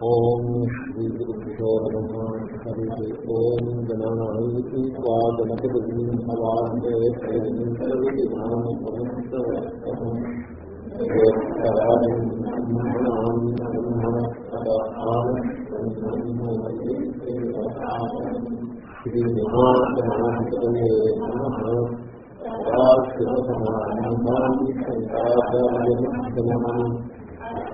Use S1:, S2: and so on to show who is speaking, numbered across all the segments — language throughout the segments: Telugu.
S1: ఓం శ్రీ గురుభ్యో నమ. హరి ఓం వా శ్రీ మహాగణాధిపతయే నమ. శివసమానందాన్ని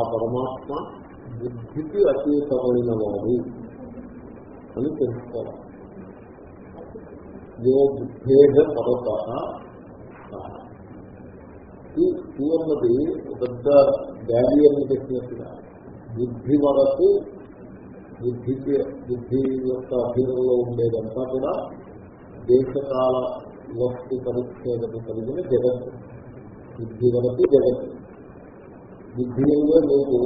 S1: ఆ పరమాత్మ బుద్ధికి అతీతమైన వాడు అని తెలుసుకోవాలి. యో బుద్ధేహ పరత ఈ అన్నది పెద్ద బ్యారియర్ని పెట్టినట్టుగా బుద్ధి వరకు బుద్ధికి బుద్ధి యొక్క అధీనంలో ఉండేదంతా కూడా దేశకాల వస్తు పరిచ్ఛేదము కలిగిన జగత్తు. బుద్ధి వరకు జగత్తు. బుద్ధిలో మీకు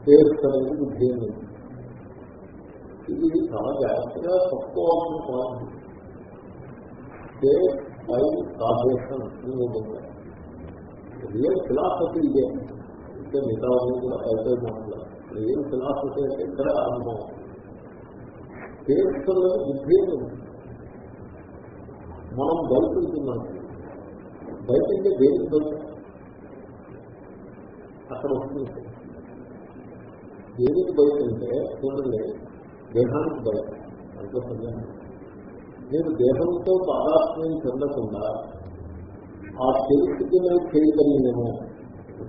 S1: స్పేస్ అనేది బుద్ధి అనేది ఇది చాలా జాగ్రత్తగా తక్కువవలసిన పాయింట్. స్పేస్ రియల్ ఫిలాసఫీ ఇదే. ఇంకా మిగతా కూడా అయితే మాట్లాడారు. రియల్ ఫిలాసఫీ అంటే ఇక్కడ అనుభవం. స్పేస్ బుద్ధి మనం బయట ఉంటున్నాం. బయట అంటే దేనికి అక్కడ వస్తుంది. దేనికి భయం అంటే చూడండి దేహానికి భయం. అంతే సందేహం. నేను దేహంతో తాదాత్మ్యం చెందకుండా ఆ తెలుసుకునే చేయగలిగినము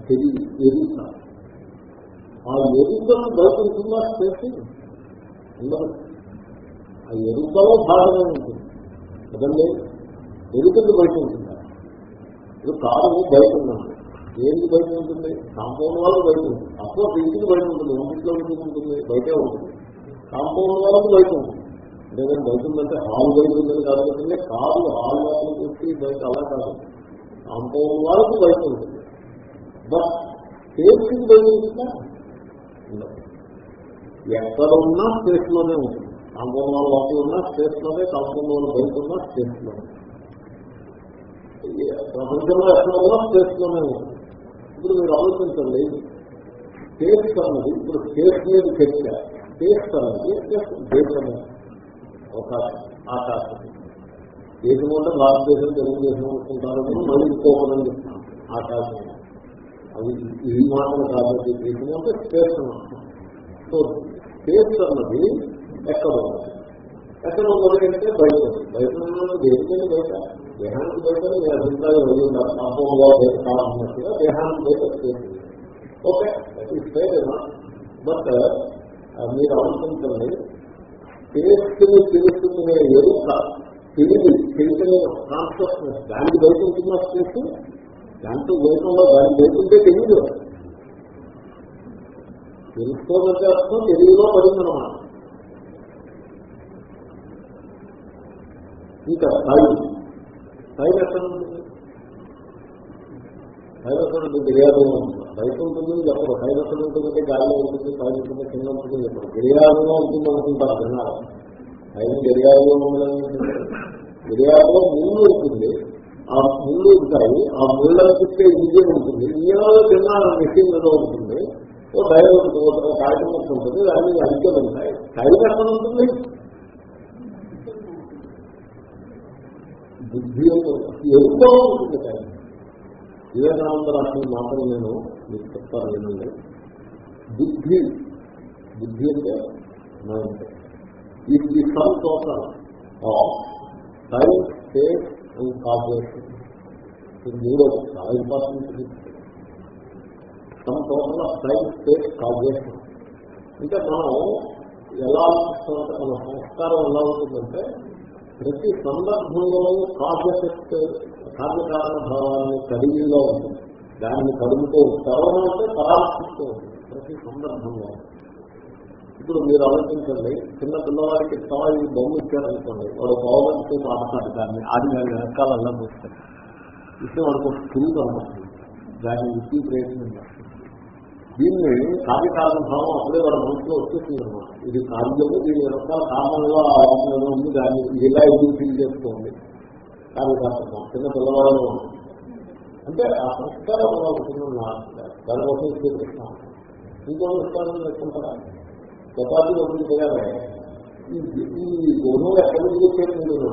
S1: తెలియ ఎరుక. ఆ ఎరుకను బయట ఉంటుందా ఉండదు ఆ ఎరుకలో భాగమే ఉంటుంది. కదండి? ఎరుకలు బయట ఉంటుందా ఇప్పుడు కారు బయట ఉన్నాను ఏంటి బయట ఉంటుంది? కాంపౌండ్ వాళ్ళకు బయట ఉంటుంది. అప్పుడు ఇంటికి బయట ఉంటుంది. ఇంటిలో ఉంటుంది. బయటే ఉంటుంది. కాంపౌండ్ వాళ్ళకు బయట ఉంటుంది. లేదంటే బయట ఉందంటే హాల్ బయట ఉందని కాబట్టి కాదు హాల్ వాళ్ళు వచ్చి బయట అలా కాదు. కాంపౌండ్ వాళ్ళకు బయట ఉంటుంది. బట్ స్పేస్కి బయట ఉంటుందా? ఎక్కడ ఉన్నా స్పేస్లోనే ఉంటుంది. కాంపౌండ్ వాళ్ళ లోపల ఉన్నా స్పేస్లోనే కాంపౌండ్ వాళ్ళ బయట ఉన్నా స్పేస్లోనే. ప్రపంచంలో ఎక్కడ ఉన్నా స్పేస్లోనే ఉంటుంది. ఇప్పుడు మీరు ఆలోచించండి. టేస్ట్ అన్నది ఇప్పుడు టేస్ట్ మీద చర్చ. టేస్ట్ అన్నది దేశము ఒక ఆకాశం. దేశం అంటే భారతదేశం తెలుగుదేశం అనుకుంటారు మళ్ళీ ఇంకోకదని చెప్తాను ఆకాశం. అది ఈ మాటలు కాబట్టి దేశం అంటే స్పేస్ అన్నమాట. సో స్పేస్ అన్నది ఎక్కడ ఉన్నది? ఎక్కడ ఉన్నది అంటే బయట. బయట ఉన్నది దేనికంటే బయట. దేహానికి బయట మీ అభిప్రాయం వెళ్ళిందా ఉన్నారు పాపంలో కావాల్సినట్టుగా దేహానికి బయట స్పేస్ ఓకే స్పేస్ బట్ మీరు ఆలోచించండి స్పేస్ తెలుసుకునే ఎరుక తెలివి తెలిసిన కాన్షియస్నెస్ దానికి బయట ఉంటుందా స్పేస్ దాంట్లో దేశంలో దానికి బయట ఉంటే తెలియదు. తెలుసుకోవాలంటే అర్థం తెలుగులో పడిందన్నమాట. ఇంకా స్థాయి. స్థాయి ఎక్కడ ఉంటుంది స్థాయి ఎక్కడ ఉంటుంది గిరియాలో బయట ఉంటుంది ఎప్పుడు స్థాయి ఎక్కడ ఉంటుందంటే గాలిలో ఉంటుంది పైన ఉంటుంది కింద ఉంటుంది ఎప్పుడు గిరియాలో ఉంటుంది అనుకుంటారు జనాలు పైన గిరియాలో ఉండాలని గిరియాదంలో ముళ్ళు ఉంటుంది ఆ ముళ్ళు ఉంటాయి ఆ ముళ్ళని చుట్టే ఇంజిన్ ఉంటుంది ఇంజిన్లో చిన్న మెషిన్ ఏదో ఉంటుంది ఓ డైర్ ఉంటుంది ఒక కాగితం ఉంటుంది దాన్ని అంకెలు ఉంటాయి స్థాయి ఎక్కడ ఉంటుంది బుద్ధి ఎరుకలో ఉంటుంది కానీ వివేకానంద రాష్ట్రం మాత్రం నేను మీకు చెప్తాను ఏంటంటే బుద్ధి బుద్ధి అంటే మైండ్ ఈ the sum total of time space and causation ఇది మూడో చాలా important sum total of time space causation అంటే మనం ఎలా ఆలోచిస్తామంటే మన సంస్కారం ఎలా ఉంటుందంటే ప్రతి సందర్భంలో కాజెఫెక్ట్ కార్యకారణ భావాన్ని కలిగిలో ఉంటుంది దాన్ని కడుగుతూ తెరవడం అంటే పరామర్శిస్తూ ఉంటుంది ప్రతి సందర్భంలో ఇప్పుడు మీరు ఆలోచించండి చిన్న పిల్లవాడికి తాయి బొమ్మ ఇచ్చారనుకోండి వాడు బాగుంటే మాట్లాడు దాన్ని ఆది దాని వెనకాలల్లా పోస్తాడు ఇస్తే వాడికి ఒక స్కిల్ కనబడుతుంది దాన్ని విప్పి ప్రయత్నం చేస్తుంది దీన్ని కార్యకారణ అప్పుడే వాళ్ళ మనసులో వచ్చేసింది అనమాట ఇది కార్యము దీని యొక్క కారణంగా ఆలోచన ఉంది దాన్ని ఇలా ఇది ఫీల్ చేసుకోండి కార్యకారణ చిన్న పిల్లవాళ్ళు అంటే ఆ సంస్కారం అలా ఉంటుంది దానికోసం స్వీకరిస్తాం ఇంకో సంస్కారం లెక్కుంటారా చపాతి ఒకటి చేయాలి. ఈ ఈ గోధుమ ఎక్కడి నుంచి వచ్చేది మీరు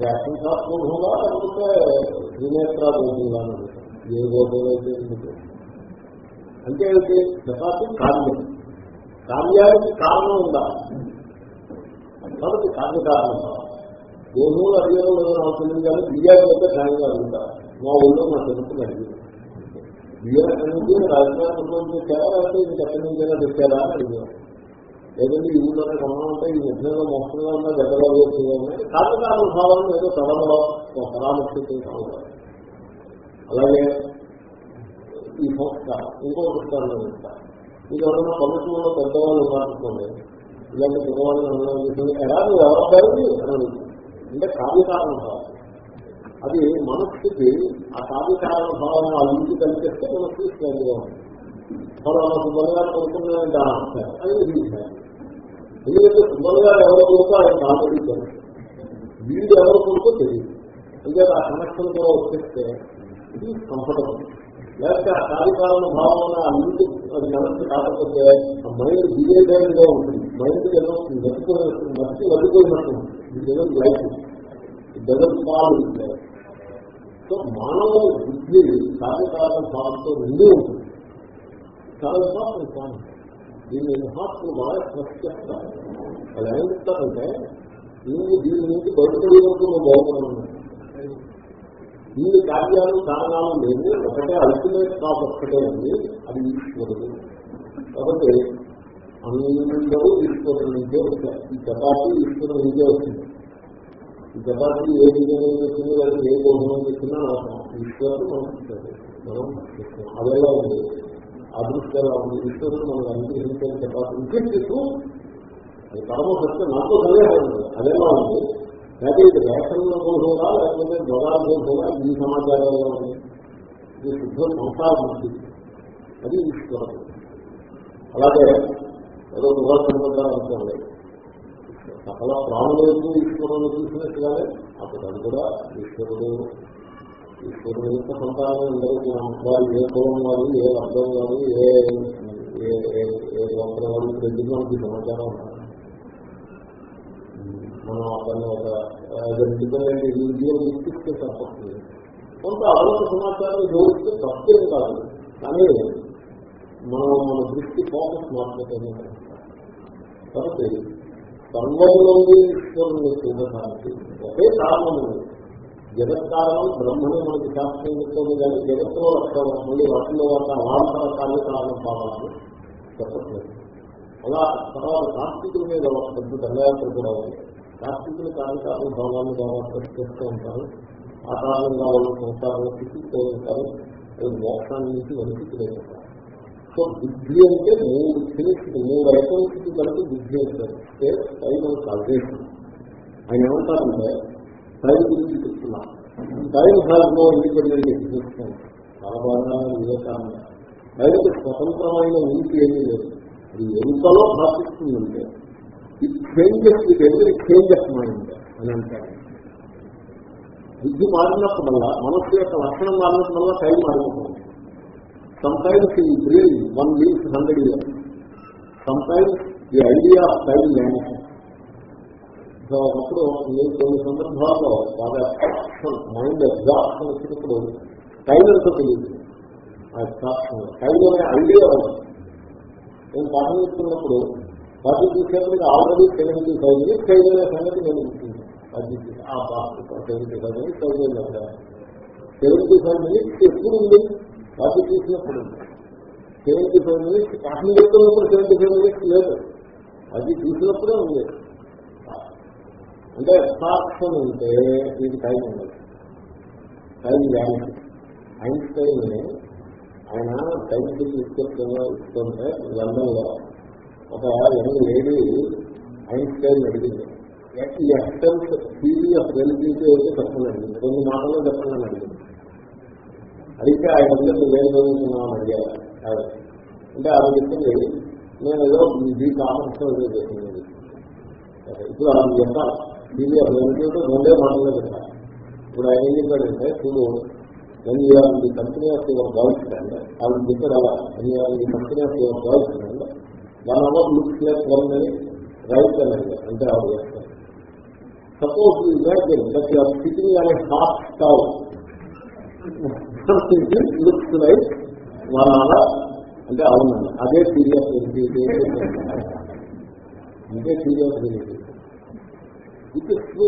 S1: రేషన్ షాప్ గోధుమగా లేకపోతే త్రినేత్ర గోధుమగా ఏ గోధుమ అంటే అయితే చపాతీ కార్యం కార్యానికి కారణం ఉందా? కాబట్టి కార్య కారణం. గోధుమలు అడిగారు ఏదైనా అవుతుంది కానీ బియ్యాన్ని అయితే ఖాయంగా ఉందా మా ఊళ్ళో మా తెలుసు అడిగింది బియ్యం ఎక్కడి నుంచి రాజధాని తెచ్చారా లేకపోతే ఇది ఎక్కడి నుంచైనా తెచ్చారా అని అడిగారు. లేదంటే ఈ ఊళ్ళో కొనడం అంటే ఈ మధ్యలో మోసంగా ఉన్నా గడ్డగా వేస్తుందని కార్యకారణ భావాలను ఏదో తరంలో పరామర్శించాలి అలాగే ఈ సంస్కారం ఇంకో పుస్తకాలు చెప్తారు మీకు ఎవరైనా పల్లెటూరులో పెద్దవాళ్ళు ఉన్నారనుకోండి ఇలాంటి పిల్లవాళ్ళని ఎలా నువ్వు ఎవరు అని అంటే కార్యకారణ భావం. అది మనస్సుకి ఆ కార్యకారణ భావం ఆ ఇంటి కలిపిస్తే మనస్సు స్ట్రాంగ్గా ఉంది మనం సుబ్బల్ గారు అది విధించాలి ఎందుకంటే సుబ్బల్ ఎవరు కొడుకో ఆయన ఆల్రెడీ వీడు ఎవరు కొడుకో తెలియదు అంటే ఆ కనెక్షన్ కూడా వచ్చేస్తే ఇది కంఫర్టబుల్ లేకపోతే ఆ కార్యకారణ భావం ఆ అది కనెక్ట్ కాకపోతే మైండ్ బిహేవియర్గా ఉంటుంది. మైండ్ ఏదో మర్చిపోయినట్టు మర్చి వదిలిపోయినట్టు ఏదో లైఫ్ డజన్ కాల్ సో మానవ బుద్ధి కార్యకారణ భావంతో నిండి ఉంటుంది. చాలా ఇంపార్టెంట్ పాయింట్ దీన్ని మహాత్ములు బాగా స్ట్రెస్ చేస్తారు వాళ్ళు ఏం చెప్తారంటే నువ్వు దీని నుంచి బయటపడే వరకు నువ్వు బాగున్నావు ఇన్ని కార్యాలు కారణాలు లేవు. ఒకటే అల్టిమేట్ కాప్ ఒక్కటే ఉంది. అది ఈశ్వరుడు కాబట్టి అందరూ ఈశ్వరుడు నుంచే వచ్చారు ఈ చపాతి ఈశ్వరుడు నుంచే వచ్చింది. ఈ చపాతి ఏ విధంగా వచ్చింది వాళ్ళకి ఏ భోజనం చేసినా ఈశ్వరుడు మనం మనం అదేలా ఉంది. అదృష్టంగా ఉంది. ఈశ్వరుడు మనం అనుగ్రహించే చపాతి ఇంకెట్టు అది పరమ సత్యం నాతో సందేహం ఉంది అదేలా ఉంది. లేకపోతే ఇది రేషన్ల కోసంగా లేకపోతే దొంగల కోసంగా ఈ సమాచారంలో ఇది శుద్ధ సంసార బుద్ధి. అది ఈశ్వరం అలాగే ఏదో గృహసంబంధాలు అనుకోండి. సకల ప్రాణులకు ఈశ్వరుడు చూసినట్టుగానే అప్పుడు కూడా ఈశ్వరుడు. ఈశ్వరుడు యొక్క సంతానం అందరికీ వారు ఏ కులం వారు ఏ వర్గం వారు ఏ ఏ గోత్రం వారు ఎందుకు మనకి సమాచారం ఉన్నారు మనం అతన్ని ఒక డిపెండెంట్ ఇండివిజువల్ గుర్తిస్తే తప్పకుండా కొంత అదనపు సమాచారం జోడిస్తే తప్పేం కాదు. కానీ మనం మన దృష్టి ఫోకస్ మార్చుకుంటుంది కాబట్టి సర్వంలోని ఈశ్వరుని చూడటానికి ఒకే కారణం ఉంది జగత్ కారణం బ్రహ్మని మనకి శాస్త్రం చెప్తుంది కానీ జగత్తులో రక్షణ మళ్ళీ వాటిలో ఒక అవాంతర కార్యకారణం కావాలని చెప్పట్లేదు. అలా తర్వాత కార్తీకుల మీద ఒక పెద్ద దండయాత్ర కూడా ఉంది. నాస్తికులు కార్యకారణ భావాన్ని బాగా చేస్తూ ఉంటారు. ఆ కారణంగా వాళ్ళు సంసారంలో స్థితితో ఉంటారు. మోక్షాన్ని నుంచి వెనక్కి లేకుంటారు సో బుద్ధి అంటే మూడు థింగ్స్ మూడు ఐటమ్స్కి కలిపి బుద్ధి అంటారు టైం కాల్కులేషన్ ఆయన ఏమంటారంటే టైం గురించి చెప్తున్నా. టైం హ్యాస్ ఇండిపెండెంట్ ఎగ్జిస్టెన్స్ చాలా బాగా వివేకానంద టైంకి స్వతంత్రమైన ఉనికి ఏమీ లేదు. అది ఎంతలో భాషిస్తుందంటే ఇట్ చేంజెస్ విత్ ఎవరి చేంజ్ ఆఫ్ మైండ్ అని అంటారు బుద్ధి మారినప్పుడల్లా మనస్సు యొక్క లక్షణం మారినప్పుడల్లా టైం మారిపోతుంది sometimes in brain one lives 100 years. Sometimes the idea of time vanishes. So అప్పుడు నేను కొన్ని సందర్భాల్లో బాగా మైండ్ ఎగ్జాప్షన్ వచ్చినప్పుడు టైం ఎంతో తెలియదు ఆ ఎగ్జాప్షన్ టైం అనే ఐడియా నేను పాఠం ఇస్తున్నప్పుడు పాఠం చూసేప్పటికి ఆల్రెడీ సెవెంటీ ఫైవ్ మినిట్స్ అయిన సంగతి నేను గుర్తించాను సెవెంటీ ఫైవ్ మినిట్స్ అయిపోయింది అక్కడ సెవెంటీ ఫైవ్ మినిట్స్ ఎప్పుడు ఉంది? కాఫీ తీసినప్పుడు సెవెంటీ ఫైవ్ మినిట్స్ కాఫీ చెప్తున్నప్పుడు సెవెంటీ ఫైవ్ మినిట్స్ లేదు. అది తీసినప్పుడే ఉంది. అంటే ఎక్స్ట్రాక్షన్ ఉంటే ఇది టైం ఉండదు. టైం వ్యాలిటీ ఐన్స్టైన్ ఆయన టైం ఇస్తుంటే ఇస్తుంటే లండన్లో ఒక యంగ్ లేడీ ఐన్స్టైన్ అడిగింది. ఈ ఎక్సెన్స్ థీరీ ఆఫ్ రిలేటివిటీ అయితే చెప్పండి అడిగింది రెండు మాటల్లో చెప్పండి అడిగింది. అడిగితే ఆయన అందరినీ వేరు చదువుతున్నామని అడిగారు. అంటే ఆవిడ చెప్పింది నేను ఏదో మీ కామర్స్ చేసింది. ఇప్పుడు ఆవిడ చెప్పాలి థీరీ ఆఫ్ రిలేటివిటీ రెండే మాటల్లో చెప్పాలి ఇప్పుడు ఆయన ఏం చెప్పాడంటే చూడు when you are in the company of your boyfriend, I will decide Allah, when you are in the company of your boyfriend, one hour look like one minute, right అనేది అంటే ఆవిడ చెప్తారు suppose imagine that your sitting అనే half stove looks right one hour అంటే అవునండి. అదే సీరియస్ అంటే సీరియస్ ఇది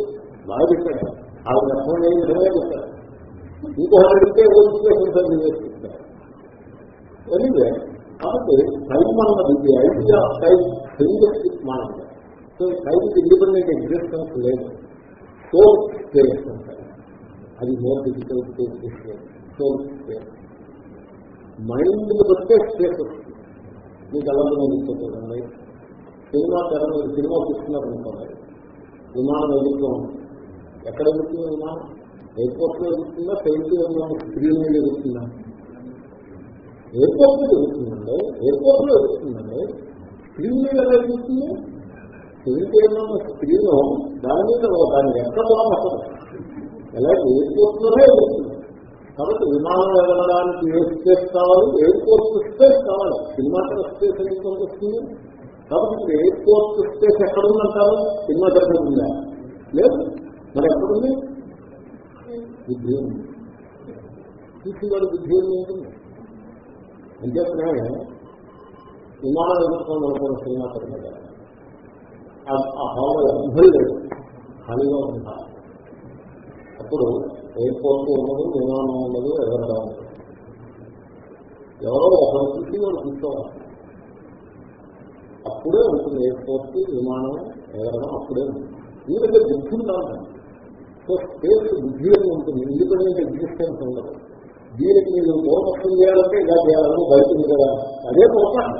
S1: బాగా చెప్పారు. ఆవిడ అర్థం లేని విధంగా చెప్పారు? ఇంకొకటి అడిగితే ఎడ్యుకేషన్ సర్వీసెస్ ఇస్తారు ఎనివే కాబట్టి టైం అన్నది idea of time single mind so టైంకి ఇండిపెండెంట్ ఎగ్జిస్టెన్స్ లేదు. సో స్పేస్ అది more digital space so space mind బట్టే స్పేస్ వస్తుంది. మీకు ఎలా చూడండి సినిమా తెర మీరు సినిమా చూస్తున్నారనుకోండి. విమానం ఎదుర్కొ ఎక్కడ ఎదుర్కొంది విమానం? ఎయిర్పోర్ట్లో ఎదుగుతుందా ట్రైన్ స్క్రీన్ మీద ఎదుగుతుందా? ఎయిర్పోర్ట్లో ఎయిర్పోర్ట్లో ఎదుగుతుందండి స్క్రీన్ మీద ఎలా చూస్తుంది? స్క్రీన్ ఏమన్నా స్క్రీన్? దాని మీద దాన్ని ఎక్కడ అసలు ఎలాగే ఎయిర్పోర్ట్లోనే ఎదుగుతుంది కాబట్టి విమానం వెళ్ళడానికి ఏ స్పేస్ కావాలి? ఎయిర్పోర్ట్ స్పేస్ కావాలి. సినిమా స్పేస్ ఎందుకు వస్తుంది కాబట్టి ఎయిర్పోర్ట్ స్పేస్ ఎక్కడ ఉందంటారు సినిమా దగ్గర ఉందా లేదు. మరి ఎక్కడుంది? బుద్ధి ఉంది చూసేవాడు బుద్ధి ఏమి ఉంటుంది అంచేతనే విమానం ఎదుర్కొని అనుకున్న సినిమా కదా ఆ హాల్లో ఎవ్వరు లేదు ఖాళీగా ఉంటారు. అప్పుడు ఎయిర్పోర్ట్ ఉండదు విమానం ఉండదు ఎగరడా ఎవరో ఒకరు చూసి వాళ్ళు కూర్చోవాలి అప్పుడే ఉంటుంది ఎయిర్పోర్ట్ విమానం ఎగరడం అప్పుడే ఉంటుంది. ఎందుకంటే బుద్ధి ఉండాలి సో స్పేస్ బుద్ధి ఉంటుంది. ఇండిపెండెంట్ ఎగ్జిస్టెన్స్ ఉండదు. దీనికి మీరు పూర్వపక్షం చేయాలంటే ఇలా చేయాలని బయట కదా. అదే పూర్వం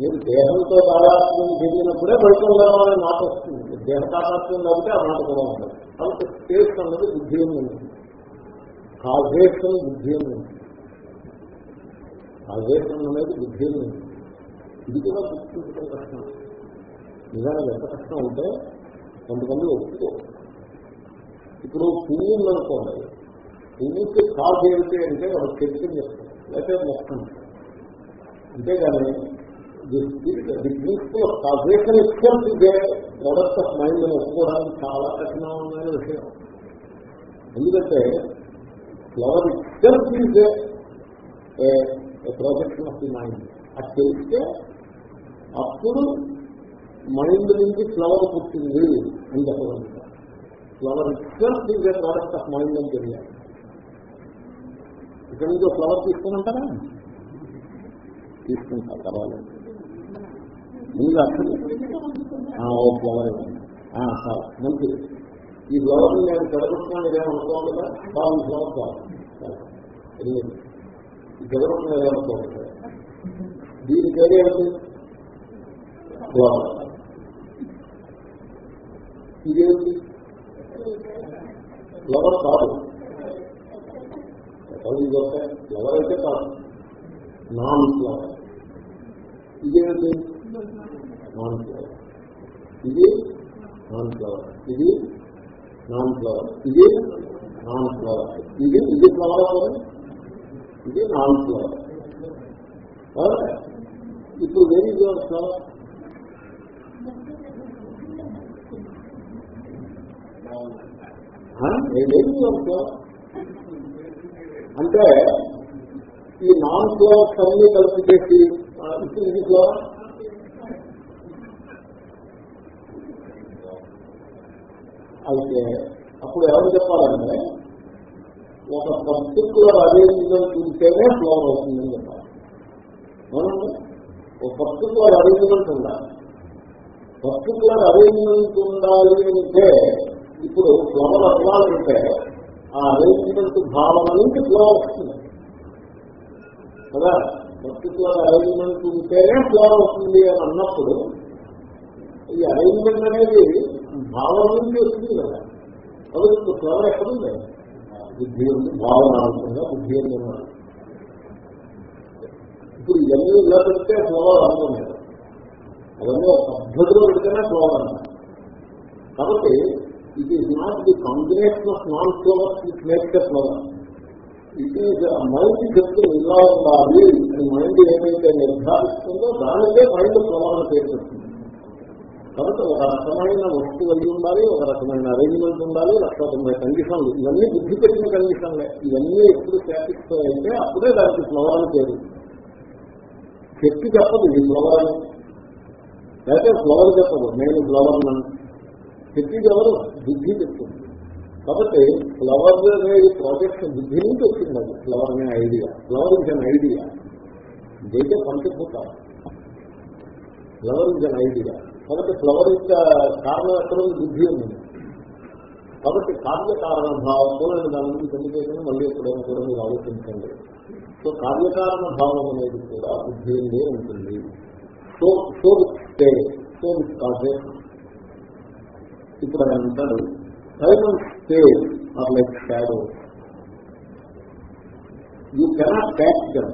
S1: మీరు దేహంతో తాదాత్మ్యం చెందినప్పుడే బయట ఉండాలని మాట వస్తుంది. దేహ తాదాత్మ్యం కాబట్టి ఆ మాట కూడా ఉంటుంది. కాబట్టి స్పేస్ అన్నది బుద్ధి అని ఉంటుంది కాజేషన్ బుద్ధి అని ఉంటుంది కాజేషన్ అనేది బుద్ధి అని ఉంటుంది ఇది కూడా గుర్తించడం కష్టం. నిజానికి ఎంత కష్టం అంటే కొంతమంది ఒప్పుకో ఇప్పుడు పువ్వు ఉందనుకోండి పువ్వుకి కాజ్ ఏమిటి అంటే ఒక చరిత్ర చెప్తాం లేకపోతే మొత్తం అంతేగాని the principle of causation expense ఇదే ప్రొడక్ట్ ఆఫ్ మైండ్ అని ఒప్పుకోవడానికి చాలా కఠినమైన విషయం. ఎందుకంటే ఫ్లవర్ ఎక్స్పెన్స్ ఇదే ప్రొజెక్షన్ ఆఫ్ ది మైండ్ అది తెలిస్తే అప్పుడు మైండ్ నుంచి ఫ్లవర్ పుట్టింది అని చెప్పగలుగుతాం. Flower itself is a product of mind అని తెలియాలి. ఇక్కడ నుంచి ఫ్లవర్ తీసుకున్నాంటారా తీసుకుంటా పర్వాలేదు. ముందు అసలు. ఓ ఫ్లవర్ సార్ మంచిది. ఈ ఫ్లవర్ నేను చెడగొట్టుకున్నాను ఏమనుకోవాలి కదా? బాగుంది ఫ్లవర్ కావాలి ఈ ఏమనుకోవాలి దీని పేరు ఏమిటి? ఫ్లవర్ ఇదేంటి ఫ్లవర్ కాదు. ఫ్లవర్ ఎవరైతే కాదు. నాన్ ఫ్లవర్ ఇదేంటి నాన్ ఫ్లవర్ ఇది నాన్ ఫ్లవర్ ఇది నాన్ ఫ్లవర్ ఇది నాన్ ఫ్లవర్ ఇది ఇది ఫ్లవర్ కదా? ఇది నాన్ ఫ్లవర్ ఇప్పుడు very your flower very your flower అంటే ఈ నాన్ ఫ్లవర్స్ అన్ని కలిపి చేసి ఇది ఫ్లవర్ అయితే అప్పుడు ఎవరు చెప్పాలంటే ఒక పర్టికులర్ అరేంజ్మెంట్ ఉంటేనే ఫ్లవర్ అవుతుందని చెప్పాలి. ఒక పర్టికులర్ అరేంజ్మెంట్ ఉండాలి పర్టికులర్ అరేంజ్మెంట్ ఉండాలి అంటే ఇప్పుడు ఫ్లవర్ అవ్వాలంటే ఆ అరేంజ్మెంట్ భావన నుంచి ఫ్లో వస్తుంది కదా పర్టికులర్ అరేంజ్మెంట్ ఉంటేనే ఫ్లో వస్తుంది అని అన్నప్పుడు ఈ అరేంజ్మెంట్ అనేది భావన నుంచి వస్తుంది కదా? కాబట్టి ఫ్లో ఎక్కడుంది బుద్ధి ఉంది భావన అనుకుందా బుద్ధి ఉంది ఇప్పుడు ఇవన్నీ ఇలా పెడితే ఫ్లవర్ అనుకున్నారు అవన్నీ పద్ధతిలో పెడితేనే ఫ్లవర్ అన్నారు కాబట్టి it is not the combination of non flowers it makes the flower it is mind చెప్తుంది ఇలా ఉండాలి అని మైండ్ ఏమైతే నిర్ధారిస్తుందో దానికే మైండ్ ఫ్లవర్ అని పేరు చెప్తుంది కాబట్టి ఒక రకమైన వస్తువు అయి ఉండాలి ఒక రకమైన అరేంజ్మెంట్ ఉండాలి రకరకమైన కండిషన్లు ఇవన్నీ బుద్ధి పెట్టిన కండిషన్లే ఇవన్నీ ఎప్పుడు సాటిస్ఫై అయితే అప్పుడే దానికి ఫ్లవర్ అని పేరు చెప్పి చెప్పదు ఈ ఫ్లవర్ అని లేకపోతే ఫ్లవర్ చెప్పదు. నేను ఫ్లవర్ నన్ను చెప్పేది ఎవరు? బుద్ధి చెప్తుంది. కాబట్టి ఫ్లవర్ అనేది ప్రాజెక్ట్ బుద్ధి నుంచి వచ్చింది అది. ఫ్లవర్ అనే idea flower is an idea ఇదైతే పంచిపోతారు ఫ్లవర్ ఇస్ అన్ ఐడియా కాబట్టి ఫ్లవర్ యొక్క కారణం ఎక్కడ బుద్ధి ఉంది. కాబట్టి కార్యకారణ భావంతో నేను దాని గురించి తెలియజేయడం మళ్ళీ ఎప్పుడైనా కూడా మీరు ఆలోచించండి. సో కార్యకారణ భావం అనేది కూడా బుద్ధి ఉండే ఉంటుంది. So so stay so causes ఇక్కడ అంటారు time and space are like shadow you cannot catch them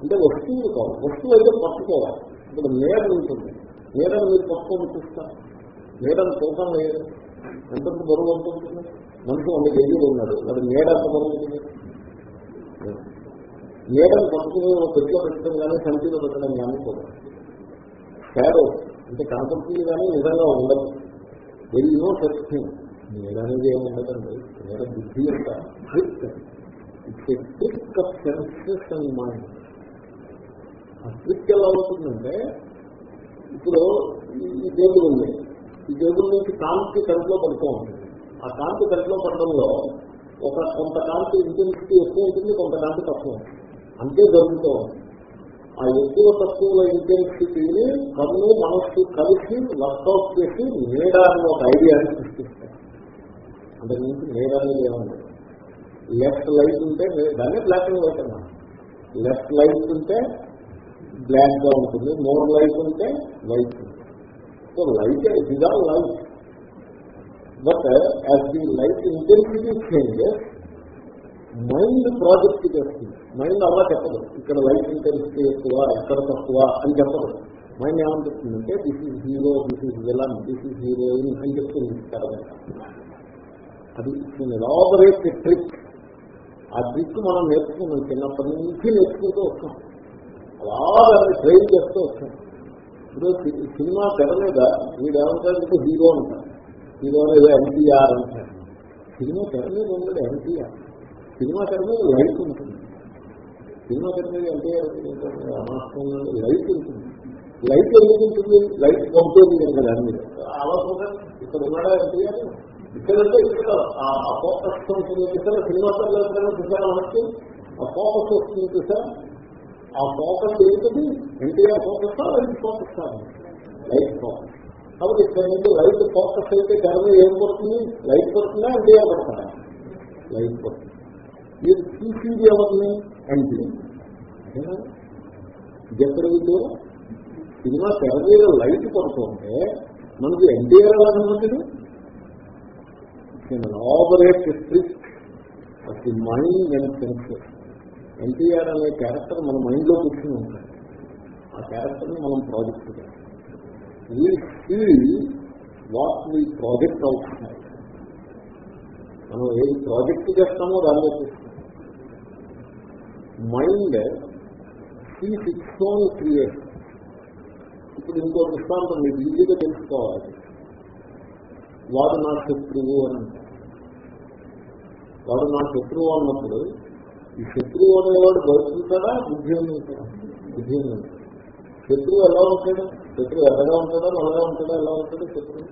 S1: అంటే వస్తువులు కావు. వస్తువు అయితే పట్టుకోవాలి. ఇప్పుడు నీడ ఉంటుంది. నీడను మీరు పట్టుకొని చూస్తారు. నీడను చూసాం లేదు. ఎంత బరువు ఎంత ఉంటుంది మనిషి వంద కేజీలు ఉన్నాడు. మరి నేడ ఎంత బరువు ఉంటుంది? నీడను పట్టుకుని ఒక పెట్టులో పెట్టడం కానీ సంచిలో పెట్టడం కానీ కూడా షాడో అంటే కనపడుతుంది కానీ నిజంగా ఉండదు. వెరీ నో సచ్ థింగ్ నీడ అనేది ఏమి ఉండదండి. నీడ బుద్ధి యొక్క trick it's a trick of senses and mind ఆ ట్రిక్ ఎలా అవుతుందంటే ఇప్పుడు ఈ టేబుల్ ఉంది ఈ టేబుల్ నుంచి కాంతి కంట్లో పడుతూ ఉంటుంది. ఆ కాంతి కంట్లో పడడంలో ఒక కొంత కాంతి ఇంటెన్సిటీ ఎక్కువ ఉంటుంది కొంత కాంతి తక్కువ ఉంటుంది. అంతే జరుగుతూ ఉంటుంది. ఆ ఎక్కువ తక్కువ ఇంటెన్సిటీని కన్ను మనస్సు కలిసి వర్కౌట్ చేసి నీడ ఒక ఐడియాని సృష్టిస్తాయి అంటే నుంచి నీడ అనేది ఏమన్నా లెఫ్ట్ లైట్ ఉంటే దాన్ని బ్లాక్ అండ్ వైట్ అన్నా. లెఫ్ట్ లైట్ ఉంటే బ్లాక్గా ఉంటుంది మోర్ లైట్ ఉంటే వైట్ సో లైట్ ఇది light. But as the light intensity changes mind project చేస్తుంది. మైండ్ అలా చెప్పదు. ఇక్కడ లైఫ్ ఇంటెన్సిటీ ఎక్కువ ఎక్కడ తక్కువ అని చెప్పదు. మైండ్ ఏమనిపిస్తుందంటే this is hero this is villain this is heroine అని చెప్తుంది అది ఎలాబరేట్ ట్రిక్ ఆ ట్రిక్ మనం నేర్చుకున్నాం. చిన్నప్పటి నుంచి నేర్చుకుంటూ వస్తాం అలా దాన్ని ట్రైన్ చేస్తూ వస్తాం ఇప్పుడు సినిమా తెర మీద వీడు హీరో అంటారు హీరో అనేది ఎన్టీఆర్ అంటారు సినిమా తెర మీద ఉండదు ఎన్టీఆర్ సినిమా తెర మీద లైట్ ఉంటుంది. సినిమా తెర మీద అంటే అనవసరం లైట్ ఉంటుంది. లైట్ ఎందుకు ఉంటుంది? లైట్ పంపేది కనుక దాని మీద అలా ఇక్కడ ఉన్నాడా ఎన్టీఆర్ ఇక్కడంటే ఇక్కడ ఆ ఫోకస్ ఉంటుంది. చూసారా సినిమా తెరలో ఎక్కడైనా చూసారా మనకి? ఆ ఫోకస్ వస్తుంది చూసారా? ఆ ఫోకస్ ఏంటిది NTR focus? Light focus? Light focus. కాబట్టి ఇక్కడ నుండి లైట్ ఫోకస్ అయితే తెర మీద ఏం పడుతుంది? లైట్ పడుతుందా? ఎన్టీఆర్ పడుతుందా? లైట్ పడుతుంది. మీరు చూసింది ఎవరిని ఎన్టీఆర్ ఎక్కడ సినిమా తెర మీద లైట్ పడుతుంటే మనకి ఎన్టీఆర్ ఎలా కనబడుతుంది operate trick. Of the mind and senses NTR అనే క్యారెక్టర్ మన మైండ్లో కూర్చుని ఉంటాడు. ఆ క్యారెక్టర్ని మనం ప్రాజెక్ట్ చేయాలి. వాట్ వి ప్రాజెక్ట్ అవుతున్నాయి మనం ఏది ప్రాజెక్ట్ చేస్తామో దానిలో చూస్తాం. మైండ్ ఈ సిక్స్ ఓన్ క్రియేషన్ ఇప్పుడు ఇంకో దృష్టాంతం మీరు ఈజీగా తెలుసుకోవాలి. వాడు నా శత్రువు అని వాడు నా శత్రువు అన్నప్పుడు ఈ శత్రువు అనేవాడు బతుకుతాడా? బుద్ధి ఉంటాడా బుద్ధి శత్రువు ఎలా ఉంటాడు? శత్రువు ఎలాగా ఉంటాడా? నల్లగా ఉంటాడా? ఎలా ఉంటాడు శత్రువు?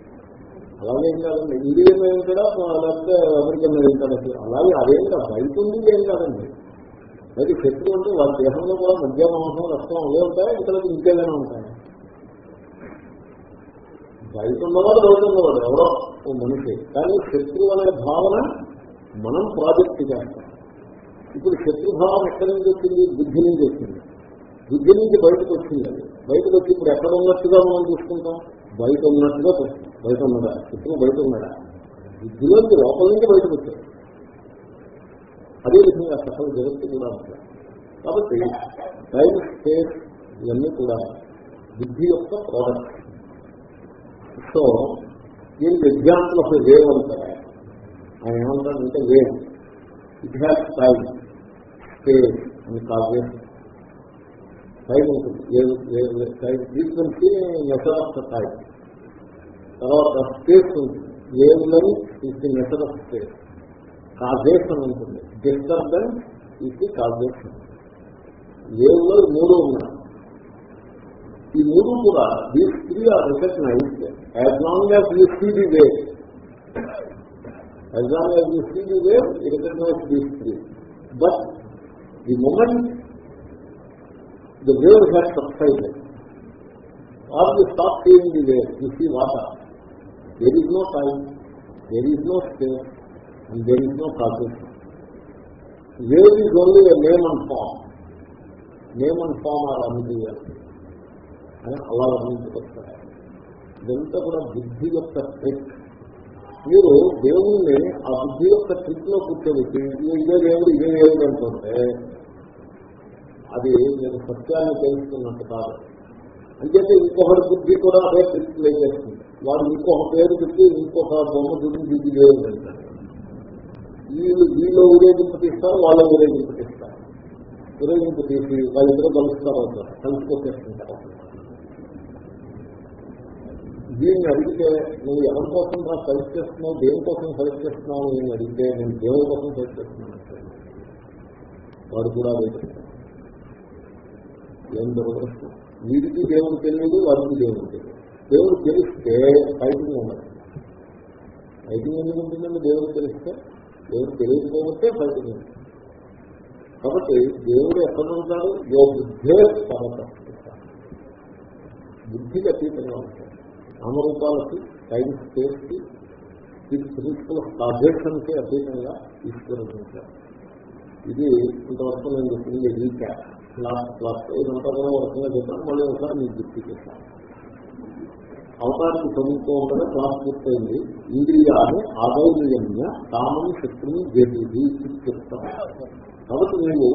S1: అలాగే కాదండి. ఇండియన్ ఏం కూడా లేకపోతే అమెరికన్ ఏం కాదు అలాగే అదేం కాదు. బయట ఉంది ఏం కాదండి. మరి శత్రువు అంటే వాళ్ళ దేహంలో కూడా మధ్య మాంసం రక్తం అవే ఉంటాయి? ఇక్కడ ఇంకేదైనా ఉంటాయి? బయట ఉన్నవాడు బయట ఉన్నవాడు ఎవరో ఓ మనిషి. కానీ శత్రువు అనే భావన మనం ప్రాజెక్ట్ చేస్తాం. ఇప్పుడు శత్రుభావం ఎక్కడి నుంచి వచ్చింది? బుద్ధి నుంచి వచ్చింది. బుద్ధి నుంచి బయటకు వచ్చింది అది. బయటకు వచ్చి ఇప్పుడు ఎక్కడ ఉన్నట్టుగా మనం చూసుకుంటాం? బయట ఉన్నట్టుగా చూస్తాం. బయట ఉన్నదా? శత్రువు బయట ఉన్నాడా? బుద్ధిలోంచి లోపల నుంచి బయటకు వచ్చాడు. అదేవిధంగా సకల జగత్తు కూడా ఉంటాయి కాబట్టి టైం స్పేస్ ఇవన్నీ కూడా బుద్ధి యొక్క ప్రోడక్ట్ సో దీనికి ఎగ్జాంపుల్ ఆఫ్ వేవ్ అంటారు ఆయన ఏమంటాడంటే wave it has time space అని కాదు టైం ఉంటుంది. Time frequency method of the time తర్వాత స్పేస్ ఉంటుంది wave line is the method of space causation ఉంటుంది. డిస్టర్బెన్స్ ఇస్ ది కాజేషన్ వేవ్లో మూడు ఉన్నాయి ఈ మూడు కూడా these three are recognised as long as you see the wave as long as you see the wave you recognise these three but the moment the wave has subsided are you stop seeing the wave you see water there is no time there is no space and there is no causation wave is only a name and form name and form are unreal అని అలా వర్ణించుకొస్తారు ఇదంతా కూడా బుద్ధి యొక్క ట్రిక్ మీరు దేవుణ్ణి ఆ బుద్ధి యొక్క ట్రిక్లో కూర్చోబెట్టి ఇదే దేవుడు ఇదే దేవుడు అంటుంటే అది నేను సత్యాన్ని తెలుసుకున్నట్టు కాదు. అంచేతే ఇంకొకటి బుద్ధి కూడా అదే ట్రిక్ ప్లే చేస్తుంది? వాడు ఇంకొక పేరు పెట్టి ఇంకొక బొమ్మ చూసి ఇది దేవుడు అంటారు వీళ్ళు వీళ్ళు ఊరేగింపు తీస్తారు వాళ్ళ ఊరేగింపు తీస్తారు. ఊరేగింపు తీసి వాళ్ళిద్దరూ కలుస్తారు అవుతారు కలిసిపోతేస్తుంటారు దీన్ని అడిగితే నువ్వు ఎవరి కోసం నా సెలెక్ట్ చేస్తున్నావు? దేనికోసం సెలెక్ట్ చేస్తున్నావు? నేను అడిగితే నేను దేవుడి కోసం సెలెక్ట్ చేస్తున్నాను. వాడు కూడా ఏం దురదృష్టం వీడికి దేవుడు తెలియదు వాడికి దేవుడు తెలియదు. దేవుడు తెలిస్తే ఫైటింగ్ ఉండదు. ఫైటింగ్ ఎందుకు ఉంటుందండి? దేవుడు తెలిస్తే ఏం తెలియకపోతే ఫైటింగ్ కాబట్టి దేవుడు ఎక్కడ ఉంటాడు? యో బుద్ధే పరత బుద్ధికి అతీతంగా ఉంటాడు. నామరూపాలకి టైం స్పేస్కి ప్రిన్సిపల్ ఆఫ్ కాజేషన్కి అతీతంగా ఈశ్వరించారు ఇది ఇంతవరకు నేను చెప్పింది రీక్యాప్ క్లాస్ క్లాస్ ఇదంతా కూడా ఒక చెప్పాను. మళ్ళీ ఒకసారి మీకు గుర్తు చేశాను అవకాశం చదువుతూ ఉండగా క్లాస్ పూర్తయింది. ఇంద్రియాన్ని ఆదౌర్యంగా కామం శత్రుని జరిగింది చెప్తాను కాబట్టి నేను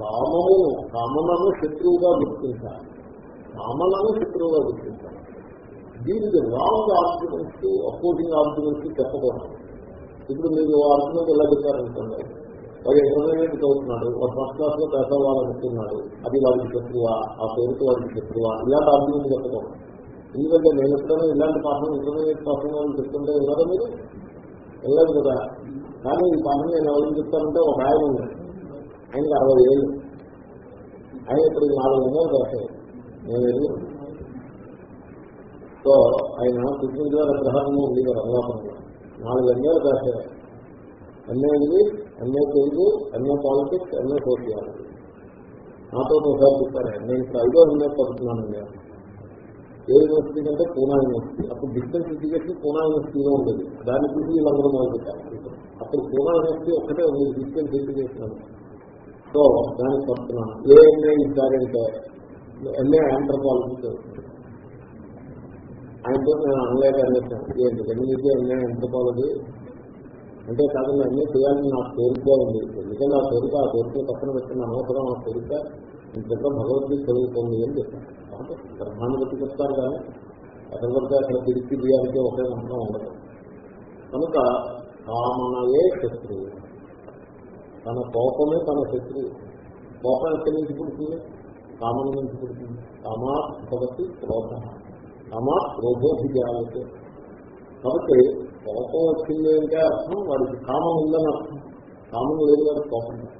S1: కామము కామలను శత్రువుగా గుర్తించాలి. కామలను శత్రువుగా గుర్తించాలి. దీనికి రాంగ్ ఆర్గ్యుమెంట్స్ అపోజింగ్ ఆర్గ్యుమెంట్స్ చెప్పకూడదు. ఇప్పుడు మీరు ఆర్గ్యుమెంట్ ఎలా చెప్పారనుకోండి. వాడు ఇంటర్మీడియట్ చదువుతున్నాడు వాడు ఫస్ట్ క్లాస్లో పేసవాలనుకున్నాడు అది వాడికి శత్రువా ఆ పేరుకి వాడికి శత్రువా ఇలాంటి ఆర్గ్యుమెంట్ చెప్పకూడదు. ఎందుకంటే నేను ఎప్పుడైనా ఇలాంటి పాఠం ఇంటర్మీడియట్ పాఠం వాళ్ళు చెప్తుంటే విన్నారా మీరు? వెళ్ళదు కదా. కానీ ఈ పాఠం నేను ఎవరికి చెప్తానంటే ఒక ఆయన ఉన్నాడు. ఆయనకి అరవై ఏళ్ళు. ఆయన ఇప్పుడు నాలుగు వందలు రాశారు నేను ఎదురు సో ఆయన కృష్ణ గ్రహణము ఉంది కదా రంగాపురంలో నాలుగు అంగాలు రాశారు MA English MA Telugu MA politics MA sociology నాతో ఒకసారి చెప్తారు నేను ఇప్పుడు ఐదో ఎంఏ పడుతున్నాను ఏ యూనివర్సిటీ కంటే పూనా యూనివర్సిటీ అప్పుడు డిస్టెన్స్ ఎడ్యుకేషన్ పూనా యూనివర్సిటీలో ఉండేది దాన్ని చూసి వీళ్ళందరూ మొదలుపెట్టారు అప్పుడు పూనా యూనివర్సిటీ ఒక్కటే ఉంది డిస్టెన్స్ ఎడ్యుకేషన్ సో దానికి వస్తున్నా ఏ ఎంఏ ఇస్తారంటే ఎంఏ ఆంథ్రపాలజీ చదువుతుంది ఆయనతో నేను అనలేక అనేసాను. ఏంటి రెండు ఎంఏ ఆంథ్రపాలజీ అంటే కాదండి అన్నీ చేయాలని నాకు కోరిక ఉంది. ఎందుకంటే ఆ కోరిక ఆ కోరిక పక్కన పెట్టిన అనవసరం ఆ కోరిక ఇంత భగవద్గీత చదువుకోండి అని చెప్పాను అంటే బ్రహ్మాన్ని బట్టి చెప్తారు కానీ అక్కడ పడితే అక్కడ తిరిగి తీయాలంటే ఒకే మంత్రం ఉండదు. కనుక కామనయే శత్రువు. తన కోపమే తన శత్రువు. కోపం ఎక్కడి నుంచి పుడుతుంది? కామన నుంచి పుడుతుంది. కామా భవతి క్రోధ. కామాత్ క్రోధోభిజాయతే. కాబట్టి కోపం వచ్చింది అంటే అర్థం వాడికి కామం ఉందని అర్థం. కామం లేదు వాడికి కోపం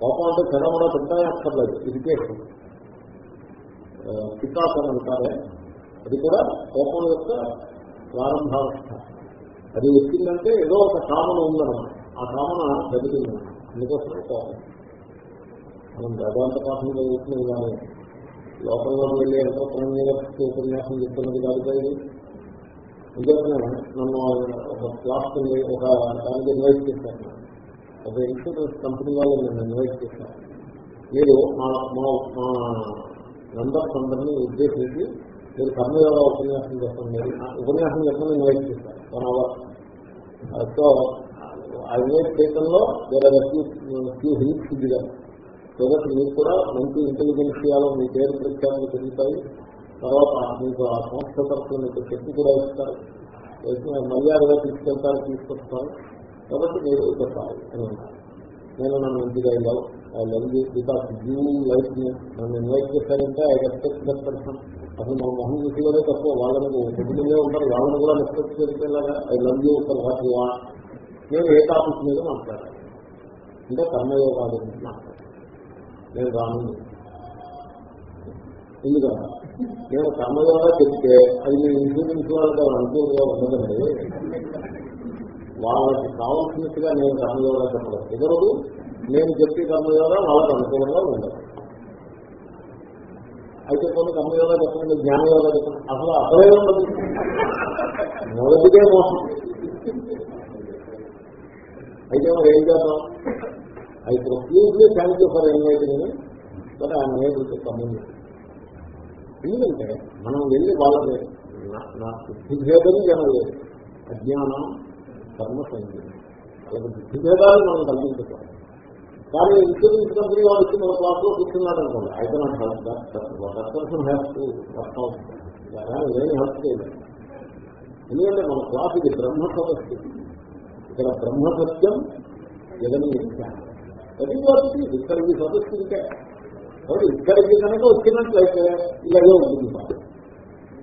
S1: కోపం అంటే చెడమడ పెద్దాయి అక్కర్లేదు. ఇరిటేషన్ పితాసం అంటారే అది కూడా కోపం యొక్క ప్రారంభావస్థ. అది వచ్చిందంటే ఏదో ఒక కామన ఉందన్నమాట. ఆ కామన జరుగుతుంది. అందుకోసమే కోపం. మనం వేదాంత పాఠం చదువుతున్నాం కానీ లోకంలో వెళ్ళి ఎంతో ప్రణ్యవర్తి ఉపన్యాసం చెప్తున్నది కాదు ఇది. నన్ను ఒక క్లాస్ ఒక దానికి ఇన్వైట్ చేశాను ఒక ఇన్సూరెన్స్ కంపెనీ వాళ్ళు నేను ఇన్వైట్ చేశాను. మీరు మా మా మెంబర్స్ అందరినీ ఉద్దేశించి మీరు కర్మయోగ ఉపన్యాసం చెప్పండి ఉపన్యాసం చెప్పండి ఇన్వైట్ చేశారు వన్ అవర్ సో ఆ ఇన్వైట్ చేయడంలో వేరే ఫ్యూ హిల్స్ దిగారు సో దట్ మీకు కూడా మంచి ఇంటెలిజెన్షియాలో మీ పేరు ప్రఖ్యాతులు పెరుగుతాయి తర్వాత మీకు ఆ సంస్థ తరఫున మీకు శక్తి కూడా ఇస్తారు. మర్యాదగా తీసుకెళ్తారు తీసుకొస్తారు. కాబట్టి మీరు చెప్పాలి అని నేను నన్ను మంచిగా వెళ్ళావు I love you because you life మీ నన్ను ఇన్వైట్ చేశారంటే ఐ రెస్పెక్ట్ దట్ పర్సన్ అసలు మన మొహం చూసేదే తప్ప వాళ్ళని పొద్దునే ఉంటారు వాళ్ళని కూడా రెస్పెక్ట్ చేసేలాగా ఐ లవ్ యూ ఒక వాట్ నేను ఏ టాపిక్ మీద మాట్లాడాలి అంటే కర్మయోగాల గురించి మాట్లాడాలి నేను రాను ఎందుకంటే నేను కర్మయోగా చెప్తే అది మీ ఇన్సూరెన్స్ వాళ్ళకి అనుకూలంగా ఉండదండి. వాళ్ళకి కావాల్సినట్టుగా నేను కర్మయోగా చెప్పడం. కుదరదు నేను చెప్పే కర్మయోగం వాళ్ళకి అనుకూలంగా ఉండదు అయితే కొన్ని కర్మయోగా చెప్పండి జ్ఞానయోగా చెప్పండి. అసలు అసలే ఉండదు. మొదటిదే మోసం. అయితే మరి ఏం చేద్దాం? I profusely thank you for inviting but ఆయన ఏబుల్ టు కమ్యూనిటీ ఎందుకంటే మనం వెళ్ళి వాళ్ళని నా బుద్ధిభేదం జనలేదు అజ్ఞానం కర్మ సంజయం వాళ్ళకి బుద్ధిభేదాలు మనం కలిగించుకోవాలి. కానీ ఇన్సూరెన్స్ కంపెనీ వాళ్ళు వచ్చి మన క్లాస్లో కూర్చున్నాడు అనుకోండి అయితే నాకు help person help to work నేను హెల్ప్ చేయలేదు ఎందుకంటే మన క్లాస్ ఇది బ్రహ్మ సమస్య ఇక్కడ బ్రహ్మ సత్యం జగన్ అది ఇక్కడికి సదస్సు ఉంటే. కాబట్టి ఇక్కడికి కనుక వచ్చినట్లయితే ఇలాగే ఉంటుంది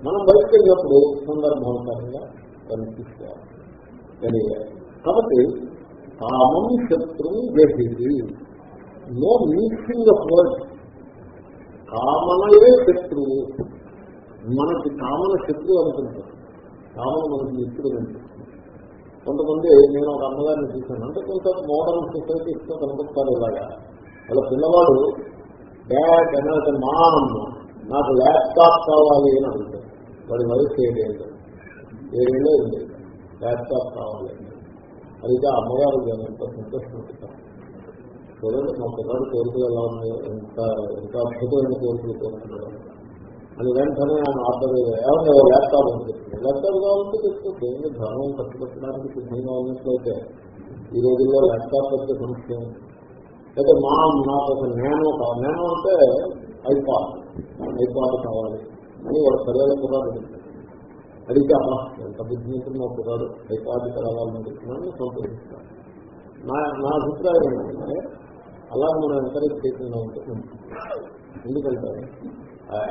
S1: మనం బయటకు వెళ్ళినప్పుడు సందర్భానుసారంగా కనిపిస్తారు కాబట్టి కామం శత్రు చేసేది నో మీసింగ్ ఆఫ్ వర్డ్. కామనయే శత్రువు. మనకి కామన శత్రువు అనుకుంటారు కామన మనకి మిత్రుడు అనిపిస్తుంది కొంతమంది నేను ఒక అమ్మగారిని చూశాను. అంటే కొంత మోడర్న్ సొసైటీ తో కనిపిస్తారు ఇలాగా. వాళ్ళ పిల్లవాడు డాడ్ అనేది మా అమ్మ నాకు ల్యాప్టాప్ కావాలి అని అడుగుతాడు వాడి వయసు ఏడేళ్ళు. ఏడేళ్ళే ఉంది. ల్యాప్టాప్ కావాలి అంటే. అయితే అమ్మగారు ఎంత సంతోషపడుతున్నారు. చూడండి మా పిల్లలు కోరికలు ఎలా ఉన్నాయో ఎంత ఎంత అద్భుతమైన కోరికలు కోరుతున్నారు. అని వెంటనే ఆయన ఆర్డర్ ఏమన్నా ల్యాప్టాప్ అని చెప్తుంది ల్యాప్టాప్ కావాలంటే తెచ్చుకోవచ్చు ఏంటి ధనం ఖర్చు పెట్టడానికి సిద్ధంగా ఉన్నట్లయితే ఈ రోజుల్లో ల్యాప్టాప్ వచ్చే సమస్య అయితే మా నాకు ఒక నేను నేను అంటే ఐపాడ్ ఐపాడ్ కావాలి అని వాడు సరైన కుర్రాడు అడిగితే ఎంత బుద్ధిమంతుడు మా కుర్రాడు ఐపాడ్ కావాలనుకుంటున్నాను సంతోషిస్తాను. నా నా అభిప్రాయం ఏంటంటే అలా మనం ఎంకరేజ్ చేయకుండా ఉంటుంది. ఎందుకంటే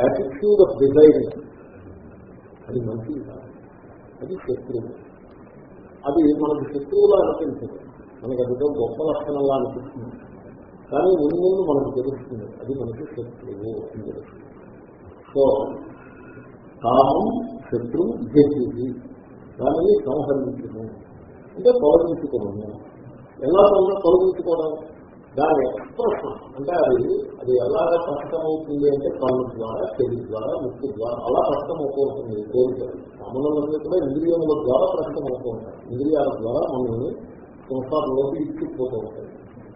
S1: యాటిట్యూడ్ ఆఫ్ డిజైన్ అది మంచిది కాదు. అది శత్రువు. అది మనకు శత్రువులా అనిపించదు. మనకు అదితో గొప్ప లక్షణంలా అనిపిస్తుంది. కానీ ముందు ముందు మనకు తెలుస్తుంది అది మనకి శత్రువు అని తెలుస్తుంది. సో కామం శత్రు జేసేది దానిని సంహరించము. అంటే తొలగించుకోవడం ఎలా తొలగించుకోవడం దాని ఎక్స్ప్రెషన్ అంటే అది అది ఎలాగ కష్టమవుతుంది అంటే కళ్ళు ద్వారా చెవి ద్వారా ముక్కు ద్వారా అలా కష్టమవుతుంది కోరికలు కామనలన్నీ కూడా ఇంద్రియముల ద్వారా కష్టమవుతూ ఉంటాయి ఇంద్రియాల ద్వారా మనల్ని సంసారంలోకి ఇచ్చిపోతూ ఉంటాయి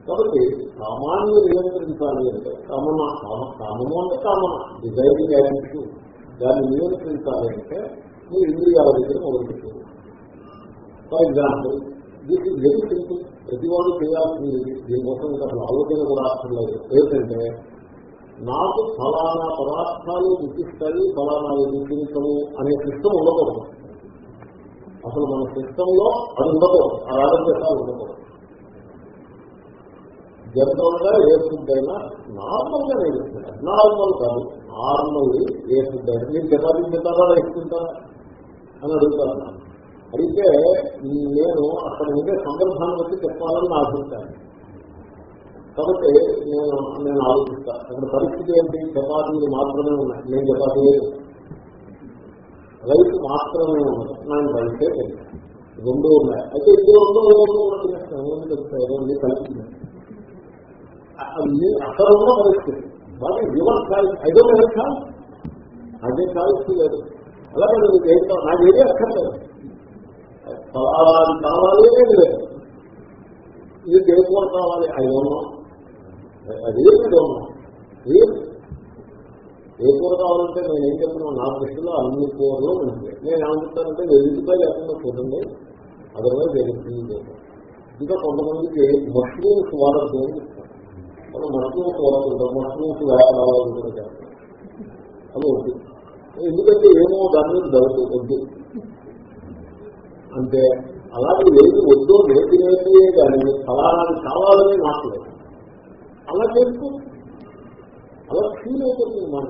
S1: కాబట్టి సామాన్య నియంత్రించాలి అంటే కామన కామము అంటే కామన డిజైనింగ్ యాటిట్యూడ్. దాన్ని నియంత్రించాలి అంటే మీరు ఇంద్రియాల దగ్గర మొదలుపెట్టారు ఫర్ ఎగ్జాంపుల్ దీనికి వెరీ సింపుల్ ప్రతి ప్రతివాడు చేయాల్సింది దీనికోసం అసలు ఆలోచన కూడా అర్థంలేదు ఏంటంటే నాకు ఫలానా పదార్థాలు రుచిస్తాయి ఫలానాలు రుచించము అనే సిస్టమ్ ఉండకూడదు. అసలు మన సిస్టంలో అది ఉండకూడదు. ఆ రాగద్వేషాలు ఉండకూడదు. జనరల్గా ఏ ఫుడ్ అయినా నార్మల్గా నేను నార్మల్ కాదు నార్మల్ ఏ ఫుడ్ అయినా. మీరు చపాతీ తింటారా వేసుకుంటారా అని అడుగుతాను. అడిగితే నేను అక్కడ ఉండే సందర్భాన్ని బట్టి చెప్పాలని నా అభిప్రాయం. కాబట్టి నేను నేను ఆలోచిస్తాను అక్కడ పరిస్థితి ఏంటి? చపాతీలు మాత్రమే ఉన్నాయి. నేను చపాతీ రైతు మాత్రమే ఉన్నాయి నేను రైతే రెండు ఉన్నాయి. అయితే ఇది రెండు రెండు కూడా తినేస్తాను ఏమి చెప్తాయి రెండు కలిపి అక్కడ ఉన్న పరిస్థితి? బాగా యువర్ చాయిస్ ఐదో తెలుసా అదే చాయిస్ లేదు. అలాగే నువ్వు చేస్తావు నాకు ఏది అక్కర్లేదు. ఫలాది కావాలి లేదు. ఇది ఏ కూర కావాలి ఐదో ఉన్నాం అదే ఉన్నాం ఏ కూర కావాలంటే నేను ఏం చెప్తున్నాను నా దృష్టిలో అన్ని కూరలు ఉంటాయి నేను ఏమంటానంటే వెజిటబుల్ లేకుండా చూడండి. అదర్వైజ్ వెజిటబుల్ ఇంకా కొంతమందికి మష్రూమ్స్ వాడద్దు అని చెప్తారు మనం మష్రూమ్స్ వాడకూడదు మష్రూమ్స్ వేయాలి అది వద్దు ఎందుకంటే ఏమో దాని మీద డౌట్ వద్దు అంటే అలాగే ఏది వద్దు నేటి నేటి కానీ ఫలానాది కావాలని మాట్లాడదు అలా చేస్తూ అలా ఫీల్ అవుతుంది మాట.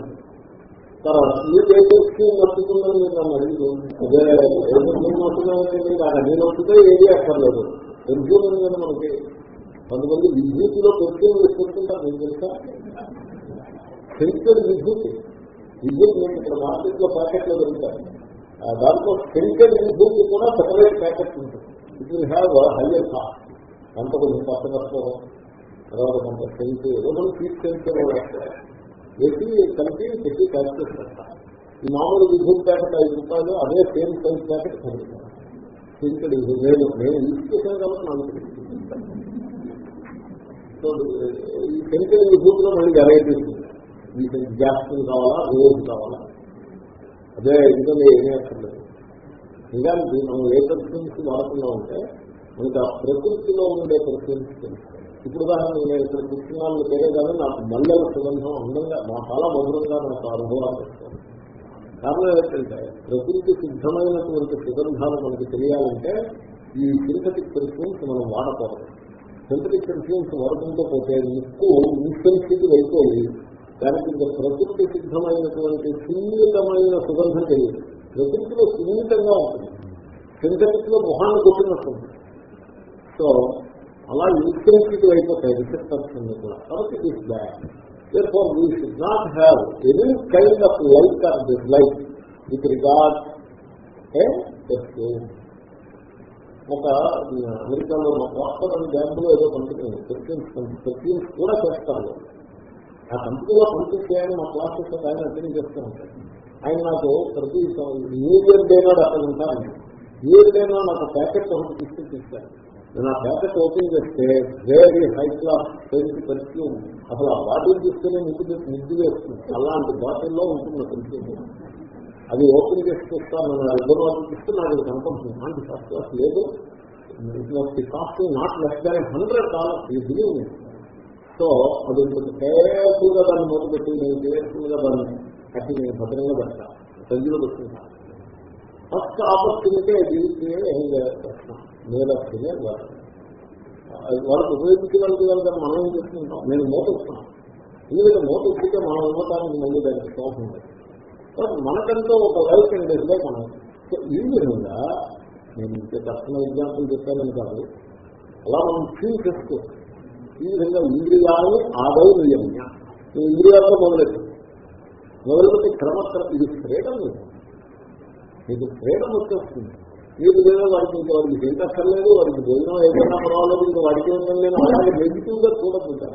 S1: తర్వాత మీకు ఏ టెక్స్టైల్ నచ్చుతుందని మీరు నన్ను అడిగి అదే ఏదో స్కీమ్ నచ్చుతుందని నాకు అన్ని నచ్చుతే ఏది అక్కర్లేదు. పెన్షన్ మనకి కొంతమంది విద్యుత్తులో పెన్షన్ వేసుకుంటుంటారు నేను తెలుసా? సెన్సర్ విద్యుత్ విద్యుత్ నేను ఇక్కడ మార్కెట్లో ప్యాకెట్లో దొరుకుతాయి. దాంట్లో సెన్సర్ విద్యుత్ కూడా సెపరేట్ ప్యాకెట్ ఉంటుంది. It will have higher cost అంత కొంచెం కొత్త కష్టం తర్వాత కొంత సెన్స్ ఏదో ఫీట్ సెన్సర్ వేసి కలిపి పెట్టి క్యాల్కులేషన్ చేస్తారు ఈ మామూలు విద్యుత్ ప్యాకెట్ ఐదు రూపాయలు అదే సేమ్ సైజ్ ప్యాకెట్ కలుగుతాను సింకడ్ నేను నేను యూజ్ చేశాను కాబట్టి నాకు సో ఈ కెమికల్ విభూతిలో మళ్ళీ వెరైటీస్ మీకు గ్యాస్ట్రిన్ కావాలా రోజు కావాలా? అదే ఎందుకంటే ఏమీ అక్కర్లేదు. నిజానికి మనం ఏ పర్సన్స్ వాడకుండా ఉంటే మనకి ఆ ప్రకృతిలో ఉండే పర్సన్స్ తెలుస్తాయి ఇప్పుడు దాన్ని నేను ఇక్కడ కూర్చున్నాను పేరే కానీ నాకు మల్లెల సుగంధం అందంగా మా చాలా మధురంగా నాకు అనుభవాలు వస్తాను కారణం ఏంటంటే ప్రకృతి సిద్ధమైనటువంటి సుగంధాలు మనకి తెలియాలంటే ఈ సింథటిక్ పెర్ఫ్యూమ్స్ మనం వాడకూడదు. సింథటిక్ పెర్ఫ్యూమ్స్ వరకుంటూ పోతే ముక్కు ఇన్సెన్సిటివ్ అయిపోయి దానికి ఇంకా ప్రకృతి సిద్ధమైనటువంటి సున్నితమైన సుగంధం తెలియదు ప్రకృతిలో సున్నితంగా ఉంటుంది. సింథటిక్లో మొహాన్ని కొట్టినట్టుంది. సో అలా ఇన్సెన్సిటివ్ అయిపోతాయి రిసెప్టర్స్ అన్ని కూడా. కాబట్టి it is bad. Therefore we should not have any kind of like or dislike with regard a perfume ఒక అమెరికాలో వాస్తవ బ్యాంకులో ఏదో కంపెనీ పెర్ఫ్యూమ్స్ పెర్ఫ్యూమ్స్ కూడా చేస్తారు. ఆ కంపెనీలో పనిచేయాలని మా క్లాసెస్ ఆయన అటెండ్ చేస్తూ ఉంటారు ఆయన నాకు ప్రతి న్యూ ఇయర్ డే నాడు అక్కడ ఉంటాను న్యూ ఇయర్ డే నాడు నాకు ప్యాకెట్ ఒకటి తీసుకుని నేను ఆ ప్యాకెట్ ఓపెన్ చేస్తే very high class paint perfume అసలు ఆ బాటిల్ తీసుకునే ముద్దు ముద్దు వేస్తుంది. అలాంటి బాటిల్లో ఉంటుంది పెర్ఫ్యూమ్ అది ఓపెన్ చేసి చూస్తాను నేను ఇద్దరు వాళ్ళకి ఇస్తే నాకు కనపడుతుంది అలాంటి ఫస్ట్ క్లాస్ లేదు cost not less than hundred dollars I believe so అది కేర్ఫుల్గా దాన్ని మొదలు పెట్టి నేను కేర్ఫుల్గా దాన్ని కట్టి నేను భద్రంగా పెడతాను సంజీలో పెట్టుకుంటాను ఫస్ట్ ఆపర్చునిటీ జీవితమే ప్రశ్న నీలక్షనే వాడు. వాళ్ళకి ఉపయోగించగలిగే మనం ఏం చేసుకుంటాం నేను మోపిస్తున్నాను ఎందుకంటే మోపిస్తే మనం ఇవ్వటానికి మళ్ళీ దానికి స్కోప్ ఉంది మనకంటూ ఒక లైఫ్ అండ్ డేస్లో మనం. సో ఈ విధంగా నేను ఇంకే పర్సనల్ ఎగ్జాంపుల్ చెప్పానని కాదు. అలా మనం ఫీల్ చేస్తూ ఈ విధంగా ఇంద్రియాలు ఆదౌ నియమ్య ఈ ఇంద్రియాలతో మొదలెట్టు. మొదలుపెట్టి క్రమక్రమ. ఇది ఫ్రీడమ్ మీకు ఫ్రీడమ్ వచ్చేస్తుంది. మీకు ఏదో వాడికి ఇంకా వాడికి ఏం కష్టలేదు వాడికి భోజనం ఏదైనా పర్వాలేదు ఇంకా వాడికి ఏం లేదు అలాగే నెగిటివ్గా చూడకుండా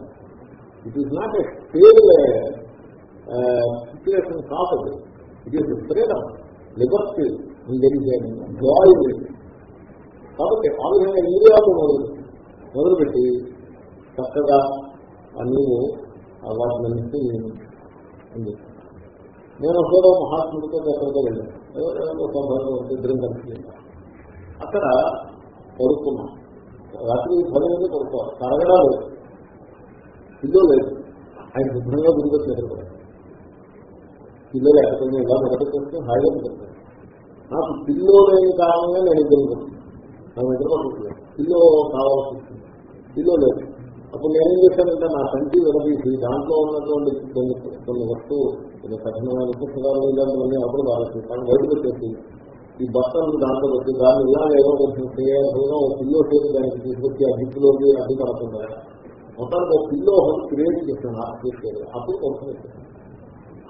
S1: it is not a stable situation కాదు it is freedom liberty joy కాబట్టి ఆ విధంగా ఇండియాతో మొదలు మొదలుపెట్టి చక్కగా నీవు వాటిని ఉంది. నేను కూడా మహాత్ముడితో ఎక్కడికో వెళ్ళాను. ఇద్దరం కలిసి అక్కడ పడుకున్నాం. రాత్రి పది మంది పడుకోవాలి. కరగడా లేదు. ఇల్లు లేదు. ఆయన శుభ్రంగా గుడిగా చేరుకోవాలి పిల్లలు లేకపోతే ఇలా మొదలుకొస్తే హాయిగా పెడతాను నాకు పిల్లో లేని కారణంగా నేను ఇద్దరు నాకు ఇద్దరు పడుతున్నాను పిల్లో కావాల్సి వస్తుంది. పిల్లో లేదు. అప్పుడు నేనేం చేశానంటే నా సంచి విడదీసి దాంట్లో ఉన్నటువంటి కొన్ని కొన్ని వస్తువు కొన్ని కఠినమైన పుస్తకాలు ఇలాంటివన్నీ అప్పుడు ఆలోచిస్తాను బయటకు వచ్చేసి ఈ బట్టలు దాంట్లో వచ్చి దాన్ని ఇలా ఏదో కొంచెం చేయాల్సిన ఒక పిల్లో చేసి దానికి తీసుకొచ్చి ఆ దిక్కులోకి అడ్డు పడుతుంది మొత్తానికి ఒక పిల్లో ఒకటి క్రియేట్ చేశాను ఆ చేసేది అప్పుడు కొంచెం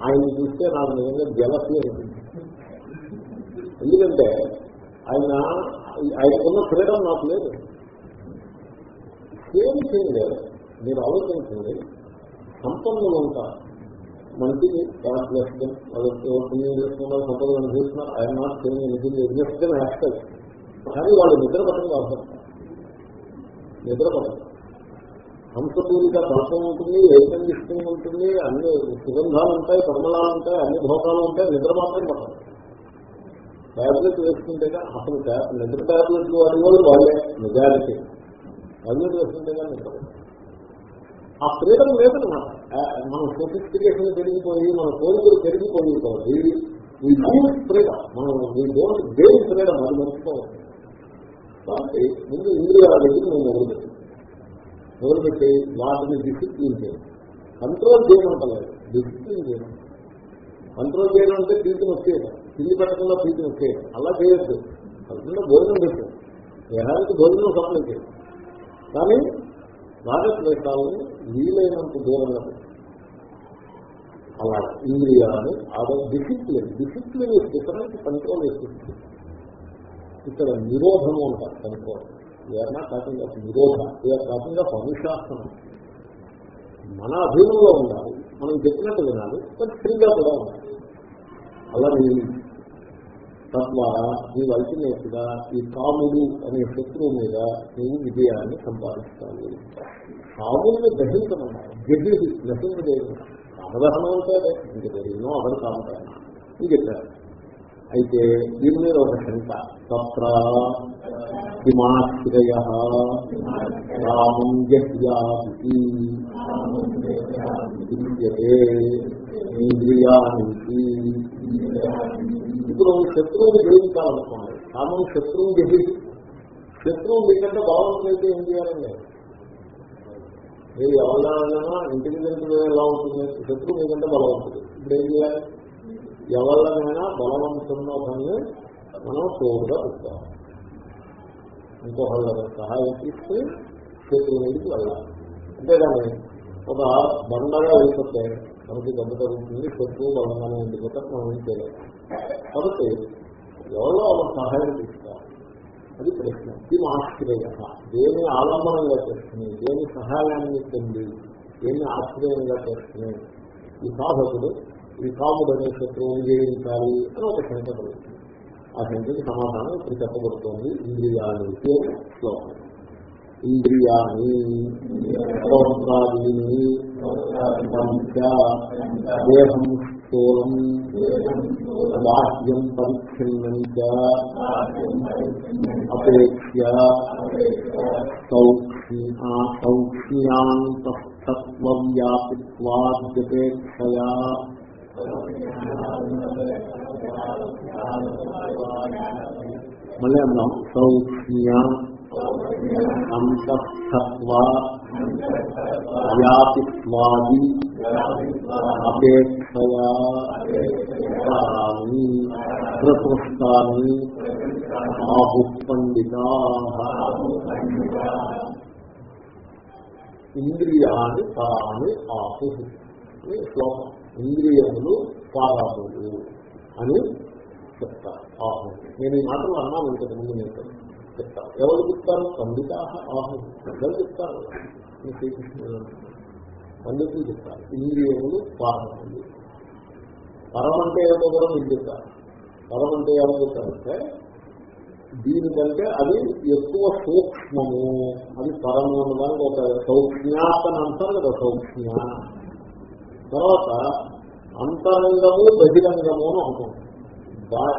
S1: ఆయన చూస్తే నాకు నిజంగా జలసి అనిపించింది. ఎందుకంటే ఆయన ఆయనకున్న ఫ్రీడమ్ నాకు లేదు. సేమ్ థింగ్ మీరు ఆలోచించండి. సంపన్నులు ఉంటారు. మంచిది గాడ్ చేస్తాం దెమ్ పుణ్యం చేస్తున్నారు సంపదలు అనుభవిస్తున్నారు ఆయన not same anything exist them accept కానీ వాళ్ళు నిద్ర పట్టడం అవసరం నిద్ర పట్టడం హంసపూరిక కల్పం ఉంటుంది ఏకం ఇష్టం ఉంటుంది అన్ని సుగంధాలు ఉంటాయి పరిమళాలు ఉంటాయి అన్ని భోగాలు ఉంటాయి నిద్ర మాత్రం పడదు టాబ్లెట్ వేసుకుంటే అసలు నిద్ర టాబ్లెట్లు వాడి వాళ్ళు వాళ్ళే నిజానికి. టాబ్లెట్ వేసుకుంటేగా నిద్ర ఆ ఫ్రీడమ్ లేదన్నమాట మన సోఫిస్టికేషన్ పెరిగిపోయి మన కోరికలు పెరిగిపోయి ఈ ఫ్రీడమ్ మనం ఈ డోంట్ గెయిన్ ఫ్రీడమ్ అది మర్చిపోవాలి కాబట్టి ముందు ఇంద్రియాల దగ్గర నేను మొదలుపెట్టి మొదలుపెట్టి వాటిని డిసిప్లిన్ చేయాలి కంట్రోల్ చేయమంటలేదు డిసిప్లిన్ చేయడం కంట్రోల్ చేయడం అంటే పీచుని వచ్చేయడం తిండి పెట్టకుండా పీచుని వచ్చేయడం అలా చేయొద్దు. కలుపుకుండా భోజనం పెట్టారు దేహానికి భోజనం సప్లై చేయాలి కానీ రాగద్వేషాలను వీలైనంత దూరంగా అలా ఇంద్రియాలు అదే discipline discipline different control discipline ఇక్కడ నిరోధము అంటారు కంట్రోల్ ఏదైనా టాకింగ్ ఆఫ్ నిరోధ వీఆర్ టాకింగ్ ఆఫ్ అనుశాసనం మన అధీనంలో ఉండాలి. మనం చెప్పినట్టు వినాలి. బట్ ఫ్రీగా కూడా ఉండాలి. అలా నేను తద్వారా నీవు అల్టిమేట్గా ఈ కాముడు అనే శత్రువు మీద నీవు విజయాన్ని సంపాదిస్తావు కాముడిని గ్రహించమన్నారు గడ్డి గ్రహించలేదు కామదహనం అంటే ఇంక జరిగినో అదర్ కామదహనం ఇది చెప్పారు. అయితే దీని మీద ఒక శంక. తత్ర హిమాశ్రయ రామం జహ్యాది ఇంద్రియానికి ఇప్పుడు శత్రువుని జయించాలనుకోండి. రామం శత్రువుని జహి శత్రువు మీకంటే బాగుంటుందైతే ఏం చేయాలండి? మీరు ఎవరినైనా ఇంటెలిజెంట్ ఎలా ఉంటుంది? శత్రువు మీకంటే బలవంతుడు. ఇప్పుడు ఏం చేయాలి? ఎవరినైనా బలవంతున్న మనం తోడుగా పెట్టాలి. ఇంకొకళ్ళ సహాయం తీసుకుని శత్రువు మీదకి వెళ్ళాలి. అంతేగాని ఒక బండగా వెళ్ళిపోతే మనకి దెబ్బ తగ్గుతుంది శత్రువు బలంగానే ఉండిపోతే మనం ఏం చేయలేదు కాబట్టి ఎవరో ఒక సహాయం తీసుకోవాలి అది ప్రశ్న. ఇది ఆశ్రయ దేని ఆలంబనంగా చేస్తుంది దేని సహాయాన్ని పొంది దేని ఆశ్రయంగా చేస్తుంది? ఈ సాధకుడు ఈ అనే శత్రువుని జయించాలి అని ఒక శంక కలుగుతుంది. ఆ శంకకి సమాధానం ఇప్పుడు చెప్పబడుతోంది ఇంద్రియానికి శ్లోకం. ఇంద్రియాని స్తోత్రాదీని దేహం స్థూలం బాహ్యం పరిచ్ఛిన్నం చ అపేక్ష్య మళ్ళీ అన్నాం సౌక్ష్య అంతఃత్వ వ్యాపిత్వాది అపేక్షయా ప్రకృష్టాన్ని ఆహుపండితా ఇంద్రియాన్ని తాను ఆహు శ్లోకం. ఇంద్రియములు పారాములు అని చెప్తారు. ఆహు. నేను ఈ మాటలు అన్నాను ఇంతకు ముందు నేను చెప్తాను. ఎవరు చెప్తారు? పండిత ఆహు. పెద్దలు చెప్తారు. పండితులు చెప్తారు. ఇంద్రియములు పాలములు పరం అంటే ఏమో కూడా మీరు చెప్తారు. పరం అంటే ఏమో చెప్తారంటే దీనికంటే అది ఎక్కువ సూక్ష్మము. అది పరము అన్నదానికి ఒక సౌక్ష్మ్యాత్ అంటారు కదా సౌక్ష్మ్య తర్వాత అంతరంగము బహిరంగము అని అనుకుంటాం.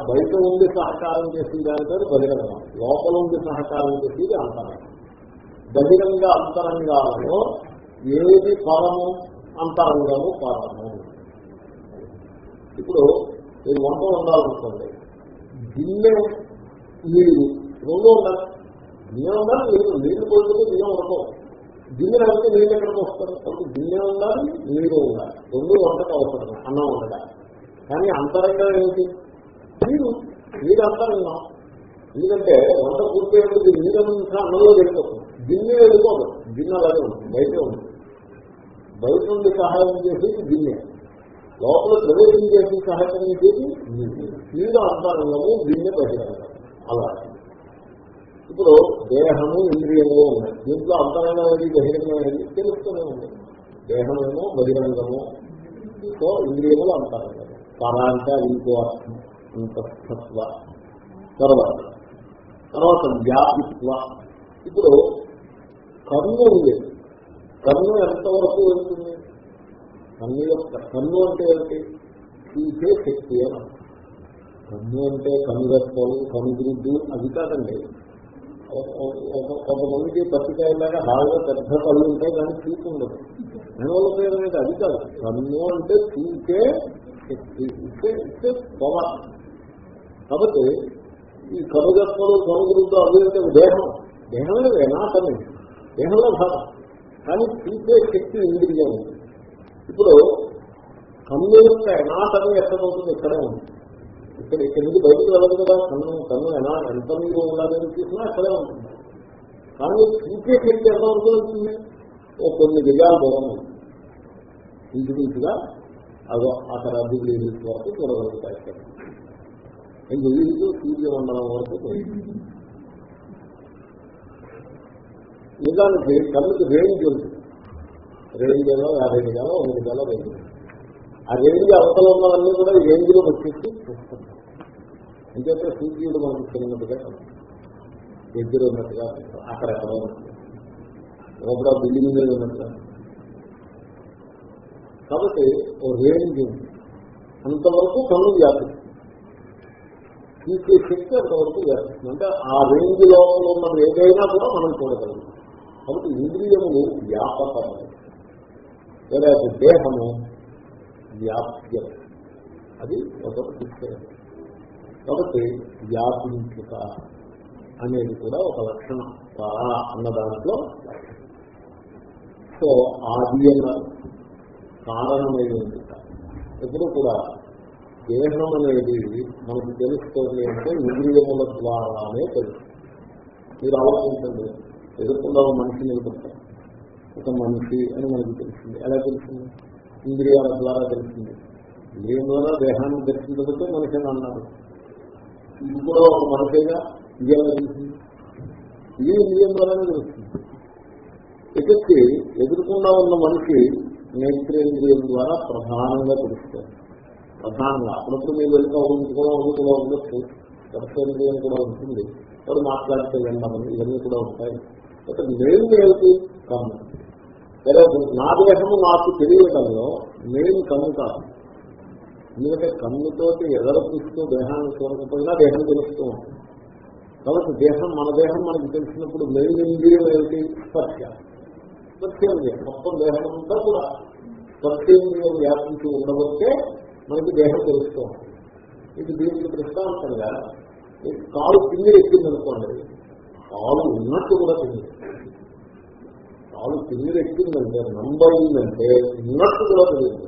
S1: బయట ఉండి సహకారం చేసి దానితో బహిరంగం. లోపల ఉండి సహకారం చేసేది అంతరంగం. బహిరంగ అంతరంగాలలో ఏది పరము? అంతరంగము పరము. ఇప్పుడు మీరు వంట ఉండాలనుకోండి గిన్నె నీరు రెండు ఉండాలి. గిన్నె ఉండాలి నీరు నీరు పోతే బియ్యం ఉండకం గిన్నెలు లేకపోతే నీళ్ళు ఎక్కడికి వస్తారు? కాబట్టి గిన్నె ఉండాలి నీరు ఉండాలి. రెండు వంటకు అవసరం అన్నం ఉండగా కానీ అంతరంగా ఏంటి? నీరు నీరు అంతరంగం. ఎందుకంటే వంట పూర్తి నీరు నుంచి అన్నంలో వెళ్ళిపోతుంది. గిన్నె వెళ్ళిపోదు. గిన్నె అలాగే ఉంటుంది బయటే ఉంటుంది. బయట నుండి సహాయం చేసేది గిన్నె. లోపల ప్రవేశం చేసి సహాయం చేసేది నీరు. నీరు అంతరంగము గిన్నె బహిరంగం. అలా ఇప్పుడు దేహము ఇంద్రియము ఉన్నాయి. దీంట్లో అంతరంగం బహిరంగమైనది తెలుస్తూనే ఉంది. దేహమేమో బహిరంగము. సో ఇంద్రియములు అంతరంగం. పరా అంటే ఇంకో అర్థం. అంతఃత్వ తర్వాత తర్వాత వ్యాపిత్వ. ఇప్పుడు కన్ను ఉంది. కన్ను ఎంతవరకు వెళ్తుంది? కన్ను యొక్క కన్ను అంటే ఏంటి చూసే శక్తి అని కన్ను అంటే కన్ను రెప్పలు కనుగురుద్దు అది కాదండి. కొంతమందికి పత్రికాయలాగా బాగా పెద్ద కళ్ళు ఉంటాయి కానీ చూపు ఉండదు. దానివల్ల అనేది అది కాదు. కన్ను అంటే చూసే శక్తి ఇచ్చే ఇచ్చే పవర్ కాబట్టి ఈ కనుగప్పలు కనుగురుద్దు అభివృద్ధి దేహం. దేహంలో వేనాటమే దేహంలో భాగం. కానీ చూసే శక్తి ఇంద్రియం. ఇప్పుడు కన్ను యొక్క ఎనాటమీ ఎక్కడవుతుంది? ఇక్కడే ఉంటుంది ఇక్కడ ఇక్కడి నుంచి బయటకు వెళ్ళదు కదా. కన్ను కన్ను ఎలా ఎంత మీరు ఉండాలని చూసినా అక్కడే ఉంటుంది. కానీ చూసే శక్తి ఎంత వరకు ఉంటుంది ఓ కొన్ని విజయాలు దూరం ఉంది ఇంచుమించుగా అదో అక్కడ అభివృద్ధి వరకు చూడగలుగుతాయి ఇక్కడ వీళ్ళు సూర్యమండలం వరకు నిజానికి కళ్ళకి రేంజ్ ఉంటుంది రేంజ్ ఏదో యాభై గజాలో వంద గజాలో రేంజ్ ఆ రేంజ్ అవతల ఉన్నవన్నీ కూడా రేంజ్లో వచ్చేసి చూస్తున్నాం ఎందుకంటే సూర్యుడు మనకు చిన్నట్టుగా దగ్గర ఉన్నట్టుగా అక్కడ ఎక్కడ ఉన్నట్టుగా లోపల బిల్డింగ్ మీద ఉన్నట్టుగా. కాబట్టి ఓ రేంజ్ అంతవరకు కన్ను వ్యాపిస్తుంది. తీసే శక్తి అంతవరకు వ్యాపిస్తుంది. అంటే ఆ రేంజ్ లోపల ఉన్నది ఏదైనా కూడా మనం చూడగలం కాబట్టి ఇంద్రియములు వ్యాపకము లేదా దేహము వ్యాప్యం. అది ఒక శిక్షణ కాబట్టి వ్యాపించుట అనేది కూడా ఒక లక్షణం. పరా అన్న దాంట్లో సో ఆది అన్న కారణమైన ఎప్పుడు కూడా దేహం అనేది మనకు తెలుస్తుంది అంటే ఇంద్రియముల ద్వారానే తెలుస్తుంది. మీరు ఆలోచించండి. ఎదుర్కొన్న మనిషి నిలబడతారు ఒక మనిషి అని మనకు తెలిసింది ఎలా తెలిసింది ఇంద్రియాల ద్వారా తెలుస్తుంది. ఇంద్రియం ద్వారా దేహాన్ని దర్శించబట్టే మనిషి అని అన్నారు ఇది కూడా ఒక మనసేగా ఇది తెలుస్తుంది. తెలిసింది ఇది ఇంద్రియం ద్వారానే తెలుస్తుంది. ఇక్కడికి ఎదుర్కొండా ఉన్న మనిషి నేత్రేంద్రియం ద్వారా ప్రధానంగా తెలుస్తారు ప్రధానంగా అప్పుడప్పుడు మీరు వెళ్తా ఉంది కూడా ఉంది కూడా ఉండొచ్చు. దర్శనేంద్రియం కూడా ఉంటుంది. వాడు మాట్లాడితే విన్నామని ఇవన్నీ కూడా ఉంటాయి. అయితే నేను ఏమిటి కన్ను లేదా నా దేహము నాకు తెలియడంలో నేను కన్ను కాదు. ఎందుకంటే కన్నుతోటి ఎదర చూస్తూ దేహాన్ని చూడకపోయినా దేహం తెలుస్తూ ఉంటుంది. కాబట్టి దేహం మన దేహం మనకు తెలిసినప్పుడు మెయిన్ ఇంద్రియం ఏమిటి? స్పర్శ స్పర్శేంద్రియం మొత్తం దేహం అంతా కూడా స్పర్శేంద్రియం వ్యాపించి ఉండబట్టే మనకి దేహం తెలుస్తూ ఉంటుంది. ఇది దీనికి దృష్టాంతంగా కాలు కింద ఎక్కిందనుకోండి. కాలు ఉన్నట్టు కూడా తెలియదు కాలు కింద ఎక్కిందంటే నంబర్ ఉందంటే ఉన్నట్టు కూడా తెలియదు.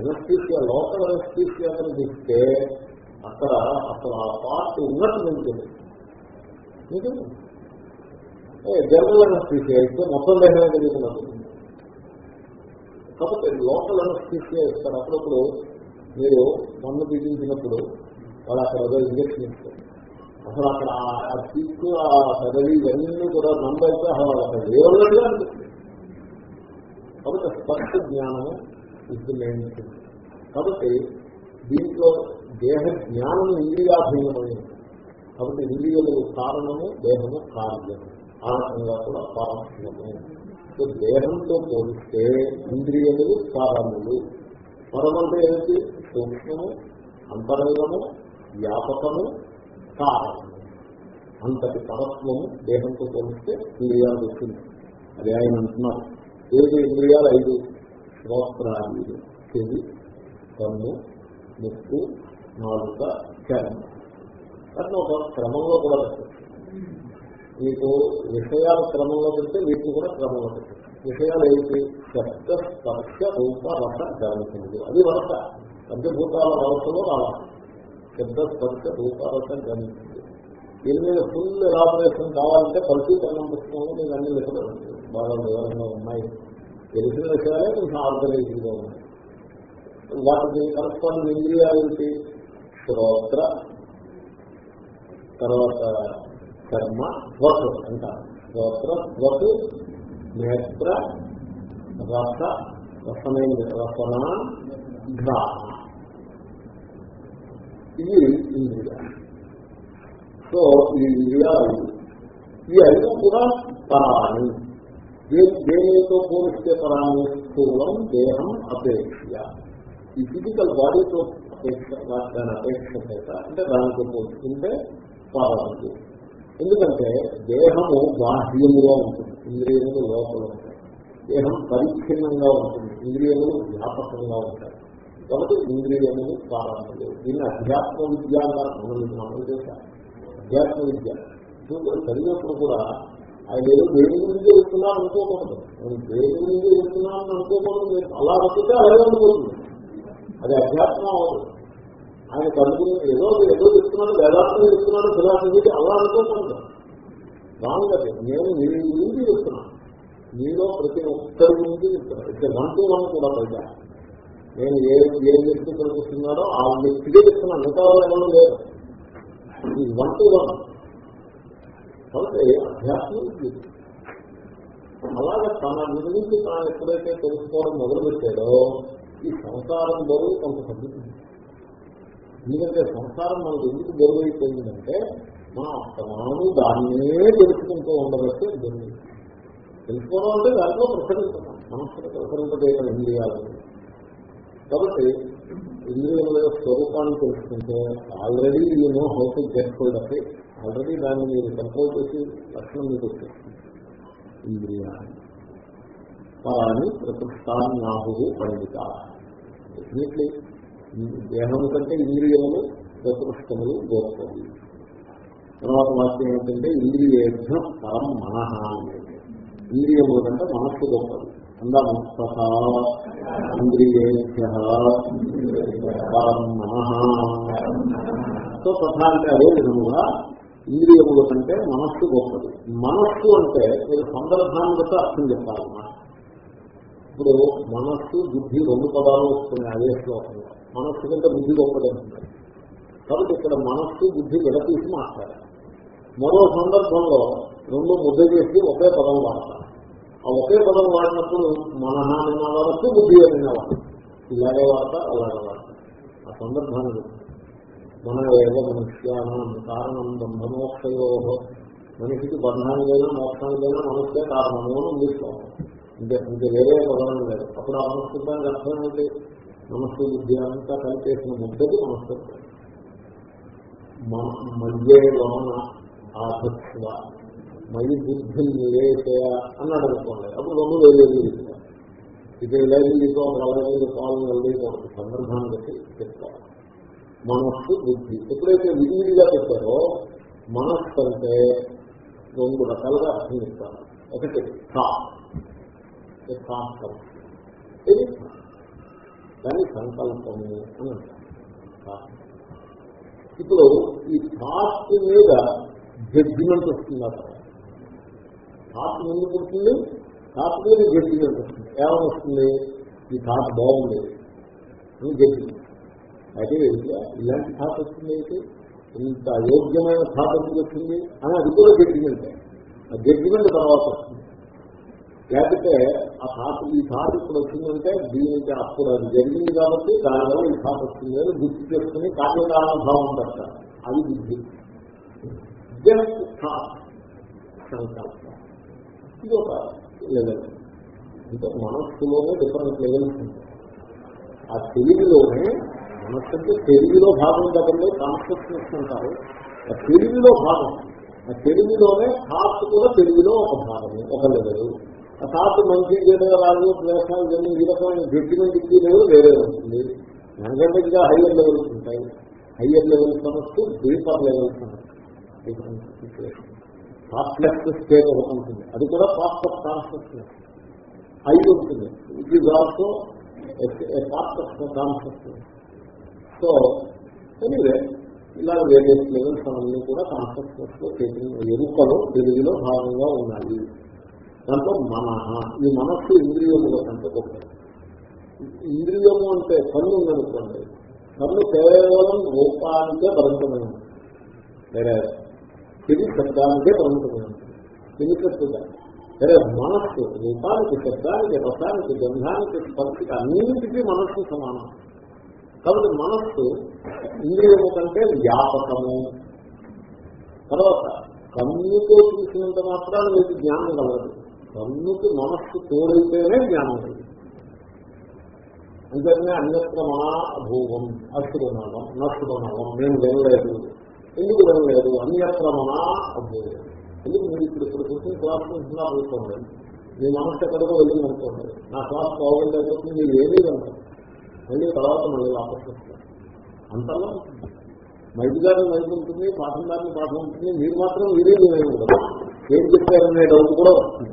S1: ఎనస్థీసియా లోకల్ ఎనస్థీసియా అని చెప్తే అక్కడ అసలు ఆ పార్ట్ ఉన్నట్టు నేను తెలియదు. జనరల్ ఎనస్థీసియా ఇస్తే మొత్తం దగ్గర తెలియదు కాబట్టి లోకల్ ఎనస్థీసియా ఇస్తారు. అప్పుడప్పుడు మీరు మన్ను బిగించినప్పుడు వాళ్ళు అక్కడ ఏదో ఇంజక్షన్ ఇస్తారు. అసలు అక్కడ ఆ సీట్లు ఆ పెదవి ఇవన్నీ కూడా నంబైతే అసలు అక్కడ లేవన్నట్టుగా అనిపిస్తుంది. కాబట్టి స్పష్ట జ్ఞానము ఇది కాబట్టి దీంట్లో దేహ జ్ఞానం ఇంద్రియాధీనమైంది కాబట్టి ఇంద్రియలు కారణము దేహము కార్యము. ఆ రకంగా కూడా పారమ్యము సో దేహంతో పోలిస్తే ఇంద్రియములు కారణములు పరమంటే ఏమిటి? సూక్ష్మము అంతరంగము వ్యాపకము కారణము అంతటి పరత్వము దేహంతో పోలిస్తే ఇంద్రియాలు వచ్చింది. అదే ఆయన అంటున్నారు. ఏది ఇంద్రియాలు? ఐదు. శ్రోత్రాలు. చెవి కన్ను ముక్కు నాలుక చర్మం కానీ ఒక క్రమంలో కూడా పెట్టచ్చు. మీకు విషయాల క్రమంలో పెడితే వీటిని కూడా క్రమంలో పెట్టచ్చు. విషయాలు ఏంటి శబ్ద స్పర్శ రూప రస జరుగుతుంది అది వరస. పంచభూతాల వరసలో రావాలి. శబ్ద స్పర్శ రూపారసం కనిపిస్తుంది దీని మీద ఫుల్ ఎలాబరేషన్ కావాలంటే పరిశీలన పుస్తకంలో నేను అన్ని లెక్కలు బాగా వివరంగా ఉన్నాయి. తెలిసిన విషయాలే కొంచెం ఆర్గనైజ్గా ఉన్నాయి. వాటికి కరస్పాండ్ ఇంద్రియాలు ఏంటి శ్రోత్ర తర్వాత కర్మ స్వత్ అంటారు. శ్రోత్ర స్వత్ నేత్ర రస రసమైన రసన ఘ్రాణ ఇది ఇంద్రియాలు సో ఈ ఇంద్రియాలు ఈ ఐదు కూడా పరాణి. దేనితో పోలిస్తే పరాణి? స్థూలం దేహం అపేక్ష. ఈ ఫిజికల్ బాడీతో అపేక్ష దాని అపేక్ష చేత అంటే దానితో పోల్చుకుంటే పరాన్ని ఎందుకంటే దేహము బాహ్యముగా ఉంటుంది. ఇంద్రియములు లోపల ఉంటాయి. దేహం పరిచ్ఛిన్నంగా ఉంటుంది. ఇంద్రియములు వ్యాపకంగా ఉంటాయి. కాబట్టి ఇంద్రియములు ప్రారంభం దీన్ని అధ్యాత్మ విద్య మనం ఇది చేశాం అధ్యాత్మ విద్య. ఇప్పుడు చదివినప్పుడు కూడా ఆయన ఏదో దేని గురించి వెళ్తున్నా అనుకోకూడదు. నేను దేని గురించి వెళ్తున్నాను అనుకోకూడదు. అలా వస్తుంటే అలాగే ఉండిపోతుంది. అది అధ్యాత్మం అవ్వదు. ఆయన కనుక్కుని ఏదో ఏదో చెప్తున్నాడు వేదాంతం చెప్తున్నాడు ఫిలాసఫీ అలా అనుకోకూడదు. రాంగది నేను మీ గురించి చెప్తున్నాను మీలో ప్రతి ఒక్కరి గురించి చెప్తున్నాను ఇక్కడ వన్ టు వన్ కూడా పైగా నేను ఏ ఏ వ్యక్తి కనిపిస్తున్నాడో ఆ వ్యక్తిగా చెప్తున్నాను మిగతా ఎవరు లేరు. ఇది వన్ టు వన్ కాబట్టి అధ్యాత్మం అలాగే తన గురించి తాను ఎప్పుడైతే తెలుసుకోవడం మొదలుపెట్టాడో ఈ సంసారం బరువు కొంత తగ్గుతుంది. ఎందుకంటే సంసారం మనకు ఎందుకు బరువు అయిపోయిందంటే మనం అస్తమాను దాన్నే తెలుసుకుంటూ ఉండబట్టి బరువు. తెలుసుకోవడం అంటే దాంట్లో ప్రసరించడం మనస్సును ప్రసరింపజేయడం ఏం ఇంద్రియాలు కాబట్టి ఇంద్రియముల స్వరూపాన్ని తెలుసుకుంటే already you know how to get hold up already దాన్ని మీరు కంట్రోల్ చేసి లక్షణం మీకు వచ్చేస్తుంది ఇంద్రియాన్ని పరాన్ని ప్రకృష్టాన్యాహు పండిత. డెఫినెట్లీ దేహం కంటే ఇంద్రియములు ప్రకృష్టములు గొప్పవి తర్వాత వాక్యం ఏంటంటే ఇంద్రియేభ్యం పరం మనహ అనేది ఇంద్రియముల కంటే మనస్సు గొప్పది అందాము ఇంద్రియేభ్య పరం మనహ సో తథా అంటే అదే విధముగా ఇంద్రియముల కంటే మనస్సు గొప్పది. మనస్సు అంటే మీరు సందర్భాన్ని బట్టి అర్థం చెప్పాలన్నమాట ఇప్పుడు మనస్సు బుద్ధి రెండు పదాలు వస్తున్నాయి అదే శ్లోకంలో. మనస్సు కంటే బుద్ధి గొప్పది అంటున్నారు. కాబట్టి ఇక్కడ మనస్సు బుద్ధి విడతీసి మాట్లాడాలి. మరో సందర్భంలో రెండు ముద్ద చేసి ఒకే పదం వాడతారు. ఆ ఒకే పదం వాడినప్పుడు మన నాన్న వరకు బుద్ధి అన్న వాడు. ఇలాగే వాడతారు అలాగే వాడతారు ఆ సందర్భాన్ని మన ఏవ మనుష్యానం కారణం బ్రహ్మమోక్షయో. మనిషికి బంధానికైనా మోక్షానికైనా మనస్సే కారణము అని ఉంది శ్లోకం ఇంకా వేరే పదం లేదు. అప్పుడు ఆ మనస్సుతానికి అర్థం ఏంటి? మనస్సు బుద్ధి అంతా కలిపేసిన ముద్దది మనస్సు మధ్య లోన ఆసక్తి మయి బుద్ధి నివేశయ అన్నాడు అనుకోండి అప్పుడు రెండు వేరే ఇది ఇక ఇలా తీసుకో అలాగే ఒక సందర్భాన్ని బట్టి చెప్తారు మనస్సు బుద్ధి. ఎప్పుడైతే విడివిడిగా చెప్పారో మనస్సు అంటే రెండు రకాలుగా అర్థం చెప్తారు. ఒకటి ఇది దాని సంకల్పము అని అంటారు. ఇప్పుడు ఈ థాట్ మీద జడ్జిమెంట్ వస్తుంది థాట్ ముందు పుడుతుంది థాట్ మీద జడ్జిమెంట్ వస్తుంది ఏమని ఈ థాట్ బాగుంది. అని జడ్జిమెంట్ అయితే ఇలాంటి థాట్ వచ్చింది అయితే ఇంత అయోగ్యమైన థాట్ ఎందుకు వచ్చింది? అని అది కూడా జడ్జిమెంట్ ఆ జడ్జిమెంట్ తర్వాత వస్తుంది. లేకపోతే ఆ థాట్ ఈ థాట్ ఇప్పుడు వచ్చిందంటే దీనికి అప్పుడు అది జరిగింది కాబట్టి దానివల్ల ఈ థాట్ వచ్చింది అని గుర్తు చేసుకుని కార్యకారణ భావం పెడతారు. అది బుద్ధి. Just thought. సంకల్పం. ఇది ఒక లెవెల్ అంటే మనస్సులోనే డిఫరెంట్ లెవెల్స్ ఉంటాయి. ఆ తెలివిలోనే మనస్సు అంటే తెలివిలో భాగం కదండి కాన్షియస్నెస్ ఉంటారు ఆ తెలివిలో భాగం. ఆ తెలివిలోనే థాట్ కూడా తెలివిలో ఒక భాగము ఒక లెవెల్ ఆ థాట్ మంచి చేయడం రాదు ప్రయత్నాలు ఇవన్నీ ఈ రకమైన జడ్జిమెంట్ ఇచ్చి లెవెల్ వేరే ఉంటుంది. దానికంటే హయ్యర్ లెవెల్స్ ఉంటాయి. హయ్యర్ లెవెల్స్ అనొచ్చు డీపర్ లెవెల్స్ అనొచ్చు పాస్ట్లెస్ స్టేట్ ఒకటి ఉంటుంది. అది కూడా పాస్ట్ ఆఫ్ కాన్షియస్నెస్ హై ఉంటుంది. It is also past of consciousness so anyway ఇలా వేరియస్ లెవెల్స్ అన్నీ కూడా కాన్షియస్నెస్లో చేసిన ఎరుకలో తెలుగులో భాగంగా ఉన్నాయి. దాంట్లో మన ఈ మనస్సు ఇంద్రియముల కంటే గొప్ప. ఇంద్రియము అంటే కన్ను ఉందనుకోండి కన్ను కేవలం రూపానికే పరిమితమైనది వేరే చెవి శబ్దానికే పరిమితమైనది చెవికట్టుగా సరే మనస్సు రూపానికి శబ్దానికి రసానికి గంధానికి స్పర్శకి అన్నింటికీ మనస్సు సమానం. కాబట్టి మనస్సు ఇంద్రియము కంటే వ్యాపకము. తర్వాత కన్నుతో చూసినంత మాత్రాన్ని మీకు జ్ఞానం కలగదు. కన్నుకి మనస్సు తోడైతేనే జ్ఞానం కలిగింది అంతేనే అన్యత్ర మనా అభూవం అశ్రునామం నశ్రునామం నేను వెళ్ళలేదు ఎందుకు వినలేదు అన్యత్ర మనా ఎందుకు మీరు ఇప్పుడు ఇప్పుడు కూర్చొని క్లాస్ ఉంటున్నారు అనుకోండి మీ మనసు ఎక్కడికో వెళ్ళింది అనుకోండి. నా క్లాస్ బాగుండేటప్పుడు మీరు ఏమీ వింటారు మళ్ళీ తర్వాత మళ్ళీ వాపస్ వస్తారు అంతలా ఉంటుంది. మైదు గారిని మైదు ఉంటుంది పాఠం గారిని పాఠం ఉంటుంది. మీరు మాత్రం మీరే వినేది కదా ఏం చెప్పారనే డౌట్ కూడా వస్తుంది.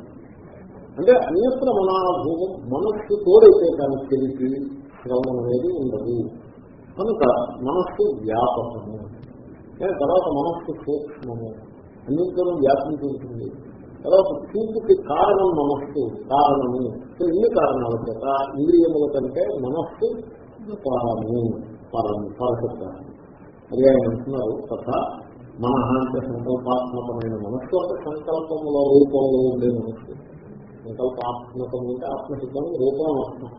S1: అంటే అన్యత్ర మనాభూమం మనస్సు తోడైతే కానీ తెలిసి శ్రవణం అనేది ఉండదు. కనుక మనస్సు వ్యాపకము. తర్వాత మనస్సు సూక్ష్మము అన్నింటిలో వ్యాపించి ఉంటుంది తర్వాత చూపుకి కారణం మనస్సు కారణము. ఇన్ని కారణాల చేత ఇంద్రియముల కంటే మనస్సు పరము పరం పరశుద్ధాన్ని అది ఆయన అంటున్నారు తథా మన అంటే సంకల్పాత్మకమైన మనస్సు అంటే సంకల్పముల రూపంలో ఉండే మనస్సు. సంకల్పాత్మకం అంటే ఆత్మసిద్ధం రూపం అర్థం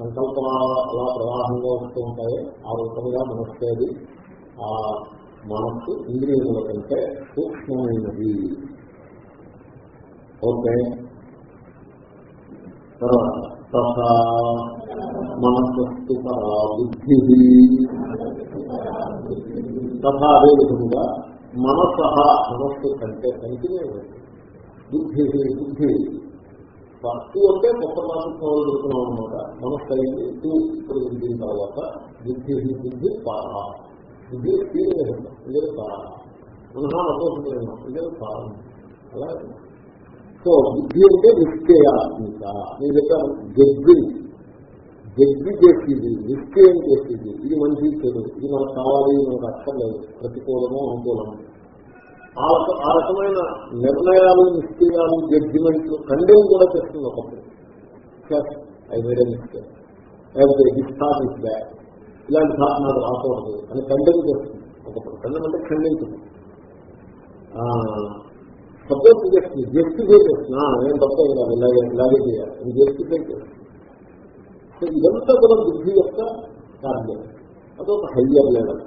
S1: సంకల్పం అలా ప్రవాహంగా వస్తూ ఉంటాయి ఆ రూపంగా మనస్సు అది ఆ మనస్సు ఇంద్రియముల కంటే సూక్ష్మమైనది. ఓకే. తర్వాత మనస్సు బుద్ధి తథా అదే విధంగా మనస మనస్సు కంటే కంటిన్యూ బుద్ధి బుద్ధి. ఫస్ట్ అంటే కొత్త ప్రాసెస్ దొరుకుతున్నాం అనమాట మనస్సు అయింది టూ ఇప్పుడు తర్వాత బుద్ధి బుద్ధి పరా ఇది తీవ్ర ఇదే కారణం. మనహ అపోషిస్తున్నాం ఇదే కారణం. అలాగే సో బుద్ధి అంటే నిశ్చయాత్మిక. నేను చెప్పాను జడ్జి జడ్జి చేసేది నిశ్చయం చేసేది. ఇది మంచి చెడు. ఇది మనకు కావాలి మనకు అక్కర్లేదు. ప్రతికూలము అనుకూలము. ఆ రకమైన నిర్ణయాలు నిశ్చయాలు జడ్జిమెంట్లు కండెమ్ కూడా చేస్తుంది ఒకప్పుడు. ఐ మేడ్ మిస్టేక్ లేకపోతే హిస్టార్ ఇస్ బ్యాక్ ఇలాంటి థాట్ రాకూడదు అని కండెమ్ చేస్తుంది. ఒకప్పుడు కండెమ్ అంటే ఖండించింది. సపోర్ట్ చేస్తుంది జస్టిఫై చేస్తున్నా నేను తప్ప కాదు ఇలాగే ఇలాగే చేయాలి. అని జస్టిఫై చేస్తుంది సో ఇదంతా కూడా బుద్ధి యొక్క కార్యం. అదొక హయ్యర్ లెవెల్.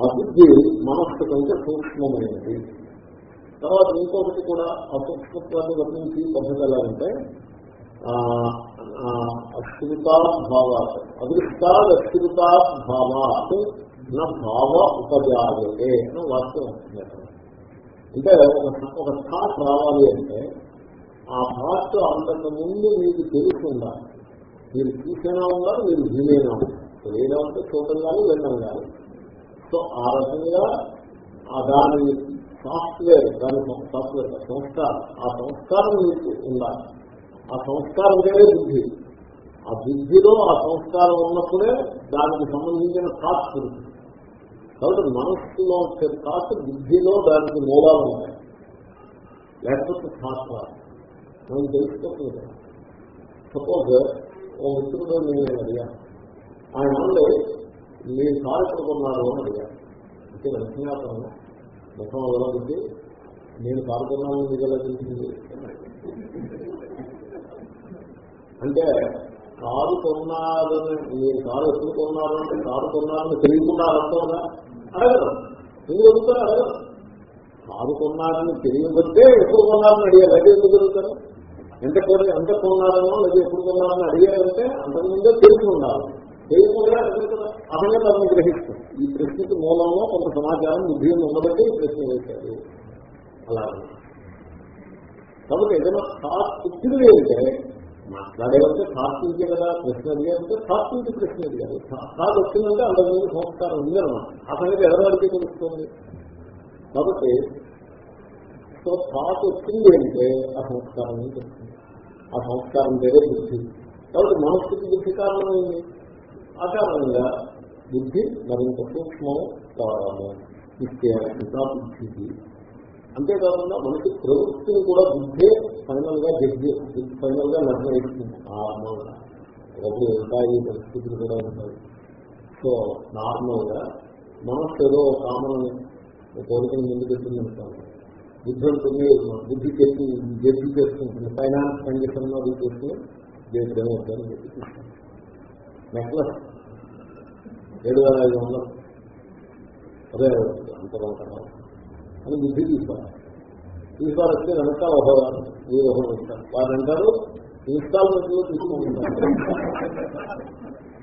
S1: ఆ బుద్ధి మనస్సు కంటే సూక్ష్మమైనది. తర్వాత ఇంకొకటి కూడా అసూక్ష్మత్వాన్ని వర్ణించి పద్ధతి ఎలా అంటే అశ్రుతాభావాత్ అదృష్టాద్ అశ్రుతాభావాత్ నా భావ ఉపజాయతే అని వాక్యం అంటే ఒక థాట్ రావాలి అంటే ఆ థాట్ అంతకు ముందు మీకు తెలిసి మీరు చూసేనా ఉన్నారు మీరు వినేనా ఉన్నారు తెలియడం అంటే చూడటం కానీ వినడం కానీ సో ఆ రకంగా ఆ దాని సాఫ్ట్వేర్ దాని సాఫ్ట్వేర్ సంస్కారం ఆ సంస్కారం మీకు ఉండాలి. ఆ సంస్కారం అనేది బుద్ధి. ఆ బుద్ధిలో ఆ సంస్కారం ఉన్నప్పుడే దానికి సంబంధించిన థాట్స్ పుడుతుంది కాబట్టి మనస్సులో వచ్చే థాట్ బుద్ధిలో దానికి మూలాలు ఉంటాయి. లేకపోతే థాట్ రాదు మనం తెలుసుకోలేదు సపోజ్ ఓ మిత్రుడు నేను అడిగా ఆయన వాళ్ళు మీరు కారు అని అడిగారు అంటే లక్ష్మీనాథం ముఖం వదలబుద్ధి నేను కారు కొన్నాను మీకు ఎలా తెలిసింది అంటే కారు కొన్నారని మీరు కారు ఎప్పుడు కొన్నారు అంటే కారు కొన్నారని తెలియకుండా అర్థమదా అడగదు ఎందుకు అడుగుతారు? అడగదు కారు కొన్నారని తెలియబట్టే ఎప్పుడు కొన్నారని అడిగారు. అది ఎందుకు జరుగుతారు ఎంత కొని ఎంత కొన్నారనో లేదా ఎప్పుడు కొన్నారని అడిగారంటే అంతకుముందే తెలిసి ఉండాలి తెలియకుండా అసలే తనని గ్రహిస్తాం ఈ ప్రశ్నకి మూలంలో కొంత సమాచారం బుద్ధి ఉండబట్టి ఈ ప్రశ్న వేశారు. అలాగే. కాబట్టి ఏదైనా థాట్ పుట్టినది అంటే మాట్లాడేదంటే థాట్ నుంచే కదా ప్రశ్న అడిగారంటే థాట్ ప్రశ్న అడిగారు. కాదు వచ్చిందంటే అంతకుముందు సంస్కారం ఉందన్నమాట ఆ సంగతి ఎదరవాడికి తెలుస్తుంది? కాబట్టి సో థాట్ వచ్చింది అంటే ఆ సంస్కారం నుంచి ఆ సంస్కారం వేరే బుద్ధి. కాబట్టి మనస్థితి బుద్ధి కారణమైంది. ఆ కారణంగా బుద్ధి మరింత సూక్ష్మం కావాలి. నిత్యా బుద్ధి అంతేకాకుండా మనకి ప్రవృత్తిని కూడా బుద్ధే ఫైనల్గా జడ్జి ఫైనల్గా నిర్ణయిస్తుంది ఒకప్పుడు ఉంటాయి పరిస్థితులు కూడా ఉంటాయి. సో నార్మల్గా మనస్సు ఏదో కామన్ కోరికను ముందు పెట్టింది అనుకోండి బుద్ధి ఉంటుంది బుద్ధి చేసి జడ్జి చేసుకుంటుంది ఫైనాన్స్ కండిషన్ అది చేసుకుని దేశం ఏమవుతుందని చెప్పి నెక్లెస్. ఏడు వేల ఐదు వందలు. అదే అంత అని బుద్ధి తీసుకోవాలి. తీసుకోవాలంటే వెనకాల ఒక వీరు ఒకరు ఉంటారు వారు అంటారు ఇన్స్టాల్మెంట్లో తీసుకుంటారు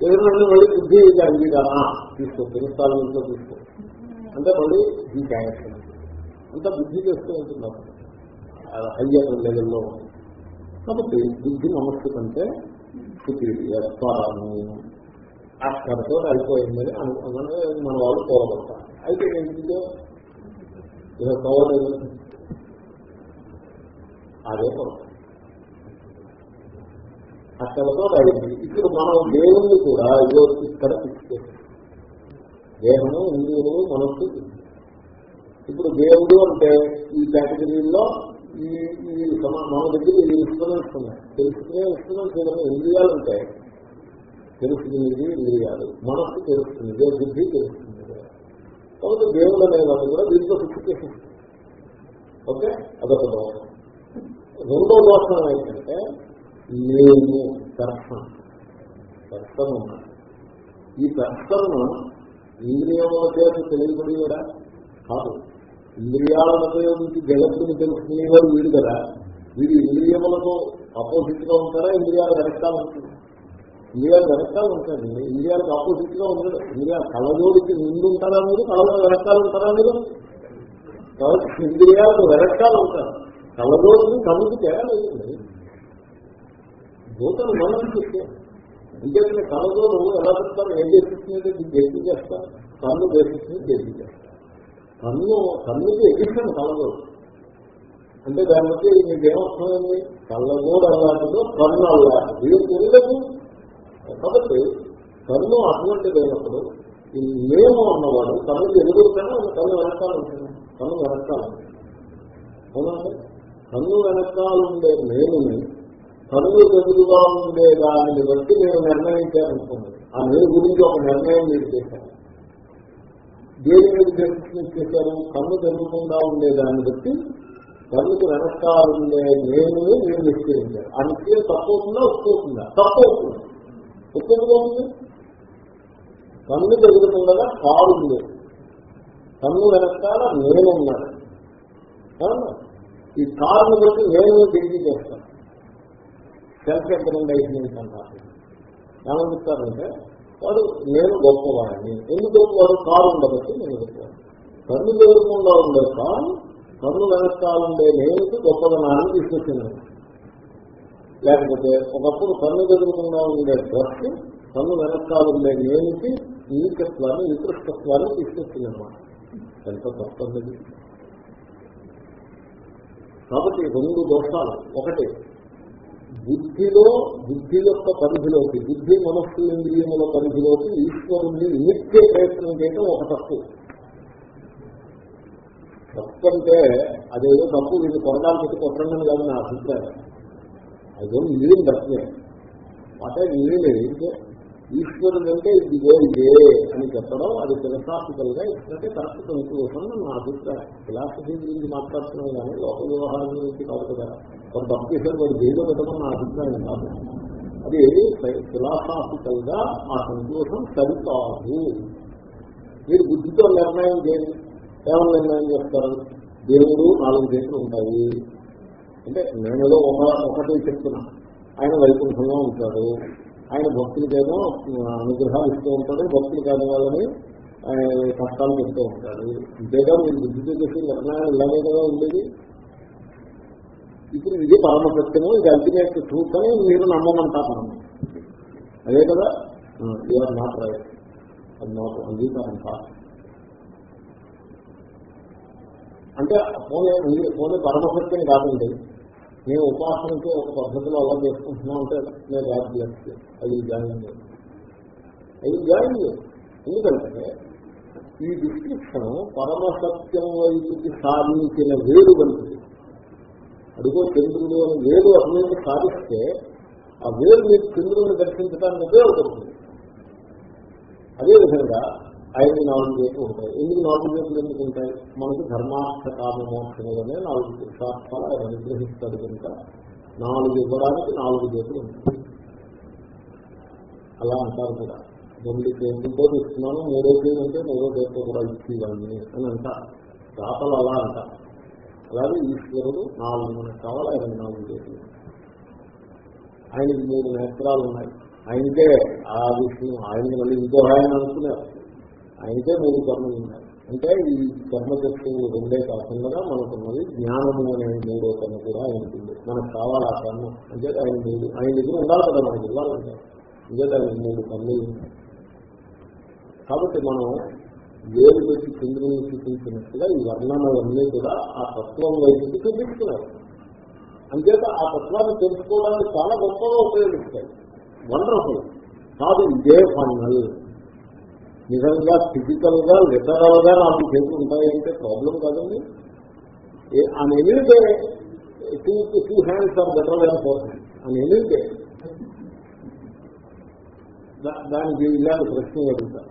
S1: ఎవరు మళ్ళీ బుద్ధి అంగీకారా తీసుకో ఇన్స్టాల్మెంట్లో తీసుకో. అంటే మళ్ళీ ఈ క్యారెక్టర్ అంతా బుద్ధి చేస్తూ ఉంటున్నారు హయ్యర్ లెవెల్లో కాబట్టి బుద్ధి మనస్సు కంటే సుపీరియర్ స్వరము అక్కడితో అయిపోయిందని అనుకున్నది మన వాళ్ళు పోలబడతారు అయితే ఏంటంటే ఇక కావలేదు అదే అక్కడతో అయింది. ఇప్పుడు మనం దేవుణ్ణి కూడా ఇదో ఇక్కడ ఫిక్స్ దేహము ఇంద్రియులు మనస్సు. ఇప్పుడు దేవుడు అంటే ఈ కేటగిరీలో ఈ ఈ మన దగ్గర ఈ ఇన్స్ట్రుమెంట్స్ ఉన్నాయి తెలుసుకునే ఇన్స్ట్రుమెంట్స్ ఏదైనా ఇంద్రియాలు ఉంటాయి తెలుసుకునేది ఇంద్రియాలు. మనస్సు తెలుస్తుంది. బుద్ధి తెలుస్తుంది. కాబట్టి దేవుడు అనేదాన్ని కూడా దీంట్లో ఫిక్సికేషన్ ఓకే? అదొక దోషం. రెండో దోషం ఏంటంటే నేను దర్శనం. దర్శనం ఈ దర్శనం ఇంద్రియముల చేత తెలియబడేవాడా కాదు. ఇంద్రియాలను ఉపయోగించి జగత్తుని తెలుసుకునేవాడు వీడు కదా. వీడు ఇంద్రియములతో అపోజిట్గా ఉంటారా? ఇంద్రియాలు వెనకాల ఉంటుంది ఇండియా వెనకాల ఉంటారండి ఇండియాకి ఆపోజిట్గా ఉండదు. ఇండియా కళ్ళజోడికి ముందు ఉంటారా మీరు? కళలో వెనకాల ఉంటారా మీరు? కాబట్టి ఇంద్రియాలకు వెనకాల ఉంటారు. కళ్ళజోడికి కళ్ళకి తేడా లేదండి భూతలు మనసు చెప్పారు అంతేకాని కళ్ళజోడు ఎలా చెప్తారు? ఏం చేస్తుంది జడ్జి చేస్తారు కన్ను చేసిస్తుంది జడ్జి చేస్తారు కన్ను కన్నుకి ఎగిస్తాను కళ్ళజోడు అంటే దాని బట్టి మీకు ఏమొస్తుందండి కళ్ళజోడు అలాంటిదో కన్ను అలాంటిది. ఇది తెలియదు. కాబట్టి కన్ను అటువంటిది అయినప్పుడు ఈ మేము అన్నవాడు కన్నుకి ఎదుగుతానే కన్ను వెనకాల ఉంటుంది. కన్ను వెనకాల ఉంటుంది. అవునండి కన్ను వెనకాల ఉండే నేనుని కన్ను ఎదురుగా ఉండే దానిని బట్టి నేను నిర్ణయించాలనుకున్నాను ఆ నేను గురించి ఒక నిర్ణయం మీరు చేశాను దేని మీద డెసిషన్ చేశారు? కన్ను జరుగుకుండా ఉండే దాన్ని బట్టి కన్నుకు వెనకాల ఉండే నేను నేను నిశ్చయించాను ఆ నిశ్చయం తప్పవుతుందా? వస్తుందా తప్పవుతుంది. ఒప్పుగా ఉంది? కన్ను జరుగుతుండగా కారు ఉంది. కన్ను వెనకాల నేనున్నాను అవునా? ఈ కారును బట్టి నేను డిగ్రీ చేస్తాను సెల్ఫ్ రికమెండేషన్ అంటారు ఏమనిస్తారంటే వాడు నేను గొప్పవాడిని. ఎందుకు వాడు కారు ఉండబట్టి నేను గొప్పవాడు కన్ను ఎదురకుండా ఉండే కారు కన్ను వెనకాలండే నేను గొప్పదనాన్ని తీసుకొచ్చినాను లేకపోతే ఒకప్పుడు కన్ను ఎదురకుండా ఉండే డ్రస్ కన్ను వెనకాలండే నేనుకి నీకత్వాన్ని నికృష్టత్వాన్ని తీసుకొచ్చిందన్నమాట. ఎంత తప్పది కాబట్టి రెండు దోషాలు. ఒకటి బుద్ధిలో బుద్ధి యొక్క పరిధిలోకి బుద్ధి మనస్సు ఇంద్రియముల పరిధిలోకి ఈశ్వరుణ్ణి నిత్య ప్రయత్నం చేయడం ఒక తప్పు. తప్పు అంటే అదేదో తప్పు వీళ్ళు కొరడాలు పెట్టి కొట్టడం కాదు నా అభిప్రాయం. అదో వాట్ ఐ అంటే మీడియం ఈశ్వరుడు అంటే ఇది ఇదే అని చెప్పడం అది ఫిలసాఫికల్గా ఇచ్చినట్టే కరెక్ట్ కన్క్లూషన్ నా అభిప్రాయం. ఫిలాసఫీ గురించి మాట్లాడుతున్నాం కానీ లోక వ్యవహారం గురించి కాదు కదా. కొంత తప్పు వాడు జైల్లో పెట్టడం నా అభిప్రాయం కాదు. అది ఫిలాసాఫికల్గా ఆ కన్క్లూషన్ సరికాదు. మీరు బుద్ధితో నిర్ణయం చేయండి. ఏమైనా నిర్ణయం చేస్తారు? దేవుడు నాలుగు చేతులు ఉంటాయి. అంటే నేనేదో ఒక ఒకటి చెప్తున్నా. ఆయన వైకుంఠంలో ఉంటాడు. ఆయన భక్తులకేమో అనుగ్రహాలు ఇస్తూ ఉంటాడు. భక్తులు కాని వాళ్ళని కష్టాలు పెడుతూ ఉంటాడు. ఇంతేగా మీరు బుద్ధి చేసి నిర్ణయాలు ఇలాగే కదా ఉండేది? ఇప్పుడు ఇది పరమ సత్యము. ఇది అల్టిమేట్ ట్రూత్ అని మీరు నమ్మమంటారు మనం అదే కదా? యూఆర్ నాట్ రైట్ అది నాకు అంగీకారం కాదు. అంటే పోనీ పోనీ పరమసత్యం కాదండి. నేను ఉపాసనకి ఒక పద్ధతిలో అలా చేసుకుంటున్నాం అంటే నేను రాజు చేస్తే అది జాయిన్ అది జాయిన్ ఎందుకంటే ఈ డిస్క్రిప్షన్ పరమసత్యం వైపుకి సాధించిన వేరు కలిపి అదిగో చంద్రుడు అని వేరు అభివృద్ధి సాధిస్తే ఆ వేరు మీకు చంద్రుడిని దర్శించడానికి ఉపయోగపడుతుంది అదేవిధంగా ఐదు నాలుగు గేట్లు ఉంటాయి. ఎందుకు నాలుగు గేట్లు ఎందుకు ఉంటాయి మనకి ధర్మార్థ కామమోక్షములనే నాలుగు పురుషార్థాలు ఆయన అనుగ్రహిస్తాడు కనుక నాలుగు ఇవ్వడానికి నాలుగు గేట్లు ఉంటాయి. అలా అంటారు కూడా. రెండు గేట్లతో ఇస్తున్నాను మూడో చేతి అంటే మూడో గేట్తో కూడా ఇచ్చేవాడిని అని అంటారు. దాతలు అలా అంటారు. అలాగే ఈశ్వరుడు నాలుగు మనకు కావాలి ఆయన నాలుగు గేట్లు. ఆయనకి మూడు నేత్రాలు ఉన్నాయి. ఆయనకే ఆ విషయం ఆయనకి మళ్ళీ ఇంకో ఆయన అనుకున్నారు. అయితే మూడు కర్మలు ఉన్నాయి అంటే ఈ కర్మశక్తులు రెండే కాకుండా మనకున్నది జ్ఞానము అనే మూడో కర్మ కూడా ఆయనకుంది మనకు కావాలి ఆ కర్మ? అంటే ఆయన మూడు. ఆయన దగ్గర ఉండాలి కదా మనకి ఇవ్వాలంటే. అంటే ఆయన మూడు కర్మలు ఉన్నాయి కాబట్టి మనం వేరు పెట్టి చంద్రుని చూపించినట్టుగా ఈ వర్ణనలన్నీ కూడా ఆ తత్వం వైపు చూపిస్తున్నారు అంచేత ఆ తత్వాన్ని తెలుసుకోవడానికి చాలా గొప్పగా ఉపయోగిస్తాయి వండర్ఫుల్ కాదు ఇదే ఫైనల్ నిజంగా ఫిజికల్గా లిటరల్గా నాకు చేతులు ఉంటాయంటే ప్రాబ్లం కాదండి. అని ఎనిమిదే two two hands are better than four hands అని ఎనిమిదే దానికి ఇలాంటి ప్రశ్న అడుగుతారు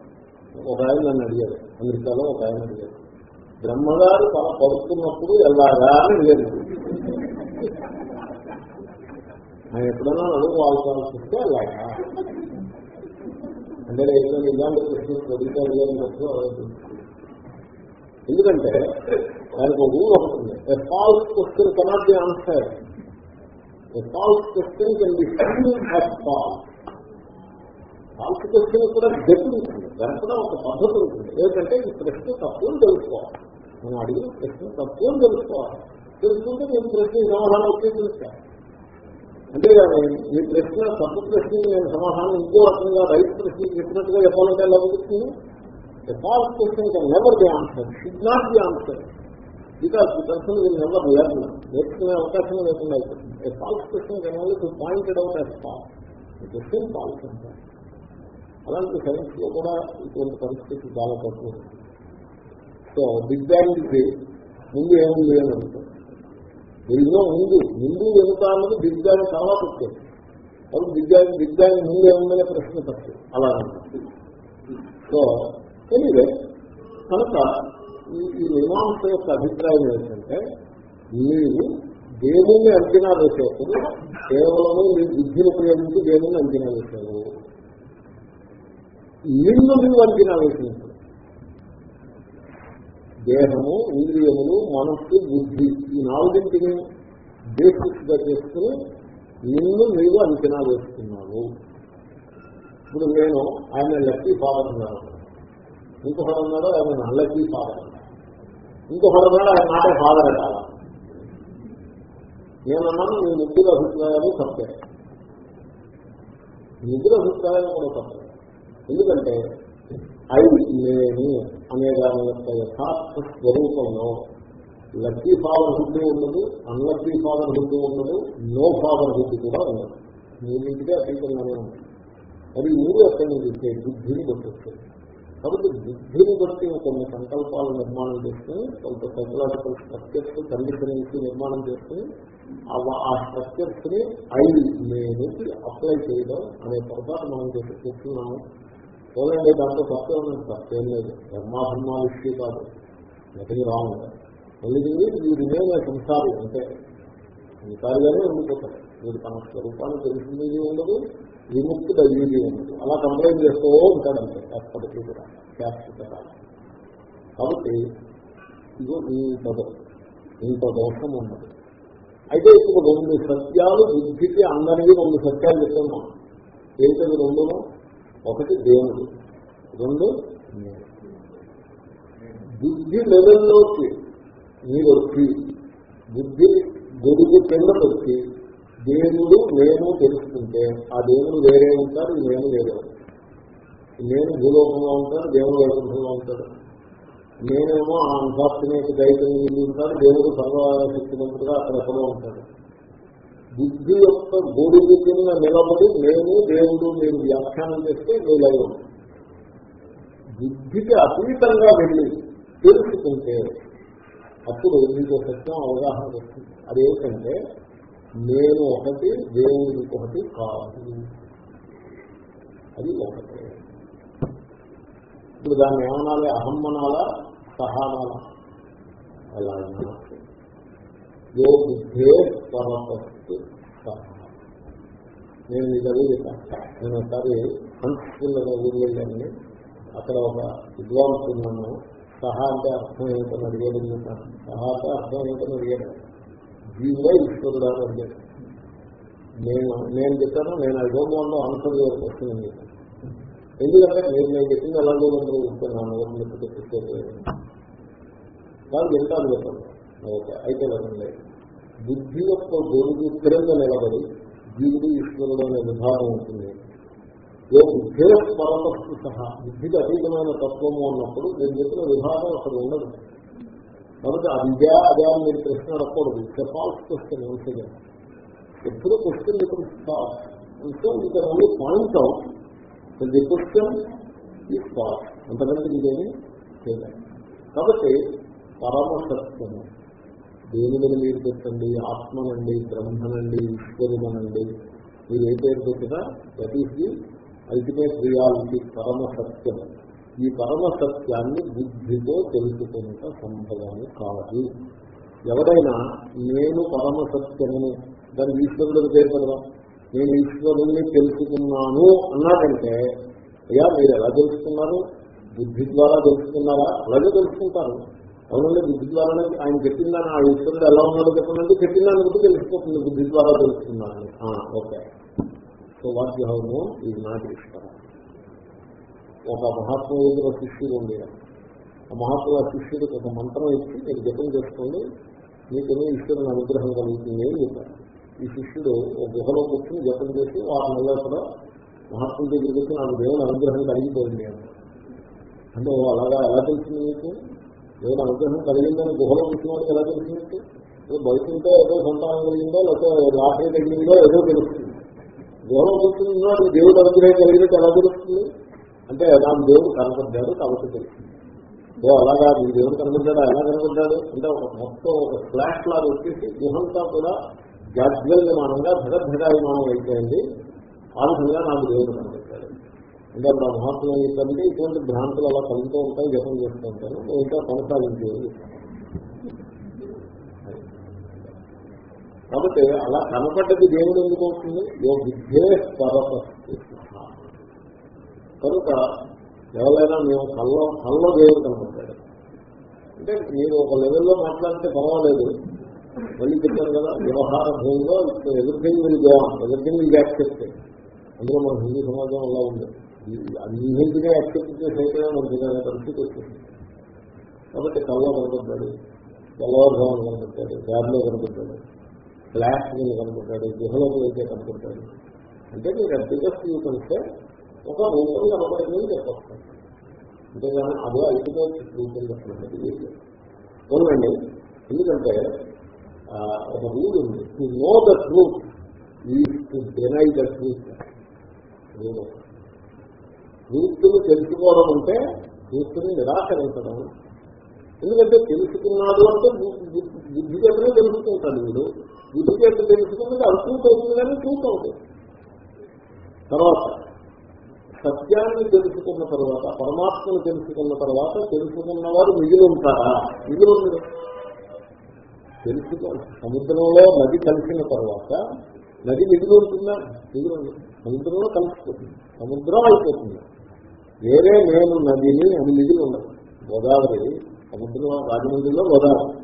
S1: ఒక ఆయన నన్ను అడిగారు అమెరికాలో ఒక ఆయన అడిగారు బ్రహ్మగారు తల పడుతున్నప్పుడు ఎలాగా అని అడిగారు ఆయన ఎప్పుడైనా అడుగు వాళ్ళకాల్సి వస్తే అలాగా అంటే ఏదైనా ఇలాంటి ప్రశ్నలు అడిగితే అడిగారని చెప్పి ఎందుకంటే దానికి ఒక రూల్ ఒకటి a false question cannot be answer a false question can be false false question కూడా గట్టి ఉంటుంది. దానికి కూడా ఒక పద్ధతి ఉంటుంది. ఏంటంటే ఈ ప్రశ్న తప్పుని తెలుసుకోవాలి. మనం అడిగిన ప్రశ్న తప్పుని తెలుసుకోవాలి. తెలుసుకుంటే నేను ప్రశ్న సమాధానం వచ్చే తెలుస్తాను అంతేగాని ఈ ప్రశ్న తప్పు ప్రశ్నకి నేను సమాధానం ఇంకో రకంగా రైట్ ప్రశ్నకి చెప్పినట్టుగా చెప్పాలంటే ఎలా కుదురుతుంది false question can never the answer should not the answer because the person will never learn నేర్చుకునే అవకాశం లేకుండా అయిపోతుంది. False question can only to pointed out as false question false అంటారు అలాంటి సైన్స్లో కూడా ఇటువంటి పరిస్థితి చాలా తక్కువ. సో బిగ్ బ్యాంగ్ ముందు ఏముంది అని అంటారు బిగ్లో ముందు ముందు వెనుక అన్నది దిగ్గాని బ్యాంగ్ తర్వాత వచ్చేది కాబట్టి దిగ్గాని బ్యాంగ్ ముందు ఏముందనే ప్రశ్న తప్పు అలా సో తెలియదే కనుక ఈ ఈ మీమాంస యొక్క అభిప్రాయం ఏంటంటే మీరు దేవుణ్ణి అంచనా వేసేప్పుడు కేవలము మీ బుద్ధిని ఉపయోగించి దేవుణ్ణి అంచనా వేశారు నిన్ను నువ్వు అంచనా వేసినప్పుడు దేహము ఇంద్రియములు మనస్సు బుద్ధి ఈ నాలుగింటిని బేసిక్గా చేసుకుని నిన్ను నీవు అంచనా వేస్తున్నావు. ఇప్పుడు నేను ఆయన లక్కీ ఫాదర్ ఉన్నాను ఇంకొకడు అన్నాడు ఆయన అన్లక్కీ ఫాదర్. ఇంకొకడు అన్నాడు ఆయన నాటే ఫాదర్ అడాల నేనన్నాను నీ ముగ్గురు అభిప్రాయాలు తప్పే. ముగ్గురు అభిప్రాయాలు కూడా తప్పే. ఎందుకంటే ఐ నేను అనే దాని యొక్క యథార్థ స్వరూపంలో లక్కీ ఫాదర్ హుడ్ ఉండదు అన్లక్కీ ఫాదర్ హుడ్ ఉండదు నో ఫాదర్ హుడ్ కూడా ఉండదు మూడింటిగా అతీతంగానే ఉంది. మరి మూడు ఎక్కడి నుంచి వచ్చాయి బుద్ధిని బట్టి కాబట్టి బుద్ధిని బట్టి కొన్ని సంకల్పాలు నిర్మాణం చేసుకుని కొంత సైకలాజికల్ స్ట్రక్చర్స్ కండిషనింగ్స్ నిర్మాణం చేసుకుని ఆ స్ట్రక్చర్స్ని ఐ నేను అప్లై చేయడం అనే పొరపాటు మనం చేసి కూర్చున్నాము. పోలండి దాంట్లో తప్పే ఉన్నది తప్పేం లేదు. ధర్మాధర్మా విషయం కాదు. నటింగ్ రాంగ్ మళ్ళీ వీరి మీద సంసారి అంటే సంసారిగానే ఉండిపోతారు వీడు తన స్వరూపాన్ని తెలిసింది ఉండదు విముక్తి అయ్యేది ఉండదు. అలా కంప్లైంట్ చేస్తూ ఉంటాడంటే ఎప్పటికీ కూడా. శాశ్వత కాబట్టి ఇదో ఇంత ఇంత దోషం ఉన్నది. అయితే ఇప్పుడు రెండు సత్యాలు బుద్ధికి అందరికీ రెండు సత్యాలు చెప్తున్నాం. ఏంటది రెండును ఒకటి దేవుడు రెండు బుద్ధి లెవెల్లోకి మీరు వచ్చి బుద్ధి గొడుగు కిందకొచ్చి దేవుడు నేను తెలుసుకుంటే ఆ దేవుడు వేరే ఉంటారు నేను వేరే నేను భూలోకంలో ఉంటాను దేవుడు వైకుంఠంలో ఉంటాడు. నేనేమో ఆ అంశాత్మక దైతం ఉంటాడు దేవుడు సర్వశక్తిమంతుడుగా అక్కడ ఎక్కడో ఉంటాడు. బుద్ధి యొక్క గొడుగు కింద నిలబడి నేను దేవుడు మీరు వ్యాఖ్యానం చేస్తే వీలై బుద్ధికి అతీతంగా వెళ్ళి తెలుసుకుంటే అప్పుడు మీకు సత్యం అవగాహన వస్తుంది. అదేంటంటే నేను ఒకటి దేవుడు ఒకటి కాదు. అది ఒకటే. ఇప్పుడు దాన్ని ఏమనాలి? అహమ్మనాలా? సహానాలా? అలా యో బుద్ధే పరపస్తు నేను మీకు అదే చెప్పాను నేను ఒకసారి సంస్కృతుల ఊరు వెళ్ళాను అక్కడ ఒక విద్వాంసున్నాను సహా అంటే అర్థం ఏమిటని అడిగాడు. చెప్తాను సహా అంటే అర్థం ఏమిటని అడిగాడు. జీవుడే ఈశ్వరుడా అని అడిగాడు. నేను నేను చెప్పాను నేను ఐ డోంట్ వాంట్ ఆన్సర్ వస్తుందని చెప్పాను. ఎందుకంటే మీరు నేను చెప్పింది ఎలాగో ఉందో చెప్తున్నాను వాళ్ళు చెప్తాను చెప్పండి. ఓకే అయితే వెళ్ళండి. బుద్ధి యొక్క గొడుగు క్రింద నిలబడి జీవుడు ఈశ్వరుడు అనే విభాగం ఉంటుంది. ఏ బుద్ధే పరమస్తు సహా బుద్ధికి అతీతమైన తత్వము అన్నప్పుడు నేను చెప్పిన విభాగం అసలు ఉండదు. కాబట్టి అదే అదే అని మీరు ప్రశ్న అడగకూడదు. చెప్పాల్సి వస్తుంది మంచిగా ఎప్పుడు క్వశ్చన్ ఇప్పుడు సో ఇక only point out the question ఈ స్పాట్ అంతకంటే ఇదేమి చేయలేదు కాబట్టి పరమసత్వము. దేని మీద మీరు పెట్టండి ఆత్మనండి బ్రహ్మనండి ఈశ్వరుడనండి. మీరు ఏ పేరు పెట్టినా that is the ultimate reality పరమ సత్యం. ఈ పరమ సత్యాన్ని బుద్ధితో తెలుసుకునేట సంభవాన్ని కాదు. ఎవరైనా నేను పరమ సత్యమును దాని ఈశ్వరుడికి పేరు పెడదాం. నేను ఈశ్వరుణ్ణి తెలుసుకున్నాను అన్నాడంటే అయ్యా మీరు ఎలా తెలుసుకున్నారు? బుద్ధి ద్వారా తెలుసుకున్నారా? అలాగే తెలుసుకుంటారు. అవునండి బుద్ధి ద్వారానే ఆయన చెప్పిందని ఆ ఈశ్వరుడు ఎలా ఉన్నాడో చెప్పండి చెప్పిందని బుద్ధి తెలిసిపోతుంది బుద్ధి ద్వారా తెలుసుకున్నాను okay. So what you have known is not ఈశ్వర ఒక మహాత్మ దగ్గర శిష్యుడు ఉంది ఆ మహాత్మ శిష్యుడికి ఒక మంత్రం ఇచ్చి మీరు జపం చేసుకోండి మీకేమో ఈశ్వరుని అనుగ్రహం కలుగుతుంది అని చెప్పారు. ఈ శిష్యుడు ఒక గుహలో కూర్చొని జపం చేసి వారి నెలలో కూడా మహాత్ముల దగ్గరికి వచ్చి నాకు దేవుని అనుగ్రహం కలిగిపోయింది అని. అంటే ఓ అలాగా ఎలా తెలిసింది మీకు? నేను అనుగ్రహం కలిగిందని గుహలో కూర్చున్నాడు ఎలా తెలిసినట్టు బయటంటే ఏదో సంతానం కలిగిందో లేకపోతే లాటరీ తగిలిందో ఏదో తెలుస్తుంది. గుహలో కూర్చున్నాడు దేవుడు అనుగ్రహం కలిగినట్టు ఎలా తెలుస్తుంది? అంటే నాకు దేవుడు కనపడ్డాడు కాబట్టి తెలుస్తుంది. ఓ అలాగా మీ దేవుడు కనపడ్డాడు? ఎలా కనపడ్డాడు? అంటే ఒక మొత్తం ఒక ఫ్లాష్ లాగా వచ్చేసి గుహంతా కూడా జాగ్రత్తమానంగా ధగధగాయమానం అయిపోయింది. ఆ విధంగా నాకు దేవుడు అంటే అప్పుడు ఆ ఏంటంటే ఇటువంటి భ్రాంతులు అలా కలుగుతూ ఉంటాయి జపం చేస్తూ ఉంటాను ఇంకా కొనసాగించేది. కాబట్టి అలా కనపడ్డది దేవుడు ఎందుకు అవుతుంది? యో విద్యే కనుక ఎవరైనా మేము కళ్ళ కళ్ళ దేవుడు కనపడ్డాడు. అంటే మీరు ఒక లెవెల్లో మాట్లాడితే పర్వాలేదు. మళ్ళీ చెప్పాను కదా వ్యవహార భూమిలో ఎదుర్కొని విల్ గోవాన్ ఎదుర్కొంది విల్ యాక్సెప్ట్ అందులో మన హిందూ సమాజం అలా ఉంది. అన్నింటినీ యాక్సెప్ట్ చేసేదే మంచిగా పరిస్థితి వచ్చింది. కాబట్టి కళ్ళ కనపడ్డాడు తెల్లవారుజామున కనపడ్డాడు దారిలో కనపడ్డాడు ఫ్లాష్ మీద కనపడ్డాడు గుహలో అయితే కనపడ్డాడు. అంటే మీరు బిగ్గెస్ట్ యూ కంటే ఒక రూపం కనపడిందని చెప్పొస్తాను అంతేగాని అదే అల్టిమేట్ రూపం చెప్పినది అవునండి ఎందుకంటే ఒక రూల్ ఉంది. టు నో ద ట్రూత్ ఈ టు డెనై ద ట్రూత్ ట్రూత్ని తెలుసుకోవడం అంటే ట్రూత్ని నిరాకరించడం. ఎందుకంటే తెలుసుకున్నాడు అంటే బుద్ధి చేతనే తెలుసుకుంటాడు వీడు. బుద్ధి చేత తెలుసుకున్నది అది అవుతుంది కానీ ట్రూత్ అవుతుంది. తర్వాత సత్యాన్ని తెలుసుకున్న తర్వాత పరమాత్మను తెలుసుకున్న తర్వాత తెలుసుకున్నవారు మిగిలి ఉంటారా మిగిలి ఉండదు తెలుసుకున్న సముద్రంలో నది కలిసిన తర్వాత నది మిగిలి ఉంటుందా? మిగిలి ఉండదు. సముద్రంలో కలిసిపోతుంది. సముద్రం అయిపోతుంది. వేరే నేను నదిని అని మిగిలి ఉండదు. గోదావరి సముద్రంలో రాజమండ్రిలో గోదావరి.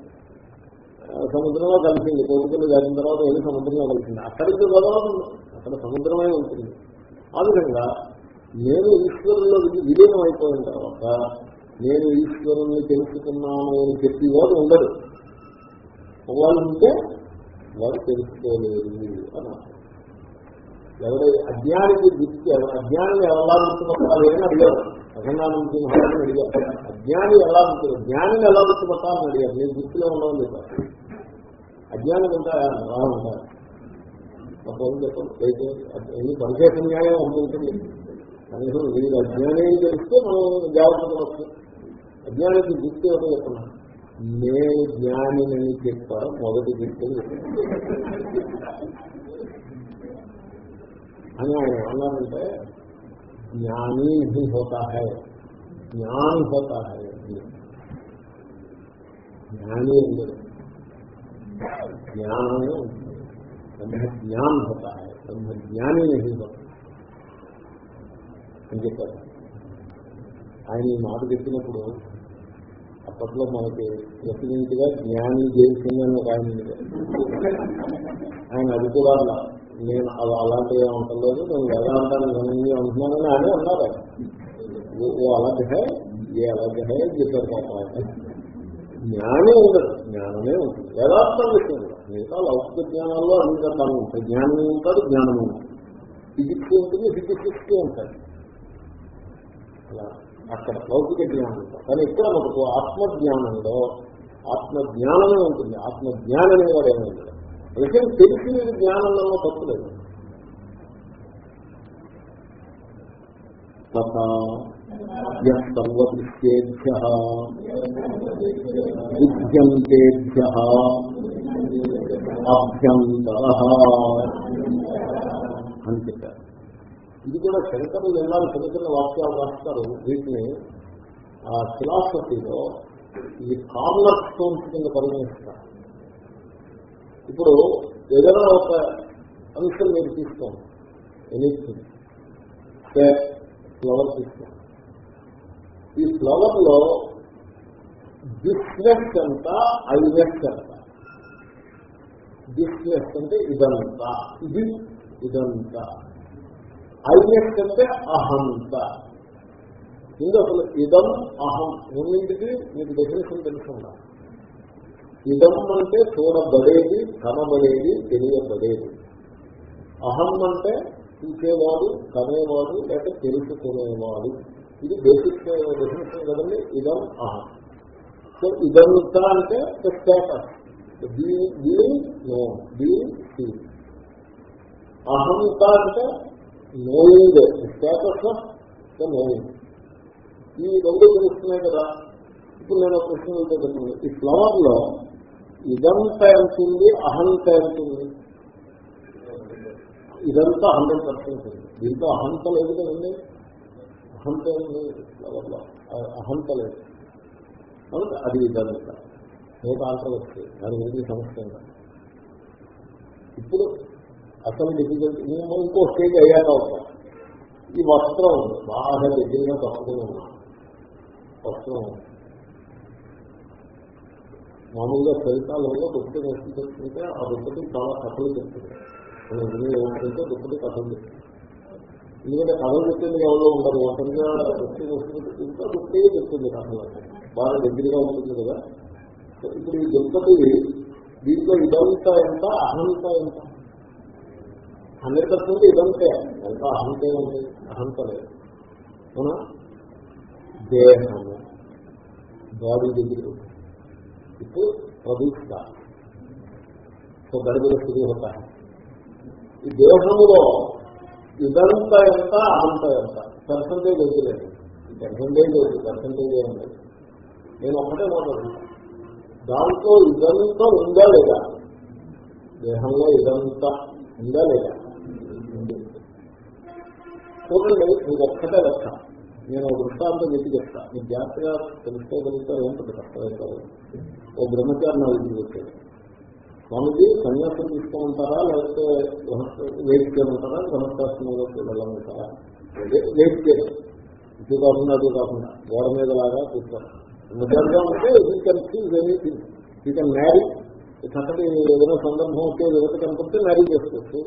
S1: సముద్రంలో కలిసింది. కోటికలు దాటిన తర్వాత వెళ్ళి సముద్రంలో కలిసింది. అక్కడికి గోదావరి అక్కడ సముద్రమే ఉంటుంది. ఆ విధంగా నేను ఈశ్వరుల్లో విలీనం అయిపోయిన తర్వాత నేను ఈశ్వరుణ్ణి తెలుసుకున్నాను అని చెప్పి వాడు ఉండడు. వాళ్ళు ఉంటే వారు తెలుసుకోలేదు అని అర్థం. ఎవరి అజ్ఞానికి దృష్టి అజ్ఞానం ఎలా గుర్తుపట్టాలి అని అడిగారు. అఖండానంద మహారాజు అడిగారు. అజ్ఞాని ఎలా గుర్తు జ్ఞానం ఎలా గుర్తుపట్టాలని అడిగారు. నేను గుర్తులో ఉండవని చెప్పారు. అజ్ఞానం ఉంటాయా ఎలా ఉంటారు. అప్పుడు చెప్పండి. ఎన్ని పరిశేష న్యాయం ఉంటుంది కనీసం వీరు అజ్ఞానం తెలిస్తే మనం జాగ్రత్త పడవచ్చు అజ్ఞానికి దృష్టి ఎవరు చెప్పండి. నేను జ్ఞానిని చెప్పారు మొదటి గుర్తు అని ఆయన జ్ఞాని ఇది హోతా హై జ్ఞాన్ హోతా హై జ్ఞాని ఉంది జ్ఞానమే ఉంటుంది బ్రహ్మ జ్ఞాన్ హోతా హై బ్రహ్మ జ్ఞాని ఇది హోతా అని చెప్పారు ఆయన ఈ మాట చెప్పినప్పుడు అప్పట్లో మనకి ప్రతినిధిగా జ్ఞాని జయసింగ్ అని ఒక ఆయన ఆయన అది నేను అలా అలాంటివి అంటలేదు నేను వేదాంతాన్ని గణనీయ అంటున్నానని అని అన్నారు ఓ అలాగే ఏ అలాగే చెప్పారు జ్ఞానే ఉండదు జ్ఞానమే ఉంటుంది. వేదాంతం విషయంలో మిగతా లౌకిక జ్ఞానాల్లో అన్ని రకాలు ఉంటాయి. జ్ఞానం ఉంటాడు జ్ఞానం ఉంటుంది ఫిజిక్స్ ఉంటుంది ఫిజిక్స్ ఉంటాయి అక్కడ లౌకిక జ్ఞానం కానీ ఇక్కడ మనకు ఆత్మజ్ఞానంలో ఆత్మజ్ఞానమే ఉంటుంది. ఆత్మజ్ఞానమే కూడా ఏమైనా విషయం తెలిసి మీరు జ్ఞానంలో తప్పులేదు తథా సర్వదృశ్యేభ్య విద్యంతేభ్య అభ్యంతర అని చెప్పారు. ఇది కూడా శంకరులు ఎలా చిన్న చిన్న వాక్యాలు రాస్తారు. వీటిని ఆ ఫిలాసఫీలో ఈ కార్నర్ స్టోన్స్ కింద పరిగణిస్తారు. ఇప్పుడు ఏదైనా ఒక అంశం మీరు తీసుకోండి. ఎనీథింగ్. ఫ్లవర్ తీసుకోండి. ఈ ఫ్లవర్లో బిస్నెస్ ఎంత ఐనెస్ ఎంత? బిస్నెస్ అంటే ఇదంతా. ఇది ఇదంతా. ఐనెస్ అంటే అహంత. ఇందు అసలు ఇదం అహం? రెండింటికి మీకు డెఫినేషన్ తెలుసుకుందా ఇదం అంటే చూడబడేది కనబడేది తెలియబడేది. అహం అంటే చూసేవాడు కనేవాడు లేక తెలుసుకునేవాడు. ఇది బేసిక్ డెఫినేషన్ కదండి ఇదం అహం. సో ఇదంతా అంటే స్టేటస్ నో బీయింగ్ అహంత అంటే నోయింగ్ స్టేటస్ నోయింగ్ ఈ రెండు తెలుస్తున్నాయి కదా. ఇప్పుడు నేను ఒక ప్రశ్న ఈ ఫ్లవర్లో ఇదంతా ఎంతుంది అహంత ఎంతుంది? ఇదంతా హండ్రెడ్ పర్సెంట్ ఉంది. దీంతో అహంత లేదు కదండి? అహంత ఉంది అహంత లేదు. కాబట్టి అది ఇదంతా. నో కాంట్రవర్సీ దాని గురించి సమస్య ఇప్పుడు అసలు డిఫికల్ట్ మేము ఇంకో స్టేజ్ అయ్యాక అవుతాం ఈ వస్త్రం ఉంది. బాగా దగ్గరగా తప్పుకుని ఉన్నాం. వస్త్రం ఉంది. మామూలుగా ఫలితాలలో దుప్పటి వేసి చెప్తుంటే ఆ దుప్పటి చాలా కథలు చెప్తుంది. ఏమంటుంటే దుప్పటి కథలు చెప్తుంది. ఎందుకంటే కథలు చెప్పింది ఎవరో ఉండదు ఒంటరిగా దుప్పటి వేసుకుంటే ఇంకా దుప్పటి చెప్తుంది కథలు. బాగా దగ్గరగా ఉంటుంది కదా. ఇప్పుడు ఈ దుప్పటి దీంట్లో ఇదంతా ఎంత అహంత ఎంత? హండ్రెడ్ పర్సెంట్ ఇదంతే. ఎంత అహంతే ఉంది అహంత లేదు. దేహము. బాడీ దగ్గర ఇప్పుడు ప్రదీప్త సో గడిపిన స్థితి అవుతా ఈ దేహములో ఇదంత ఎంత అహంత ఎంత పర్సంటేజ్ వదిలేదు పర్సంటేజ్ లేదు పర్సంటేజ్ ఏం లేదు నేను ఒక్కటే మాట్లాడుతున్నాను దాంట్లో ఇదంతా ఉందా లేదా దేహంలో ఇదంతా ఉందా లేదా చూడండి ఇది ఒక్కటే లెక్క నేను వృత్తాంతం దృష్టాంతం చెప్పి చెప్తా మీరు జాగ్రత్తగా తెలుసుకోగలుగుతారు ఏంటంటే కష్టమైతే ఓ బ్రహ్మచారి నా ఇంటికి వచ్చాడు. స్వామిజీ సన్యాసం తీసుకోమంటారా? లేకపోతే వెయిట్ చేయమంటారా బ్రహ్మశాస్త్రంలోకి వెళ్ళమంటారా వెయిట్ చేయడం ఇది కాకుండా అది కాకుండా గోడ మీద లాగా కూర్చోరు. బ్రహ్మచారిగా ఉంటే you can seize anything you can marry చక్కటి ఏదైనా సందర్భం వస్తే యువత కనపడితే మ్యారీ చేసుకోవచ్చు.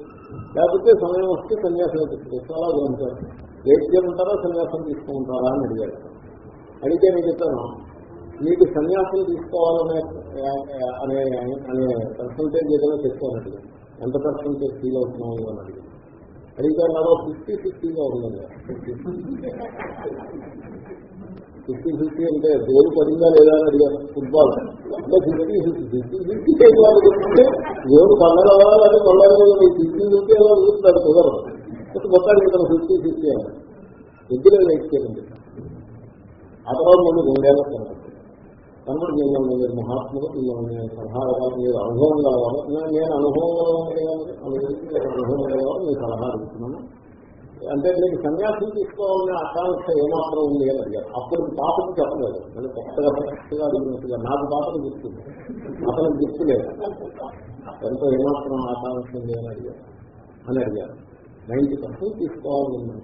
S1: లేకపోతే సమయం వస్తే సన్యాసం తీసుకోవచ్చు అలా గ్రహించారు వెయిట్ చేయమంటారా సన్యాసం తీసుకుంటారా అని అడిగారు అడిగితే నేను చెప్పాను మీకు సన్యాసం తీసుకోవాలనే అనే అనే పర్సంటేజ్ ఏదైనా చెప్పుకోనట్టు ఎంత పర్సంటేజ్ ఫీల్ అవుతున్నావు అని అడిగింది అడిగితే మరో ఫిఫ్టీ ఫిఫ్టీగా ఉందండి ఫిఫ్టీ ఫిఫ్టీ అంటే గోల్ పడిందా లేదా అని అడిగారు. ఫుట్బాల్ అంటే fifty fifty fifty fifty goal పల్లెలవా లేదా పల్లెలు ఫిఫ్టీ ఫిఫ్టీ ఎలా చూస్తారు కుదరదు. మొత్తానికి ఇక్కడ ఫిఫ్టీ ఫిఫ్టీ అని ఎద్దులే వేసుకోండి ఆ తర్వాత మళ్ళీ రెండేళ్ళ తర్వాత కనబడి మిమ్మల్ని మీరు మహాత్ములు మిమ్మల్ని సలహా మీరు అనుభవం కావాలి నేను అనుభవం అనుభవం కావాలి మీరు సలహా అడుగుతున్నాను అంటే మీకు సన్యాసం తీసుకోవాలనే ఆకాంక్ష ఏమాత్రం ఉంది అని అడిగారు. అప్పుడు పాపకు చెప్పలేదు. నేను కొత్తగా కరెక్ట్గా అడిగినట్టుగా నాకు పాపకు గుర్తుంది అతనికి గుర్తులేదు ఎంతో ఏమాత్రం ఆకాంక్ష ఉంది అని అడిగారు. అని అడిగారు. నైన్టీ పర్సెంట్ తీసుకోవాలని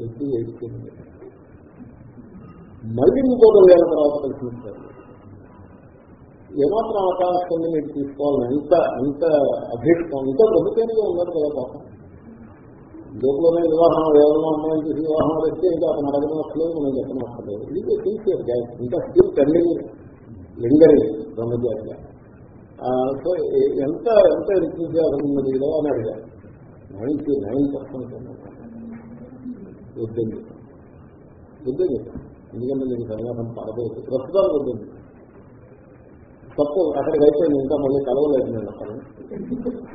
S1: ఎయిటీ వేసుకుంది మళ్ళీ ఇంకొక వేల తర్వాత ప్రశ్నిస్తారు ఏమాత్రం అవకాశం మీరు తీసుకోవాలని ఎంత ఎంత అభీష్టం ఎంత ప్రభుత్వంగా ఉన్నారు కదా పాపం. లోపలనే వివాహం ఎవరిలో అమ్మాయిని చూసి వివాహం వస్తే ఇంకా అతను అడగడం వస్తలేదు మనం చెప్పడం వస్తలేదు ఇది సిన్సియర్ గ్యాస్ ఇంకా స్టిల్ పెండింగ్ లింగరింగ్ బ్రహ్మచారిగా సో ఎంత ఎంత ఎంతజాసం ఉన్నది ఇలా అని అడిగారు. Ninety nine percent. వద్దని చెప్పాను వద్దని చెప్పాను ఎందుకంటే మీకు సన్యాసం పడబోతుంది ప్రస్తుతానికి ఉంటుంది సపోజ్ అక్కడికి అయిపోయింది ఇంకా మళ్ళీ కలవలేదు నేను అక్కడ.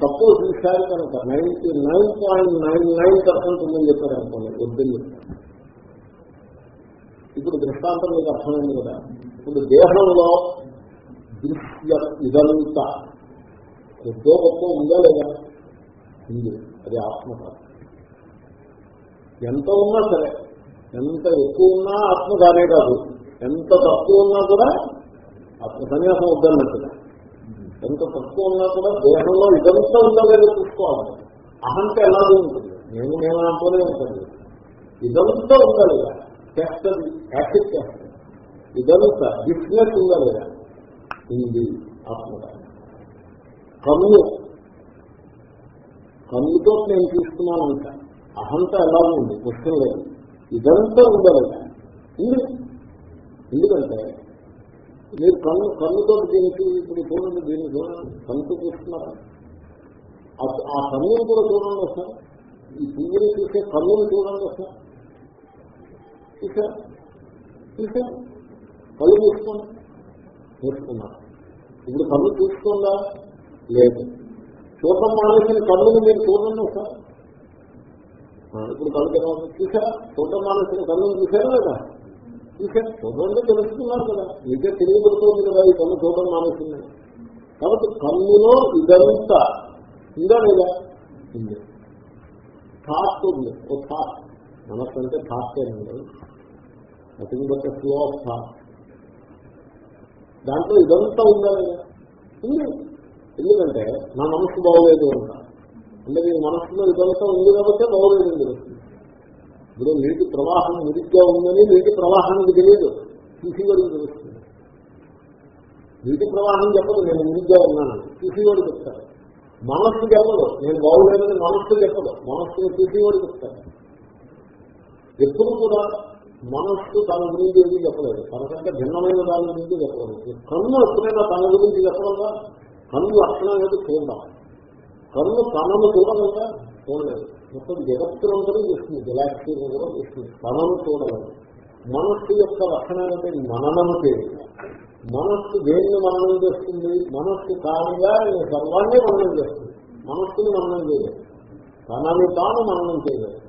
S1: సపోజ్ ఈసారి కనుక ninety nine point nine nine percent ఉందని చెప్పారు అనుకోండి వద్దని ఇప్పుడు దృష్టాంతం మీకు అర్థమైంది కదా. ఇప్పుడు దేహంలో దృశ్య ఇదంతా కొద్దో గొప్ప ఉందా లేదా? ఉంది. అది ఆత్మ కాదు ఎంత ఉన్నా సరే ఎంత ఎక్కువ ఉన్నా ఆత్మ దానే కాదు. ఎంత తక్కువ ఉన్నా కూడా ఆత్మ సన్యాసం వద్దన్నట్టుగా ఎంత తక్కువ ఉన్నా కూడా దేహంలో ఇదంతా ఉందా లేదో చూసుకోవాలి అహంత ఎలాగో ఉంటుంది? నేను నేను అంటూనే ఉంటుంది ఇదంతా ఉందా లేదా చేస్తుంది యాక్టివ్ చేస్తుంది ఇదంతా బిజినెస్ ఉందా లేదా ఉంది ఆత్మ కన్ను. కన్నుతో నేను తీసుకున్నాను అంట అహంత ఎలాగో ఉంది? క్వశ్చన్ లేదు. ఇదంతా ఉండలేదు ఎందుకంటే మీరు కన్ను కన్నుతో దీనికి ఇప్పుడు చూడండి దీన్ని చూడండి. కన్నుతో చూస్తున్నారా? ఆ కన్నును కూడా చూడండి ఒకసారి. ఈ పువ్వుని చూసే కన్నును చూడండి ఒకసారి. చూసా చూసా కళ్ళు చూసుకోండి చూసుకున్నారు ఇప్పుడు కన్ను చూస్తుందా? లేదు. చూడటం మానేసిన కన్నుని మీరు చూడండి వస్తారు ఇప్పుడు కళ్ళు తెరవాలి చూసారా? చూడటం మానేసిన కన్నుని చూసారా లేదా? చూసారు? చూడండి తెలుసుకున్నారు కదా. మీకే తెలియబడుతుంది కదా ఈ కళ్ళు చూడటం మానేసింది కాబట్టి కన్నులో ఇదంతా ఉందా లేదా? ఉంది. థాట్ ఉంది. ఓ థాట్ మనస్సు అంటే థాట్ ఏనండి nothing but flow of thought దాంట్లో ఇదంతా ఉందా లేదా? ఉంది. ఎందుకంటే నా మనసు బాగోలేదు అంట. అంటే మీ మనస్సులో ఇదంతా ఉంది కాబట్టి బాగోలేదు తెలుస్తుంది ఇప్పుడు నీటి ప్రవాహం మురిగ్గా ఉందని నీటి ప్రవాహానికి తెలియదు. చూసేవాడికి తెలుస్తుంది. నీటి ప్రవాహం చెప్పదు నేను మురిగ్గా ఉన్నాను చూసేవాడు చెప్తాను మనస్సు చెప్పదు నేను బాగులేదని మనస్సు చెప్పదు. మనస్సును చూసేవాడు చెప్తాను ఎప్పుడు కూడా మనస్సు తన గురించి ఏది చెప్పలేదు. తనకంటే భిన్నమైన దాని గురించి చెప్పలేదు. కన్ను ఎప్పుడైనా తన గురించి చెప్పగలరా? కన్ను లక్షణం ఏదో చూడాలి కన్ను తనను చూడగలరా చూడలేదు. మొత్తం జగత్తులందరూ చూస్తుంది గెలాక్సీని కూడా చూస్తుంది. తనను చూడలేదు. మనస్సు యొక్క లక్షణం అంటే మననము మనస్సు దేన్ని మననం చేస్తుంది? మనస్సు కానిగా సర్వాన్ని మననం చేస్తుంది. మనస్సుని మననం చేయలేదు తనని తాను మననం చేయలేదు